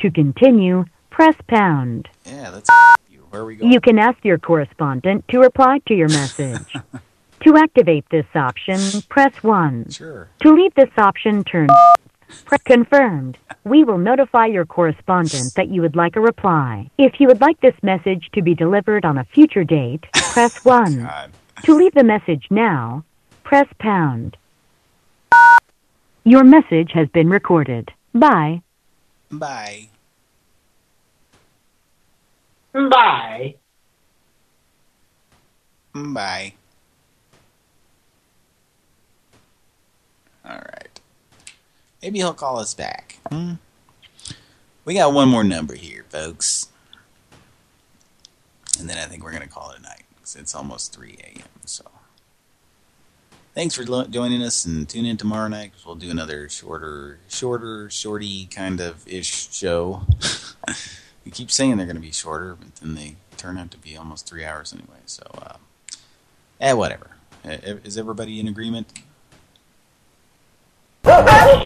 To continue, press pound. Yeah, that's you. Where are we going? You can ask your correspondent to reply to your message. to activate this option, press 1. Sure. To leave this option, turn press confirmed. We will notify your correspondent that you would like a reply. If you would like this message to be delivered on a future date, press 1. To leave the message now, press pound. Your message has been recorded. Bye. Bye. Bye. Bye. All right. Maybe he'll call us back. Hmm? We got one more number here, folks. And then I think we're going to call it a night. 'cause it's almost 3 a.m. So, thanks for joining us and tune in tomorrow night because we'll do another shorter, shorter, shorty kind of ish show. we keep saying they're going to be shorter, but then they turn out to be almost three hours anyway. So, uh, eh, whatever. Eh, Is everybody in agreement?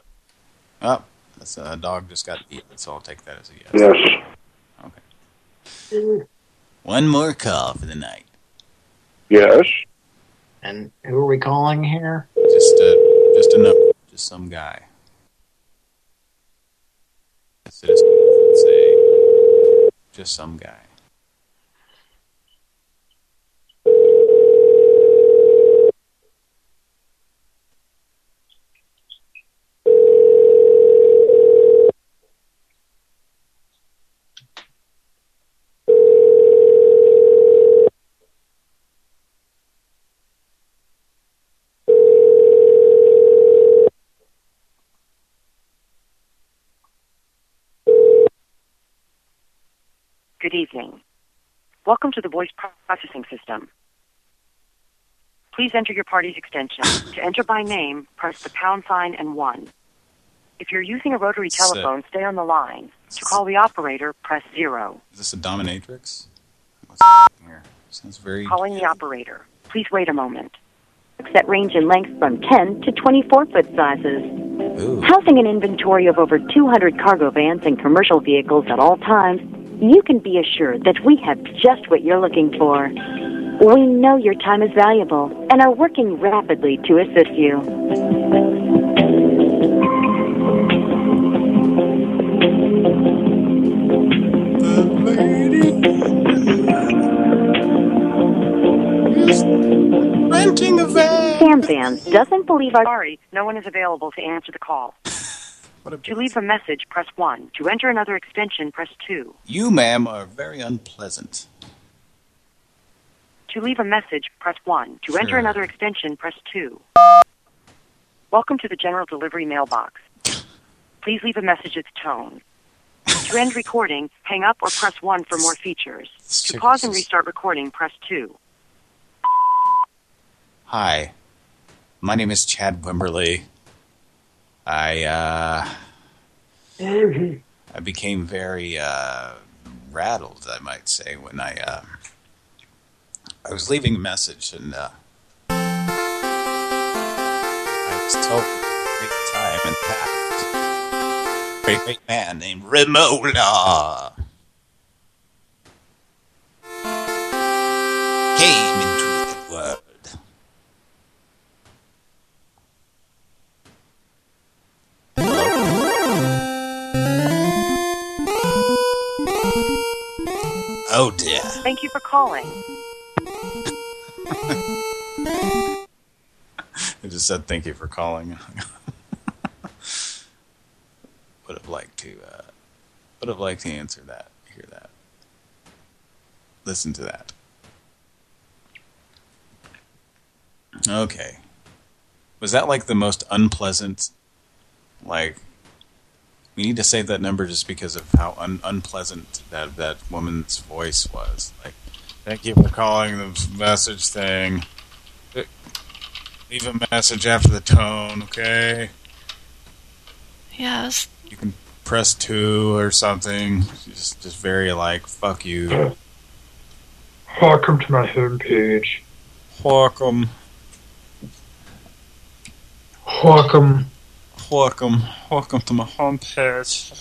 Oh, that's uh, a dog just got beat, so I'll take that as a yes. Yes. Okay. One more call for the night. Yes. And who are we calling here? Just a, just a number, just some guy. Citizen, say, just some guy. Good evening. Welcome to the voice processing system. Please enter your party's extension. to enter by name, press the pound sign and 1. If you're using a rotary telephone, stay on the line. To call the operator, press 0. Is this a dominatrix? What's here? Sounds very. Calling the operator. Please wait a moment. that range in length from 10 to 24 foot sizes. Housing an inventory of over 200 cargo vans and commercial vehicles at all times, you can be assured that we have just what you're looking for. We know your time is valuable and are working rapidly to assist you. Renting a van. Sam Vans doesn't believe our. Sorry, no one is available to answer the call. To leave a message, press 1. To enter another extension, press 2. You, ma'am, are very unpleasant. To leave a message, press 1. To enter another extension, press 2. Welcome to the general delivery mailbox. Please leave a message at the tone. To end recording, hang up or press 1 for more features. To pause and restart recording, press 2. Hi, my name is Chad Wimberly. I uh, I became very uh, rattled, I might say, when I uh, I was leaving a message and uh, I was told a great time and past. Great, great man named Remola came Oh dear. Thank you for calling. I just said thank you for calling. would have liked to uh, would have liked to answer that, hear that. Listen to that. Okay. Was that like the most unpleasant like we need to save that number just because of how un unpleasant that that woman's voice was. Like, thank you for calling the message thing. Leave a message after the tone, okay? Yes. You can press two or something. Just, just very like, fuck you. Welcome to my homepage. Welcome. Welcome. Welcome. Welcome to my homepage.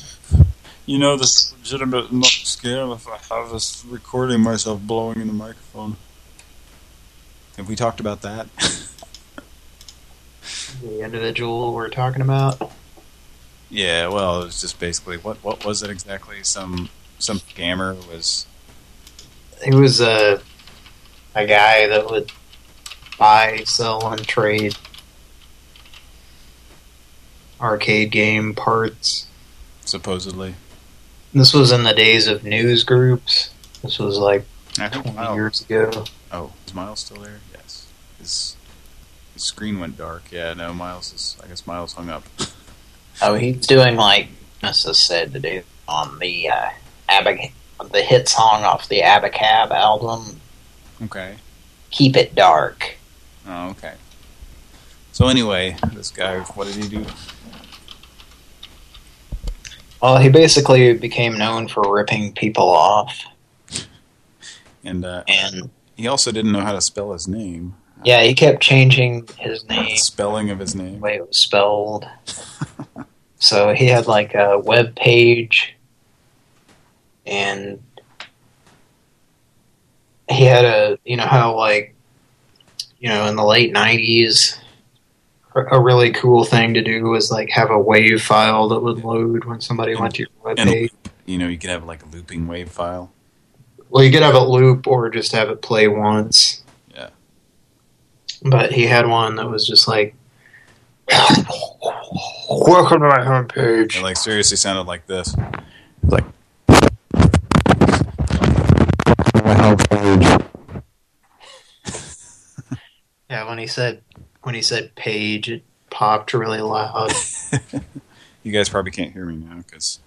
You know this is legitimate not scam if I have this recording myself blowing in the microphone. Have we talked about that? The individual we're talking about. yeah, well, it was just basically what what was it exactly? Some some scammer was He was a a guy that would buy, sell, and trade arcade game parts. supposedly. This was in the days of news groups. This was like 20 Miles- years ago. Oh, is Miles still there? Yes. His his screen went dark. Yeah, no, Miles is. I guess Miles hung up. Oh, he's doing like Mrs. said to do on the uh, Abac the hit song off the Abacab album. Okay. Keep it dark. Oh, okay. So anyway, this guy, what did he do? Well, he basically became known for ripping people off. And uh, and he also didn't know how to spell his name. Yeah, he kept changing his name. Spelling of his name. The way it was spelled. so he had like a web page and he had a you know how like you know in the late 90s a really cool thing to do was like have a wave file that would load when somebody went to your web page. you know, you could have like a looping wave file. Well, you could have it loop or just have it play once. Yeah. But he had one that was just like, welcome to my homepage. It like seriously sounded like this. Like my homepage. yeah, when he said when he said page, it popped really loud. you guys probably can't hear me now because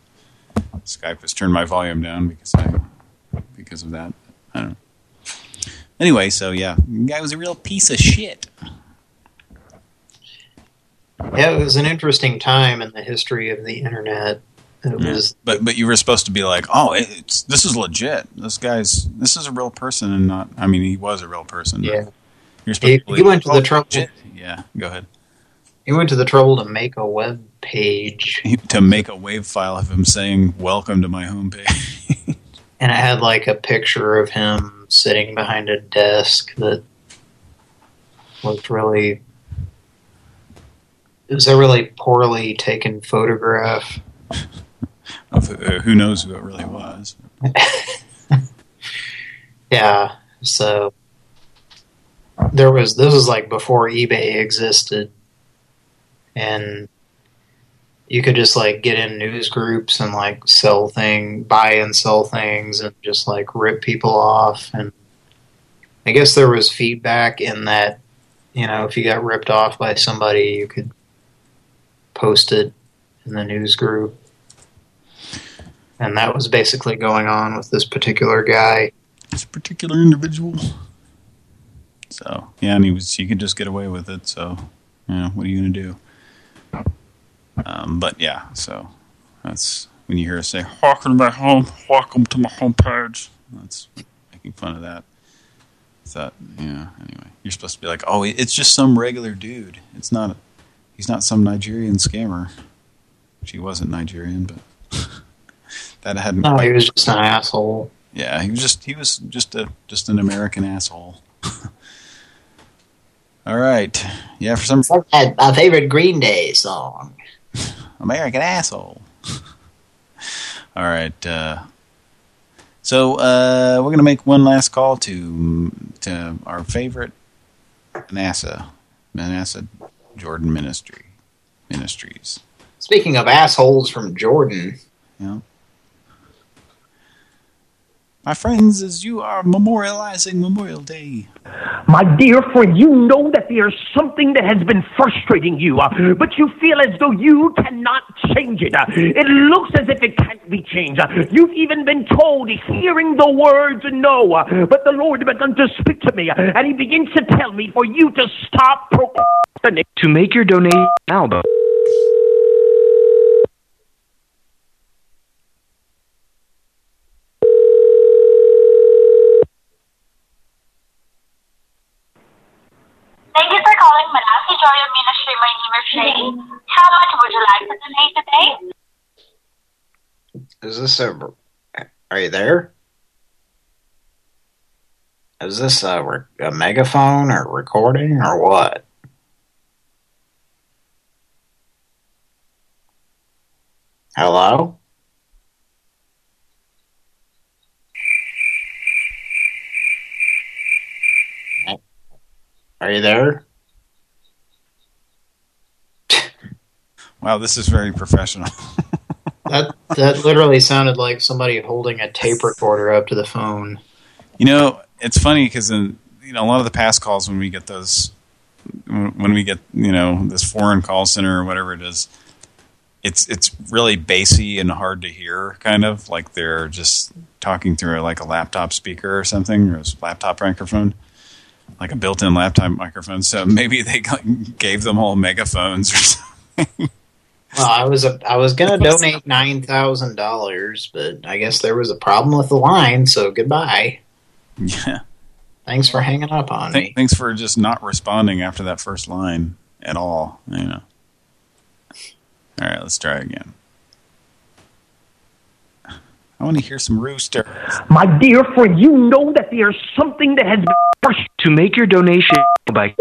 Skype has turned my volume down because I because of that. I don't know. Anyway, so yeah, guy was a real piece of shit. yeah, it was an interesting time in the history of the internet. It Yeah. was But but you were supposed to be like, oh, it's this is legit. This guy's this is a real person and not. I mean, he was a real person. but Yeah. You're supposed he, to he went to "Oh, the trouble. legit." Yeah, go ahead. He went to the trouble to make a web page, To make a wave file of him saying, "Welcome to my homepage." and I had like a picture of him sitting behind a desk that looked really. It was a really poorly taken photograph. of uh, who knows who it really was. Yeah, so there was this was like before eBay existed, and you could just like get in news groups and like sell thing, buy and sell things, and just like rip people off. And I guess there was feedback in that, you know, if you got ripped off by somebody, you could post it in the news group. And that was basically going on with this particular guy. This particular individual. So yeah, and he was he could just get away with it. So you know, what are you gonna do? Um, but yeah, so that's when you hear us say, "Welcome to my home. Welcome to my homepage." That's making fun of that. That yeah. Anyway, you're supposed to be like, "Oh, it's just some regular dude. It's not. He's not some Nigerian scammer." Which he wasn't Nigerian, but that hadn't. No, he was just an asshole. Yeah, he was just he was just a just an American asshole. All right. Yeah, for some my favorite Green Day song. American asshole. All right. Uh, so uh, we're gonna make one last call to to our favorite NASA NASA Jordan Ministry Ministries. Speaking of assholes from Jordan, Yeah. My friends, as you are memorializing Memorial Day. My dear friend, you know that there's something that has been frustrating you, uh, but you feel as though you cannot change it. Uh, it looks as if it can't be changed. Uh, you've even been told, hearing the words no, uh, but the Lord began to speak to me, uh, and He begins to tell me for you to stop procrastinating. To make your donation now, Thank you for calling Manasseh Joya Ministry. My name is Shay. How much would you like to donate today? Is this a... Are you there? Is this a, a megaphone or recording or what? Hello? Are you there? Wow, this is very professional. That that literally sounded like somebody holding a tape recorder up to the phone. You know, it's funny because in you know a lot of the past calls when we get those when we get you know this foreign call center or whatever it is, it's it's really bassy and hard to hear, kind of like they're just talking through like a laptop speaker or something or a laptop microphone, like a built-in laptop microphone. So maybe they gave them all megaphones or something. Well, I was a, I was gonna donate nine thousand dollars, but I guess there was a problem with the line, so goodbye. Yeah. Thanks for hanging up on Th me. Thanks for just not responding after that first line at all. You know. All right, let's try again. I want to hear some rooster. My dear friend, you know that there's something that has been frustrating. To make your donation by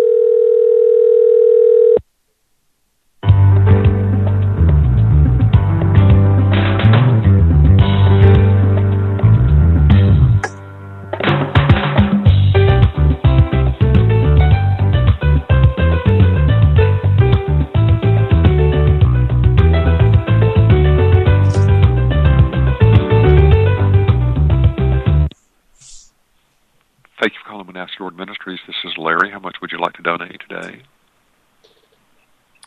Thank you for calling Manasseh Jordan Ministries. This is Larry. How much would you like to donate today?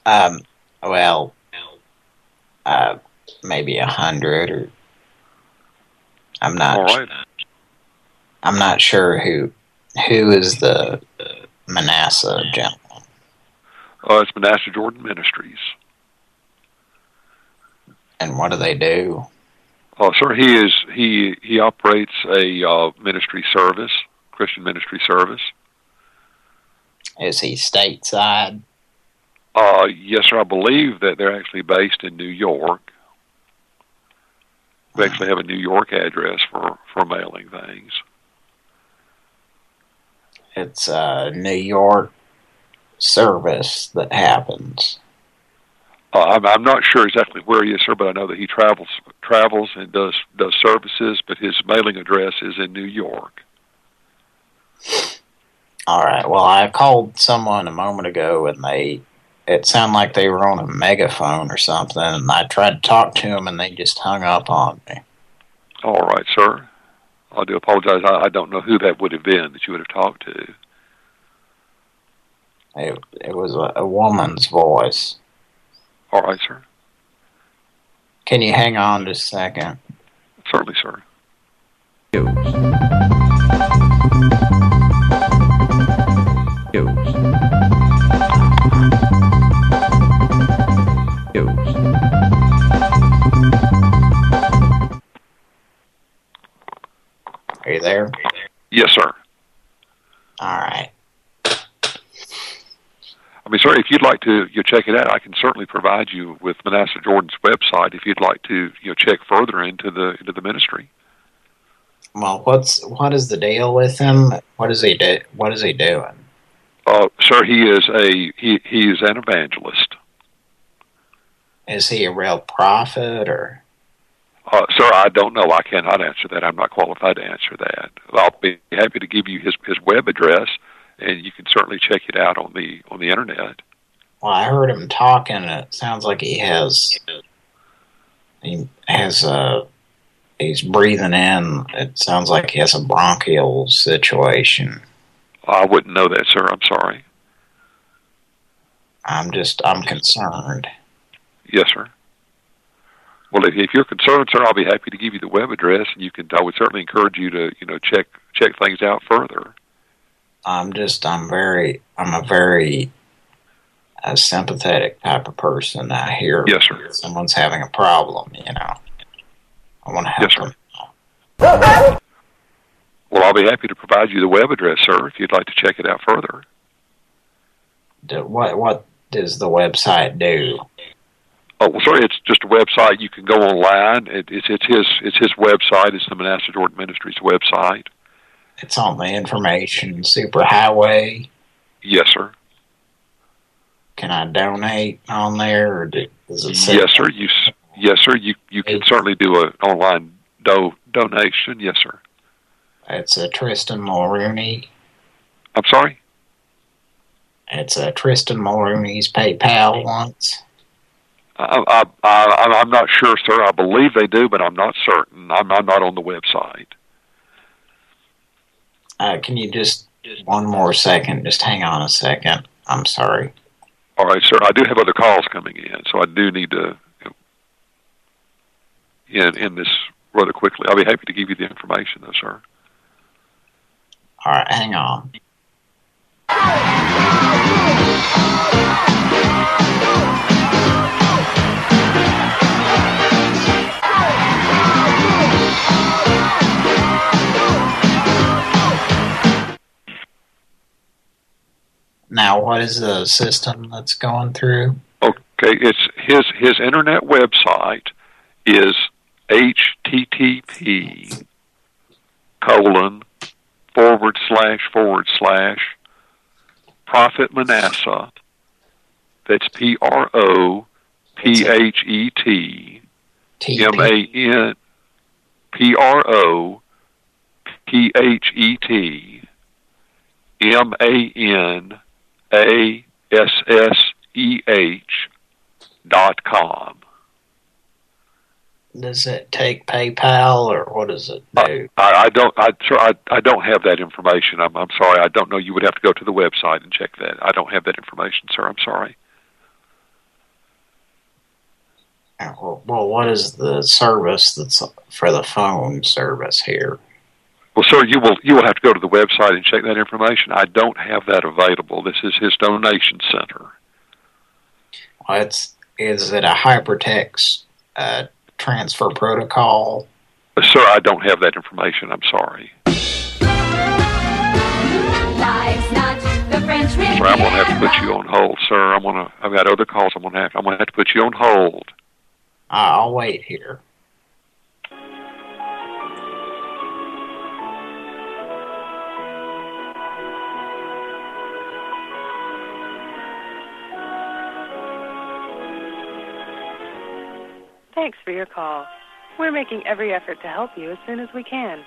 Um, well, uh, maybe a hundred or I'm not. All right. I'm not sure who who is the Manasseh gentleman. Uh, it's Manasseh Jordan Ministries. And what do they do? Uh, sir, he is he he operates a uh, ministry service, Christian ministry service. Is he stateside? Uh, yes, sir. I believe that they're actually based in New York. We actually have a New York address for for mailing things. It's a New York service that happens. Uh, I'm, I'm not sure exactly where he is, sir, but I know that he travels travels and does does services. But his mailing address is in New York. All right. Well, I called someone a moment ago, and they it sounded like they were on a megaphone or something, and I tried to talk to them, and they just hung up on me. All right, sir. I do apologize. I, I don't know who that would have been that you would have talked to. It it was a, a woman's voice. All right, sir. Can you hang on just a second? Certainly, sir. Are you there? Yes, sir. All right. I mean, sir, if you'd like to you know, check it out, I can certainly provide you with Manasseh Jordan's website if you'd like to you know check further into the into the ministry. Well, what's what is the deal with him? What is he do? What is he doing? Uh, sir, he is a he he is an evangelist. Is he a real prophet or? Uh, sir, I don't know. I cannot answer that. I'm not qualified to answer that. I'll be happy to give you his his web address, and you can certainly check it out on the on the internet. Well, I heard him talking. and It sounds like he has. He has a. He's breathing in. It sounds like he has a bronchial situation. I wouldn't know that, sir. I'm sorry. I'm just, I'm concerned. Yes, sir. Well, if, you're concerned, sir, I'll be happy to give you the web address, and you can. I would certainly encourage you to, you know, check check things out further. I'm just, I'm very, I'm a very uh, sympathetic type of person. I hear yes, sir. someone's having a problem, you know. I want to help yes, sir. them. Well, I'll be happy to provide you the web address, sir, if you'd like to check it out further. Do, what, what does the website do? Oh, well, sorry, it's just a website. You can go online. It, it's it's his it's his website. It's the Manasseh Jordan Ministries website. It's on the information superhighway. Yes, sir. Can I donate on there, or do, does it say Yes, sir. You yes, sir. You you can certainly do an online do donation. Yes, sir. it's a Tristan Mulrooney? I'm sorry. It's a Tristan Mulrooney's PayPal once. I, I, I, I'm not sure, sir. I believe they do, but I'm not certain. I'm, I'm not on the website. Uh, can you just, just one more second? Just hang on a second. I'm sorry. All right, sir. I do have other calls coming in, so I do need to you know, end, end this rather quickly. I'll be happy to give you the information, though, sir. All right, hang on. Now, what is the system that's going through? Okay, it's his his internet website is http colon forward slash forward slash Prophet Manasseh. That's P R O P H E T M A N P R O P H E T M A N A S S E H dot com. Does it take PayPal or what does it do? I, I don't. I, sir, I I don't have that information. I'm I'm sorry. I don't know. You would have to go to the website and check that. I don't have that information, sir. I'm sorry. Well, what is the service that's for the phone service here? Well, sir, you will you will have to go to the website and check that information. I don't have that available. This is his donation center. Well, it's is it a hypertext uh, transfer protocol? Uh, sir, I don't have that information. I'm sorry. Life's not the French Sir, I'm gonna have to put you on hold, sir. I'm gonna. I've got other calls. I'm gonna have. I'm gonna have to put you on hold. I'll wait here. Thanks for your call. We're making every effort to help you as soon as we can.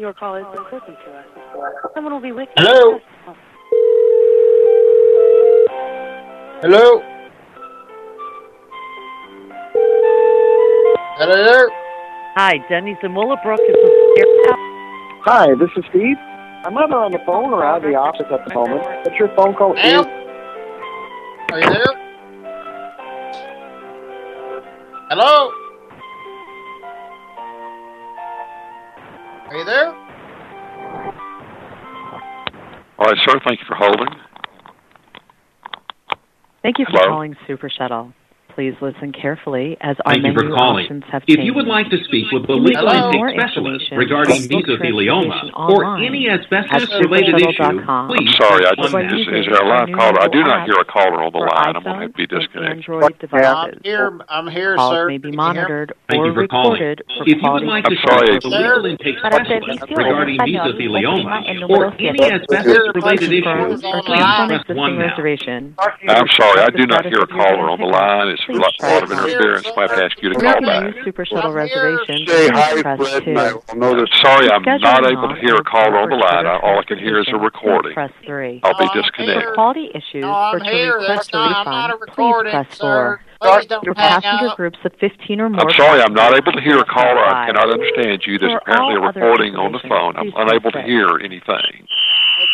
Your call is important to us. Someone will be with you. Hello? Hello? Hello? Hi, Denny's in Willowbrook. It's Hi, this is Steve. I'm either on the phone or out of the office at the moment, but your phone call Ma'am? is... Are you there? Hello? Are you there? All right, sir. Thank you for holding. Thank you for Hello? calling Super Shuttle. Please listen carefully as our Thank you for menu calling. options have If you would like to speak with the legal find intake specialist regarding on mesothelioma or any asbestos-related issue, supershuttle.com. I'm please sorry, I press didn't, one is, now. is there a live new caller? I do not hear a caller on the line. I'm going to have to be disconnected. I'm here, I'm here, Calls sir. may be Can you hear me? monitored Thank or you for calling. recorded for If you would like to I'm speak with the legal intake specialist regarding español, mesothelioma oprima or any asbestos-related issue, please cancel press one now. reservation. I'm sorry, I The do not hear a caller on the line. It's a Please lot, lot of one. interference. I might ask you to To call make a back. new Super Shuttle reservation, Say hi, Fred, two. and I will know that- Sorry, I'm Scheduling not able to on hear a or caller on the for line. I- further All I can hear is a transportation, recording. Please press three. I'll be For disconnected. quality issues No, I'm or to here. request That's a not- I'm not refund, please recording, press sir. four. Please don't For hang passenger up. groups of 15 or more I'm sorry, I'm not passengers, able to hear a please press caller. I five. cannot understand you. There's For apparently a all other recording on the information, phone. I'm please press unable to six. hear anything.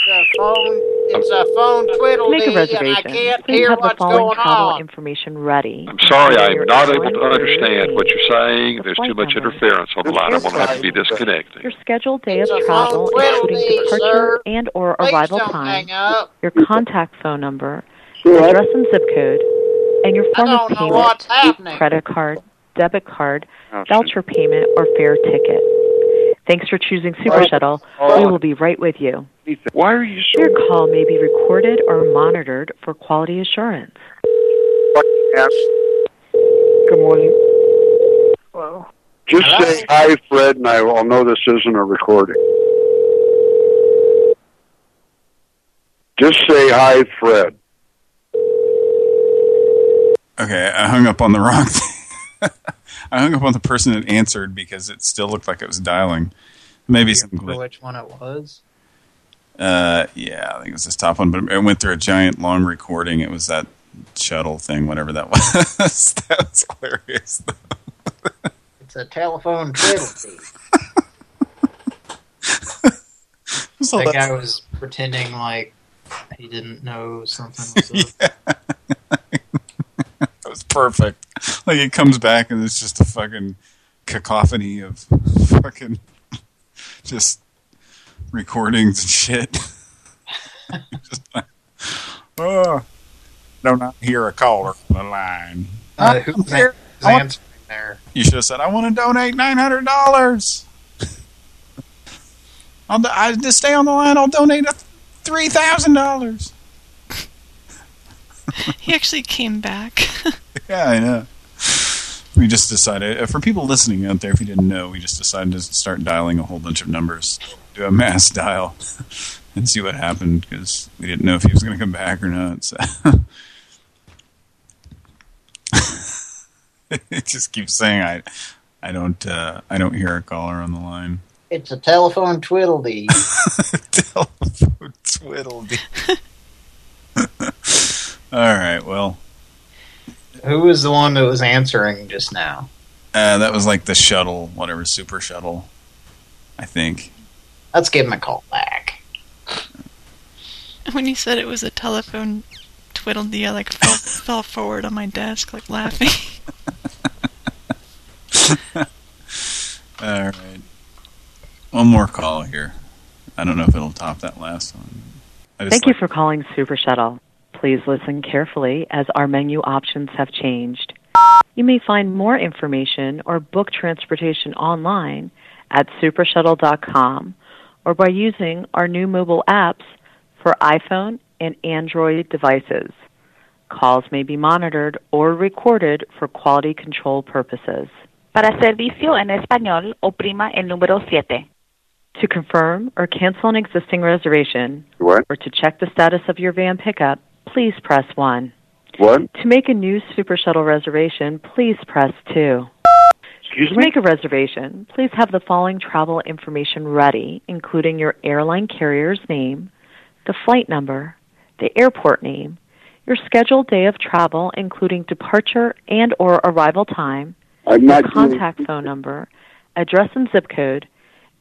It's a phone, it's a phone twiddle make a and I reservation, can't please hear have the what's following going travel on. information ready. I'm sorry, I'm your not able to understand what name, you're saying. There's too flight much number, interference on the line. I'm going to have to be disconnected. your scheduled day of travel, including departure and or arrival time, your contact phone number, address and zip code, and your form of don't payment, credit card, debit card, Oh, voucher payment, or fare ticket. Thanks for choosing Super Shuttle. We will be right with you. Why are you so Your call may be recorded or monitored for quality assurance. Good morning. Hello. Just Hello? say hi, Fred, and I will know this isn't a recording. Just say hi, Fred. Okay, I hung up on the wrong thing. I hung up on the person that answered because it still looked like it was dialing. Maybe some glitch. which one it was? Uh, yeah, I think it was this top one, but it went through a giant long recording. It was that shuttle thing, whatever that was. that was hilarious. It's a telephone twiddle. So that guy was pretending like he didn't know something was up. That was perfect. Like it comes back and it's just a fucking cacophony of fucking just recordings and shit. just like, oh, do not hear a caller on the line. Uh, who was here. was I want- answering there? You should have said, I want to donate $900. I'll, do- I just stay on the line. I'll donate $3,000. He actually came back. Yeah, I know. We just decided, uh, for people listening out there, if you didn't know, we just decided to start dialing a whole bunch of numbers. Do a mass dial and see what happened because we didn't know if he was going to come back or not. So. it just keeps saying I, I don't, uh, I don't hear a caller on the line. It's a telephone twiddledee. telephone twiddle dee. All right, well, Who was the one that was answering just now? uh, that was like the shuttle, whatever, super shuttle, I think. Let's give him a call back. when you said it was a telephone twiddledee, I like fell, fell forward on my desk, like laughing. All right. One more call here. I don't know if it'll top that last one. I just Thank like- you for calling Super Shuttle. Please listen carefully as our menu options have changed. You may find more information or book transportation online at supershuttle.com or by using our new mobile apps for iPhone and Android devices. Calls may be monitored or recorded for quality control purposes. Para servicio en español, oprima el número siete. To confirm or cancel an existing reservation What? or to check the status of your van pickup, please press 1. What? To make a new Super Shuttle reservation, please press 2. Excuse To me? make a reservation, please have the following travel information ready, including your airline carrier's name, the flight number, the airport name, your scheduled day of travel, including departure and or arrival time, I'm your not doing- contact phone number, address and zip code,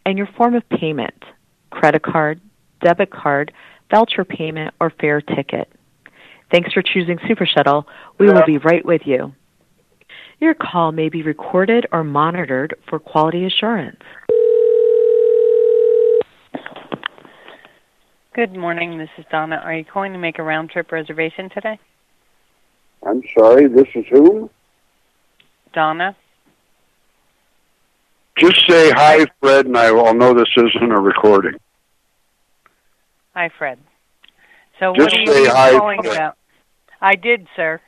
and your form of payment, credit card, debit card, voucher payment, or fare ticket. Thanks for choosing Super Shuttle. We will be right with you. Your call may be recorded or monitored for quality assurance. Good morning. This is Donna. Are you calling to make a round trip reservation today? I'm sorry, this is who? Donna? Just say hi, Fred, and I will know this isn't a recording. Hi, Fred. So Just what are say you hi, calling Fred. about? I did, sir.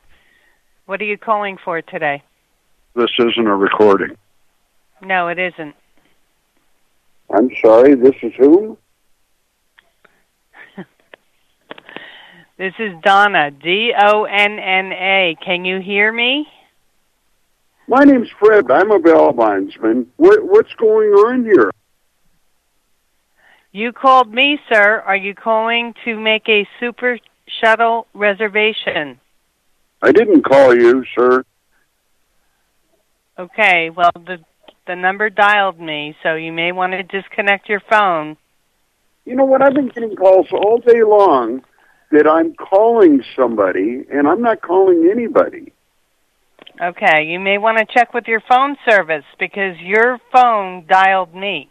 What are you calling for today? This isn't a recording. No, it isn't. I'm sorry, this is whom? This is Donna. D O N N A. Can you hear me? My name's Fred. I'm a bail bondsman. What, what's going on here? You called me, sir. Are you calling to make a super shuttle reservation? I didn't call you, sir. Okay, well the the number dialed me, so you may want to disconnect your phone. You know what? I've been getting calls all day long that I'm calling somebody, and I'm not calling anybody. Okay, you may want to check with your phone service because your phone dialed me.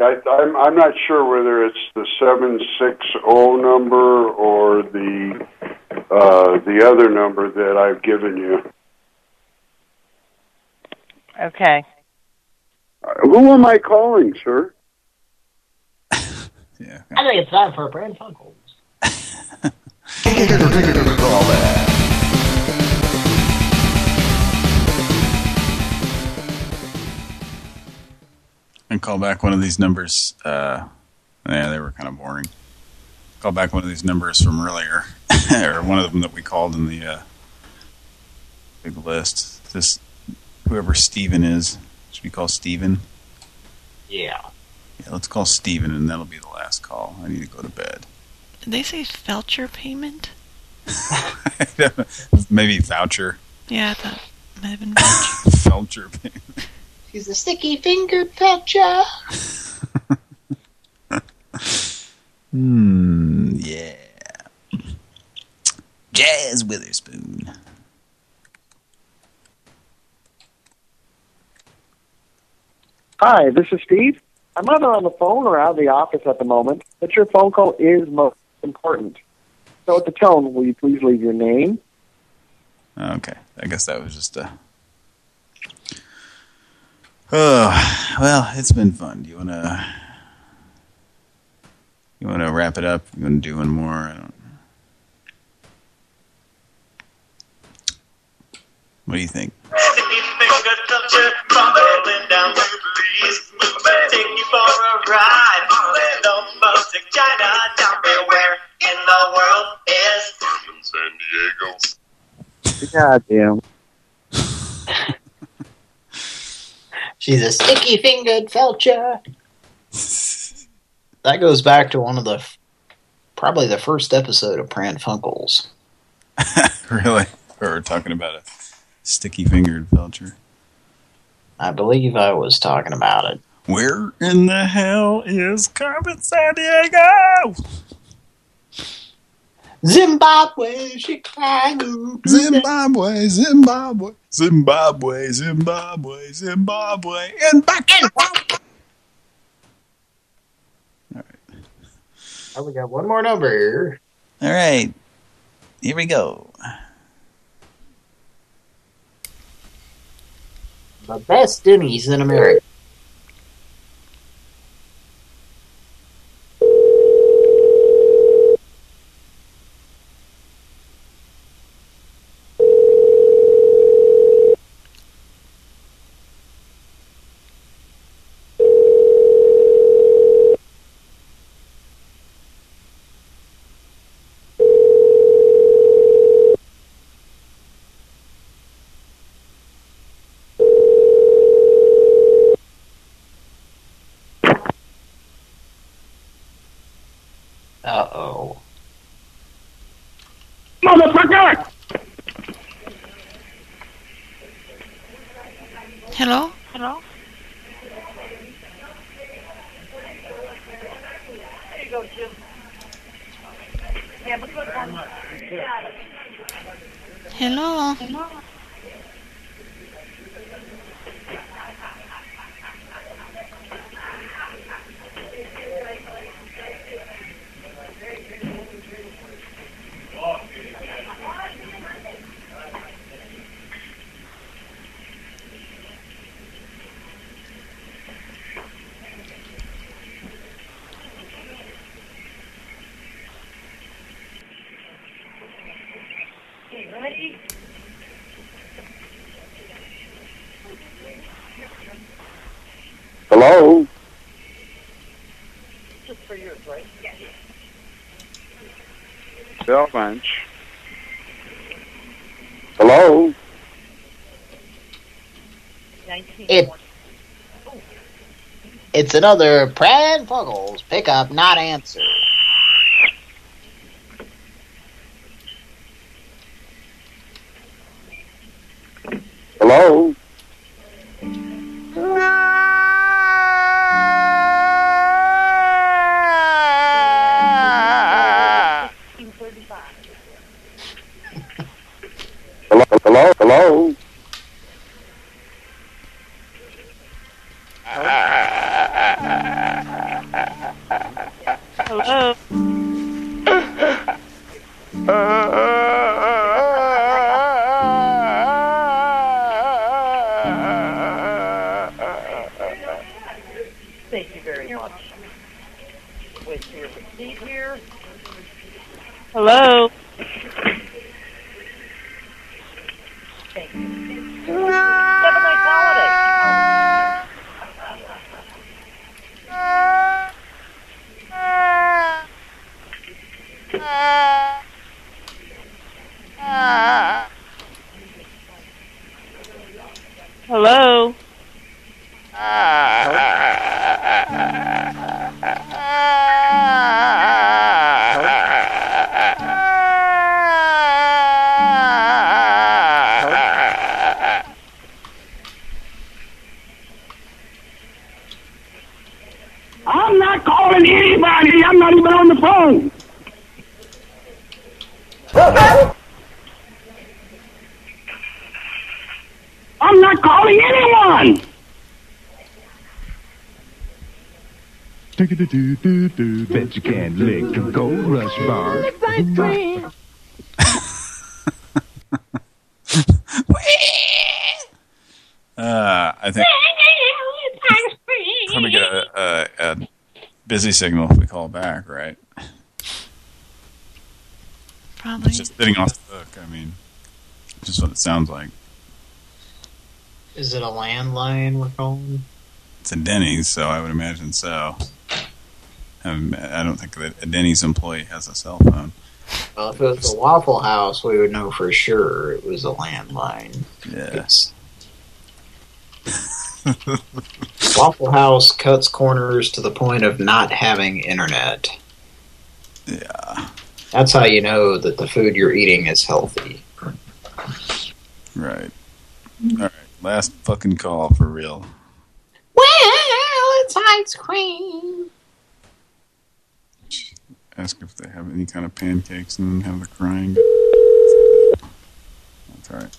I, I'm, I'm not sure whether it's the 760 number or the uh, the other number that I've given you. Okay. Uh, who am I calling, sir? yeah. I think it's time for a Pran Funkel. And call back one of these numbers. Uh, yeah, they were kind of boring. Call back one of these numbers from earlier, or one of them that we called in the uh, big list. This whoever Steven is. Should we call Steven? Yeah. Yeah, let's call Steven, and that'll be the last call. I need to go to bed. Did they say voucher payment? Maybe voucher. Yeah, that might have been voucher payment. He's a sticky fingered voucher. Hmm, yeah. Jazz Witherspoon. Hi, this is Steve. I'm either on the phone or out of the office at the moment, but your phone call is most important. So at the tone, will you please leave your name? Okay, I guess that was just a. Oh well, it's been fun. Do you wanna? You wanna wrap it up? You wanna do one more? I don't. What do you think? Take you for a ride. The most China where in the world is San Diego. God damn. She's a sticky fingered felcher. That goes back to one of the, probably the first episode of Pran Funkels. really? Or we're talking about a sticky fingered felcher. I believe I was talking about it. Where in the hell is Carmen Sandiego? Zimbabwe, Chicago. Zimbabwe, Zimbabwe, Zimbabwe, Zimbabwe, Zimbabwe, and back and back. Oh, we got one more number. All right, here we go. The best Denny's in America. 12 inch. Hello? It, it's another Pran Funkels pickup not answered. Hello? Bet you can't lick a gold rush bar. Uh, I think probably get a, a, a busy signal if we call back, right? Probably. It's just sitting off the hook. I mean, just what it sounds like. Is it a landline we're calling? It's a Denny's, so I would imagine so. Um, I don't think that a Denny's employee has a cell phone. Well, if it was the Waffle House, we would know for sure it was a landline. Yeah. Waffle House cuts corners to the point of not having internet. Yeah. That's how you know that the food you're eating is healthy. Right. All right. Last fucking call for real. Well, it's ice cream. Ask if they have any kind of pancakes and then have the crying. That's all right.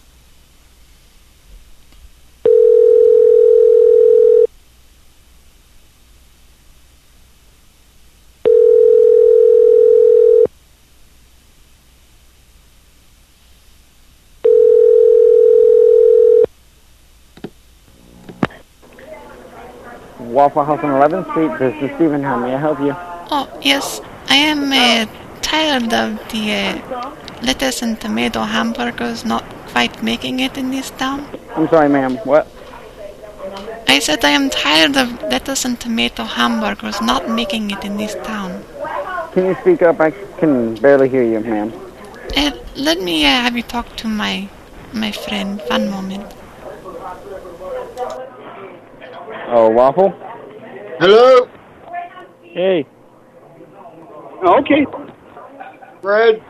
Waffle House on 11th Street. This is Stephen. How may I help you? Oh, yes. I am uh, tired of the uh, lettuce and tomato hamburgers not quite making it in this town. I'm sorry, ma'am. What? I said I am tired of lettuce and tomato hamburgers not making it in this town. Can you speak up? I can barely hear you, ma'am. Uh, let me uh, have you talk to my my friend. One moment. Oh, Waffle? Hello? Hey. Okay. Fred?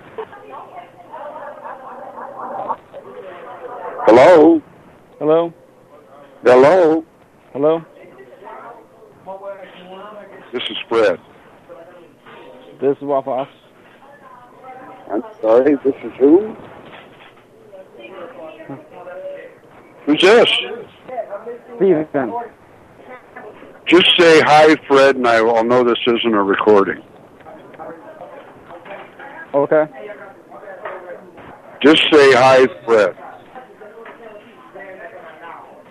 Hello? Hello? Hello? Hello? This is Fred. This is Waffle House. I'm sorry, this is who? Who's this? Steven. Just say hi, Fred, and I will know this isn't a recording. Okay. Just say hi, Fred.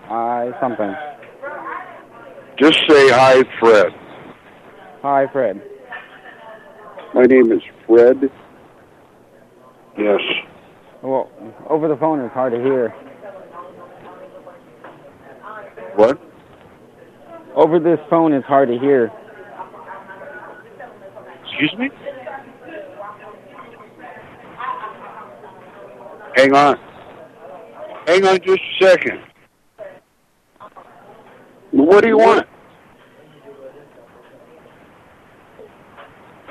Hi, something. Just say hi, Fred. Hi, Fred. My name is Fred. Yes. Well, over the phone it's hard to hear. What? Over this phone, it's hard to hear. Excuse me? Hang on. Hang on just a second. What do you want?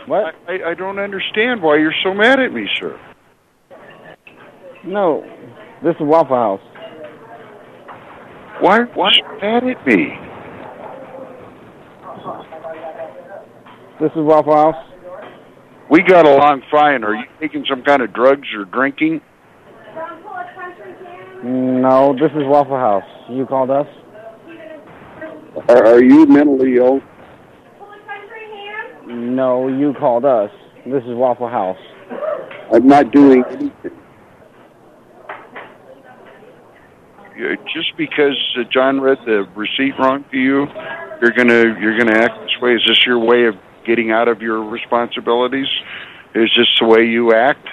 What? I, I don't understand why you're so mad at me, sir. No, this is Waffle House. Why, why are you mad at me? This is Waffle House. We got along fine. Are you taking some kind of drugs or drinking? No, this is Waffle House. You called us? Are, are you mentally ill? No, you called us. This is Waffle House. I'm not doing anything. Just because uh, John read the receipt wrong to you, you're gonna you're gonna act this way. Is this your way of getting out of your responsibilities? Is this the way you act?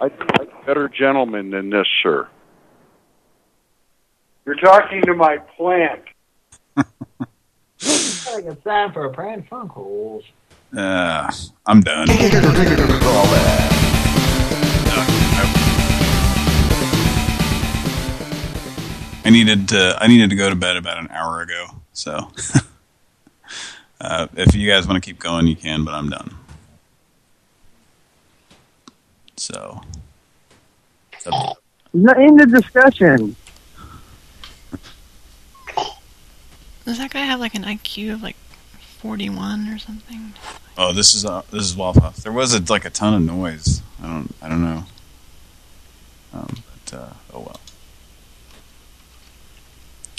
I, I'm better gentleman than this, sir. You're talking to my plant. Like it's time for a prank funkles. Uh, I'm done. I needed to I needed to go to bed about an hour ago, so uh, if you guys want to keep going, you can, but I'm done. So, so in the discussion. Does that guy have like an IQ of like 41 or something? oh, this is uh, this is Waffle House. There was a, like a ton of noise. I don't I don't know. Um, but uh, oh well.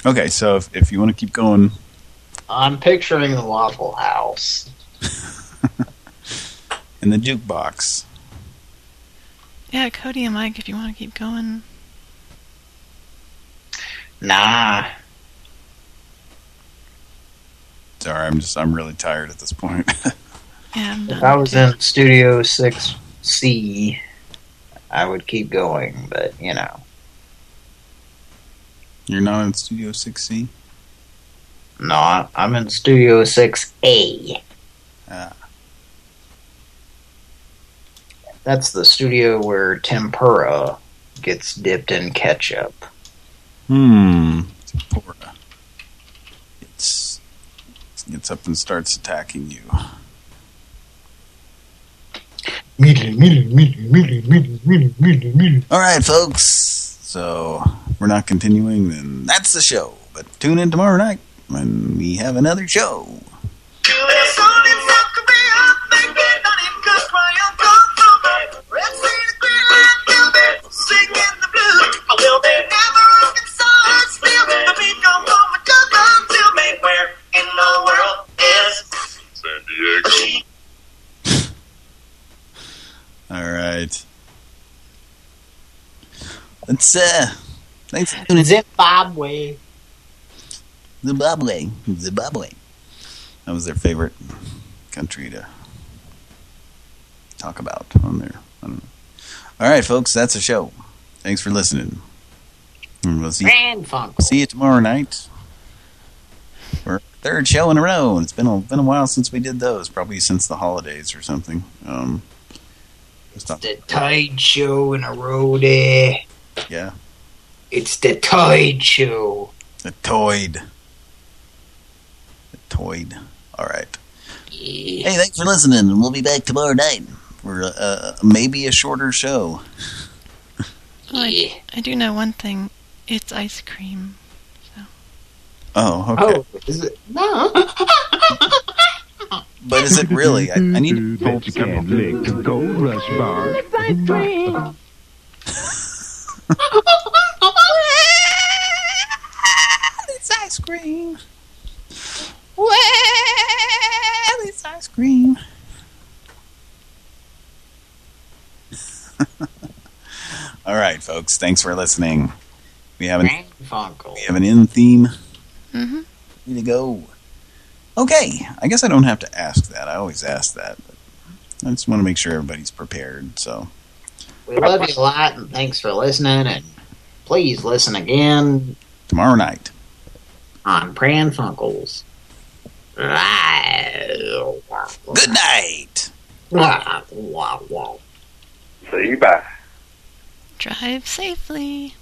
Okay, so if if you want to keep going, I'm picturing the Waffle House. in the jukebox. Yeah, Cody and Mike, if you want to keep going. Nah. Sorry, I'm just I'm really tired at this point. Yeah, I'm If. I was in Studio 6C, I would keep going, but, you know. You're not in Studio 6C? No, I- I'm in Studio 6A. Ah. That's the studio where tempura gets dipped in ketchup. Hmm. Tempura. It's gets up and starts attacking you. All right, folks. So we're not continuing, then that's the show. But tune in tomorrow night when we have another show. Let's uh, thanks for tuning in. Zimbabwe. Zimbabwe, Zimbabwe. That was their favorite country to talk about on there. I don't know. All right, folks, that's a show. Thanks for listening. And we'll see. Grand Funk. See you tomorrow night. Our third show in a row. and It's been a been a while since we did those. Probably since the holidays or something. Um, It's the Tide Show in a row there. Yeah, It's the Tide Show. the Toyd. The Toyd. All right. Hey, thanks for listening. and We'll be back tomorrow night for uh, uh, maybe a shorter show. Oh, I, I do know one thing. It's ice cream. Oh, okay. Oh, is it? No. But is it really? I, I need to Bet you can't lick the Gold Rush Bar. ice cream. it's ice cream. Well, it's ice cream. All right, folks. Thanks for listening. We have an Grand we have an in theme. Mm-hmm. Ready to go. Okay, I guess I don't have to ask that. I always ask that. But I just want to make sure everybody's prepared. So, we love you a lot, and thanks for listening. And please listen again tomorrow night on Pran Funkels. Good night. See you. Bye. Drive safely.